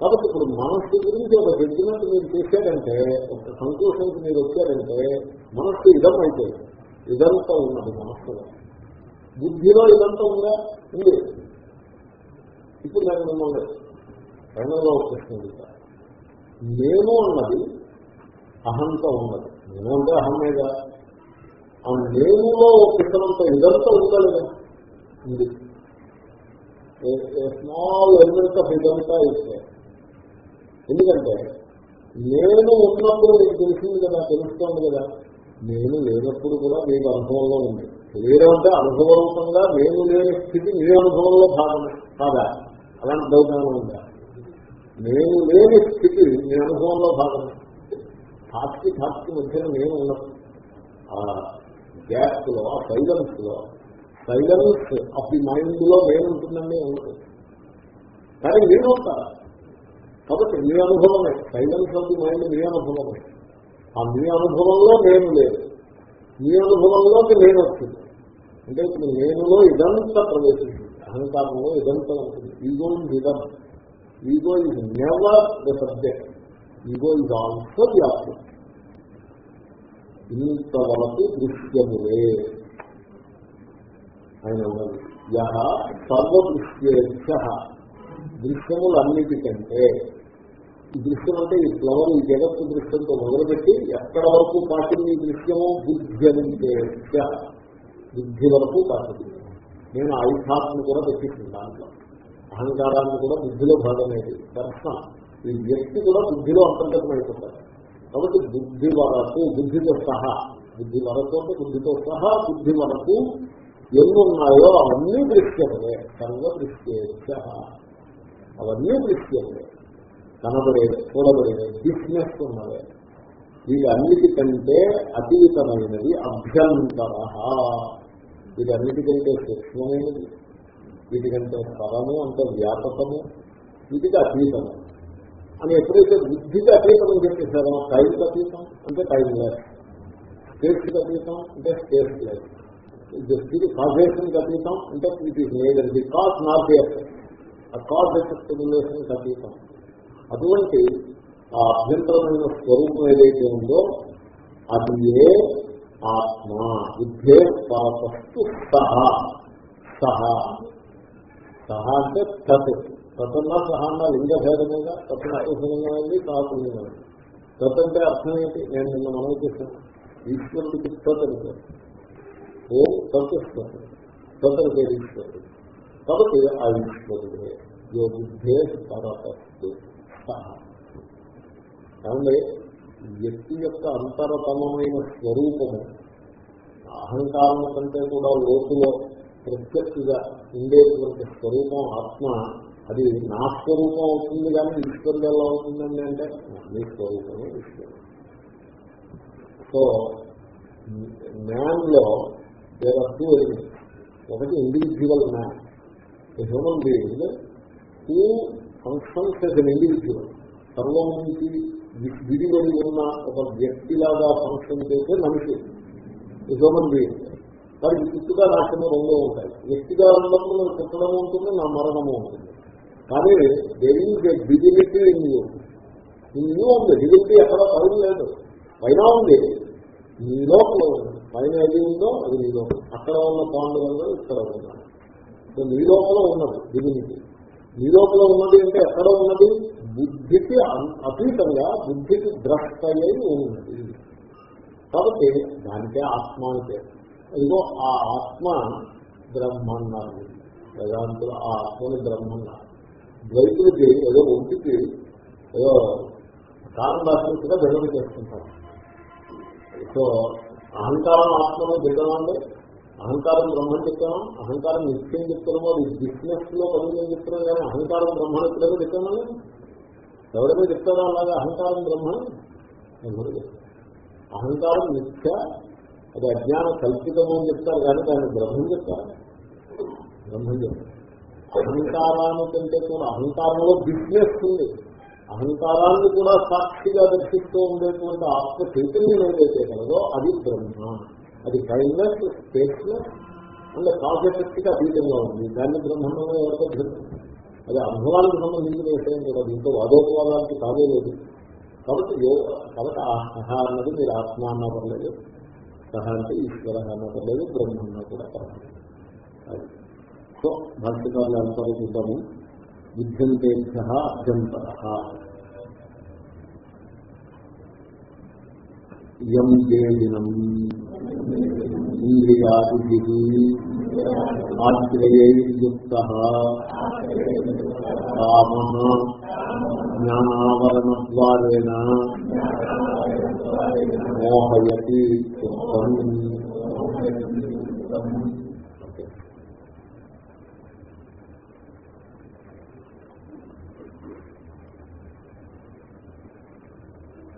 S1: కాబట్టి ఇప్పుడు మనస్సు గురించి ఒక జడ్జిమెంట్ మీరు చేశారంటే ఒక సంతోషానికి మీరు వచ్చారంటే మనస్సు ఇదం అయితే ఇదంతా ఉన్నది మనస్సులో. బుద్ధిలో ఇదంతా ఉందా? ఉంది. ఇప్పుడు నేను మిమ్మల్ని రంగంలో ప్రశ్న నేను అన్నది అహంతో ఉన్నది. నేను అంటే అహమేగా ఆ నేనులో పిల్లలంతా ఇదంతా ఉందా లేదా? ఉంది. స్మాల్ ఎలిమెంట్ ఆఫ్ ఇదంతా ఇస్తే ఎందుకంటే నేను ఉన్నప్పుడు మీకు తెలిసింది కదా తెలుస్తోంది కదా. నేను లేనప్పుడు కూడా మీకు అనుభవంలో ఉంది. శరీరం అంటే అనుభవరూపంగా నేను లేని స్థితి మీ అనుభవంలో భాగమే. కాదా? అలాంటి దౌర్జన్యం ఉందా? నేను లేని స్థితి మీ అనుభవంలో భాగమే. థాట్కి థాట్కి మధ్యన నేను ఉన్నాను ఆ గ్యాప్లో ఆ సైలెన్స్లో సైలెన్స్ ఆఫ్ ది మైండ్లో నేను ఉంటుందండి ఉండదు కానీ మీరు ఉంటారా. కాబట్టి మీ అనుభవమే. సైలెన్స్ ఆఫ్ ది మైండ్ మీ అనుభవమే. ఆ మీ అనుభవంలో నేను లేదు మీ అనుభవంలోకి నేను వస్తుంది అంటే ఇప్పుడు నేనులో ఇదంతా ప్రవేశించింది అహంకారంలో ఇదంతా ఉంటుంది. ఈగో ఇస్ ఇదం ego is never the subject ego is also the object ఇంతవరకు దృశ్యములే. ఆయన ఉన్నది యహ సర్వదృశ్యేక్ష దృశ్యములన్నిటికంటే ఈ దృశ్యం అంటే ఈ ఫ్లవర్ ఈ జగత్తు దృశ్యంతో మొదలుపెట్టి ఎక్కడ వరకు పాటింది ఈ దృశ్యము? బుద్ధ్యనించేక్ష బుద్ధి వరకు పాటింది నేను ఐథాత్ని కూడా పెట్టించింది దాంట్లో. అహంకారాన్ని కూడా బుద్ధిలో భాగమేది దర్శన ఈ వ్యక్తి కూడా బుద్ధిలో అంతర్గతం అయిపోతారు కాబట్టి బుద్ధి వరకు బుద్ధితో సహా బుద్ధి వరకు అంటే బుద్ధితో సహా బుద్ధి వరకు ఎన్ని ఉన్నాయో అవన్నీ దృశ్యమే సర్వ దృశ్య అవన్నీ దృశ్యమే కనబడేది చూడబడేది బిజినెస్ ఉన్నదే. వీటన్నిటికంటే అతీతమైనది అభ్యంతర. వీటన్నిటికంటే సూక్ష్మమైనది. వీటికంటే పరము అంత వ్యాపకము వీటికి అతీతము. అని ఎప్పుడైతే బుద్ధికి అతీతం అని చెప్పేశారో టైంకి అతీతం అంటే టైం లెస్ స్పేస్కి అతీతం అంటే స్పేస్ లెస్ ఇది కాజేషన్కి అతీతం అంటే it is neither the cause not the ah cause effect రిలేషన్కి అతీతం. అటువంటి ఆ అభ్యంతరమైన స్వరూపం ఏదైతే ఉందో అది ఏ ఆత్మ బుద్ధే పరపస్తు సహ. సహ. సహ అంటే తత్. తతున్నా సహ అన్న లింగ భేదమేగా? తత్తు నపుంసలింగమైంది కాపులింగమైంది తత్ అంటే అర్థం ఏంటి? నేను నిన్న మనం చేశాను. ఈశ్వరుడికి తత్ అని ఓ ఓం తత్వస్తుంది తతని పేరు ఈశ్వరుడు. కాబట్టి ఆ ఈశ్వరుడే. యో బుద్ధే పరపస్తు సహ. ఏమంటే వ్యక్తి యొక్క అంతరతమైన స్వరూపము. అహంకారం కంటే కూడా లోతులో ప్రత్యక్షగా ఉండేటువంటి స్వరూపం ఆత్మ అది నా స్వరూపం అవుతుంది కానీ ఈశ్వరుడు ఎలా అవుతుందండి అంటే మీ స్వరూపమే ఈశ్వరుడు. సో మ్యాన్లో టూ ఒకటి individual man human being two functions as individual సర్వం నుంచి విడివడి ఉన్న ఒక వ్యక్తిలాగా ఫంక్షన్ చేసే మనిషి. హ్యూమన్ బీయింగ్ వారికి పుట్టుగా నాశనం రెండో ఉంటాయి. వ్యక్తిగా ఉన్నప్పుడు మన పుట్టడము ఉంటుంది నా మరణము ఉంటుంది. కానీ దేవింగ్ డిజిలిటీ ఇన్ యూ ఇన్ యూ ఉంది డిజిలిటీ ఎక్కడ పైన లేదు. పైన ఉంది. నీ లోపల ఉంది. పైన ఏది ఉందో అది నీ లోపల. అక్కడ ఉన్న పాండవులు ఇక్కడ ఉన్నాడు నీ లోపల ఉన్నది డిజిలిటీ నీ లోపల ఉన్నది అంటే ఎక్కడ ఉన్నది? బుద్ధికి అతీతంగా బుద్ధికి ద్రష్ట అయి ఉన్నది. కాబట్టి దానికే ఆత్మ అంటే ఇదిగో ఆ ఆత్మ బ్రహ్మన్నారు వేదాంతులు ఆ ఆత్మని బ్రహ్మన్నారు ద్వైతులకి ఏదో ఒంటికి ఏదో కారణం రాసినట్టుగా భిన్నం చేసుకుంటారు. సో అహంకారం ఆత్మను దిగమండి అహంకారం బ్రహ్మని చెప్తాను అహంకారం నిత్యం చెప్తున్నామో? అది బిజినెస్లో పని చెప్తున్నాం కానీ అహంకారం బ్రహ్మను ఎప్పుడైనా చెప్తామని ఎవరైనా చెప్తారా అలాగే అహంకారం బ్రహ్మ? ఎవరు అహంకారం నిత్య అది అజ్ఞాన కల్పితము అని చెప్తారు కానీ దాన్ని బ్రహ్మం చెప్తారు. బ్రహ్మం చెప్తారు. అహంకారానికంటే కూడా అహంకారంలో బిజినెస్ ఉంది. అహంకారాన్ని కూడా సాక్షిగా దర్శిస్తూ ఉండేటువంటి ఆత్మ చైతన్యం ఏదైతే కలదో అది బ్రహ్మ. అది టైమ్లెస్ స్పేస్లెస్ అంటే కాన్సెప్ట్కి అతీతంగా ఉంది. దాన్ని బ్రహ్మంలో ఎవరికో అది అనుభవానికి సంబంధించిన విషయం కూడా దీంతో వాదోపవాదానికి కాదే లేదు. కాబట్టి కాబట్టి ఆ సహ అన్నది మీరు ఆత్మ అన్నా పర్లేదు సహ అంటే ఈశ్వర అన్నా పర్లేదు బ్రహ్మ అన్నా కూడా పర్లేదు. సో భాష్యకారులు అంతరం చూద్దాము విద్యంతే విద్యంతేభ్య అభ్యంతర. ఇంద్రియాది ఆశ్రయయుక్త కామ జ్ఞానావరణద్వారేణ మోహయతి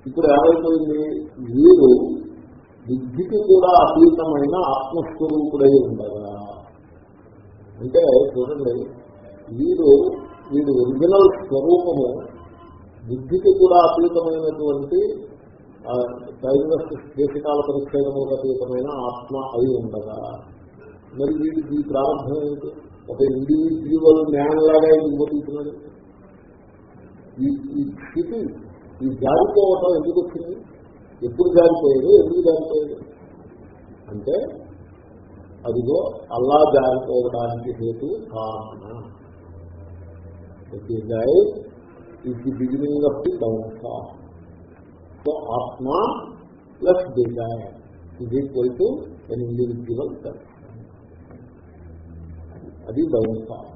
S1: ఇప్పుడు ఏమైపోయింది? వీరు బుద్ధికి కూడా అతీతమైన ఆత్మస్వరూపుడై ఉండాలి అంటే చూడండి వీడు వీడు ఒరిజినల్ స్వరూపము బుద్ధికి కూడా అతీతమైనటువంటి దైవస్ దేశకాల పరిచ్ఛేదములకు అతీతమైన ఆత్మ అయి ఉండగా మరి వీడికి ప్రారంభం ఏంటి? ఒక ఇండివిజువల్ జ్ఞానంలాగా ఎందుకు ఈ స్థితి ఈ జారిపోవటం ఎందుకు వచ్చింది? ఎప్పుడు జారిపోయాడు ఎందుకు జారిపోయాడు అంటే అదిగో అల్లా జారిపోవడానికి హేతు కారణ is beginning of the downfall so ఆత్మ ప్లస్ డిజైర్ ఇది equal to an individual self అది డౌన్ ఫాల్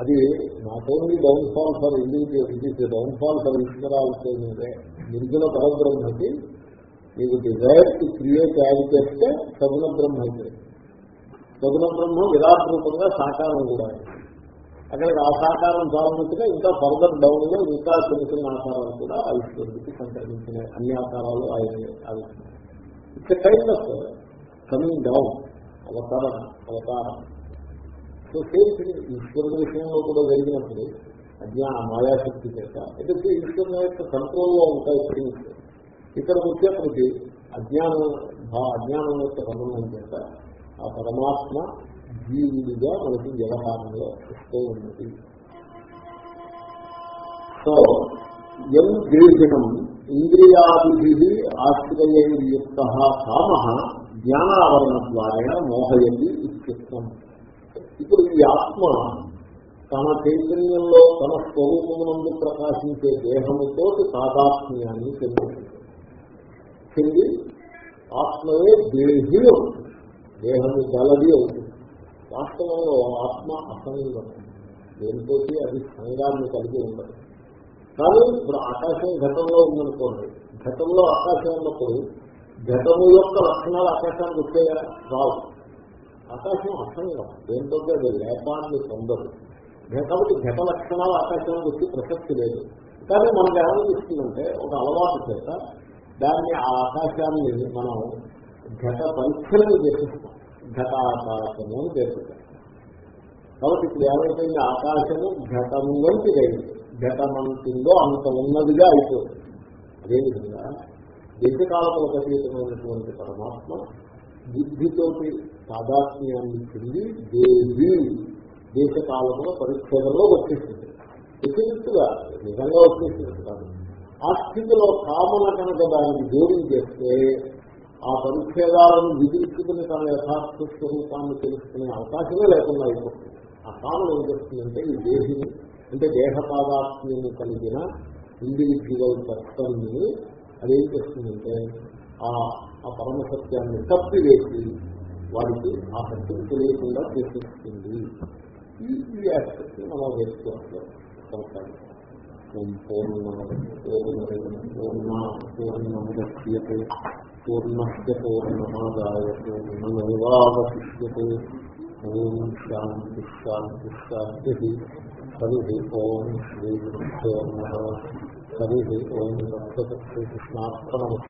S1: అది not only downfall for individual it is downfall for ఈశ్వరాల్సోనే నిర్జల పరబ్రహ్మకి మీకు డిజైర్ టు క్రియేట్ యాడ్ చేస్తే సగుణ బ్రహ్మ అయితే. సగుణ బ్రహ్మ విరాట్ రూపంగా సాకారం కూడా అక్కడికి ఆ సాకారం చాలన్నట్టుగా ఇంకా ఫర్దర్ డౌన్లో ఇంకా చిన్న చిన్న ఆకారాలు కూడా ఆవిష్కరించి సంకల్పించిన అన్ని ఆకారాలు ఆయన it's kind of coming down అవతారం అవతారం. సో సేమ్ థింగ్ ఈశ్వరుడు విషయంలో కూడా జరిగినప్పుడు అజ్ఞా మాయాశక్తి చేత. అయితే ఈశ్వరుని యొక్క కంట్రోల్లో ఉంటాయి థింగ్స్ ఇక్కడ వచ్చేప్పటికీ అజ్ఞానం అజ్ఞానం యొక్క సంబంధం చేత ఆ పరమాత్మ జీవుడిగా మనకి వ్యవహారంలో వస్తూ ఉన్నది. సో ఎం దేశనం ఇంద్రియాది ఆశ్రయయుక్త కామ జ్ఞానావరణ ద్వారా మోహయండి ఇత్యుక్తం. ఇప్పుడు ఈ ఆత్మ తన చైతన్యంలో తన స్వరూపమునందు ప్రకాశించే దేహముతో తాదాత్మ్యాన్ని చెందుతుంది. చెంది ఆత్మయే దేహి అవుతుంది. దేహము గలది అవుతుంది. వాస్తవంలో ఆత్మ అసంగం దేనితో అది సంఘాన్ని కలిగి ఉండదు. కానీ ఇప్పుడు ఆకాశం ఘటంలో ఉందనుకోండి. ఘటంలో ఆకాశం ఉన్నప్పుడు ఘటము యొక్క లక్షణాలు ఆకాశానికి వచ్చేయా? రావు. ఆకాశం అసంగం. దేంతో అది లేపాన్ని పొందదు. కాబట్టి ఘట లక్షణాలు ఆకాశానికి వచ్చి ప్రసక్తి లేదు. కానీ మనకు ఏమనిపిస్తుందంటే ఒక అలవాటు చేత దాన్ని ఆ ఆకాశాన్ని మనం ఘట పరీక్షలను చేసిస్తాం. ఘటాకాశము అని చేస్తాం కాబట్టి ఇప్పుడు ఏమైపోయింది? ఆకాశము ఘటము వంటిదైంది ఘటమంతుందో అంత ఉన్నదిగా అయిపోయింది. అదేవిధంగా దేశకాలములకు అతీతమైనటువంటి పరమాత్మ బుద్ధితోటి తాదాత్మ్యాన్ని చెంది దేవి దేశకాలంలో పరిచ్ఛేదంలో వచ్చేసింది. ఎసినట్టుగా నిజంగా వచ్చేసింది. కాదు ఆ స్థితిలో కామన కనుక దానికి జోడించేస్తే ఆ పరిచ్ఛేదాలను విధించుకుని తన యథార్థ స్వరూపాన్ని తెలుసుకునే అవకాశమే లేకుండా అయిపోతుంది. ఆ కామన ఏం చేస్తుందంటే ఈ దేహిని అంటే దేహ పాదాత్మ్యము కలిగిన ఇండివిజువల్ పర్సన్ని అదేం చేస్తుందంటే ఆ ఆ పరమ సత్యాన్ని తప్పివేసి వారికి ఆ సత్యం తెలియకుండా చేసేస్తుంది. ఈ ఈ ఆస్పెక్ట్ మనం నేర్చుకోవాలి పూర్ణముద్యతే పూర్ణస్య పూర్ణమాదాయ పూర్ణమేవాశిష్యతే ఓం శాంతి శాంతి శాంతి. హరి ఓం శ్రీ హరి ఓం శ్రీకృష్ణార్పణ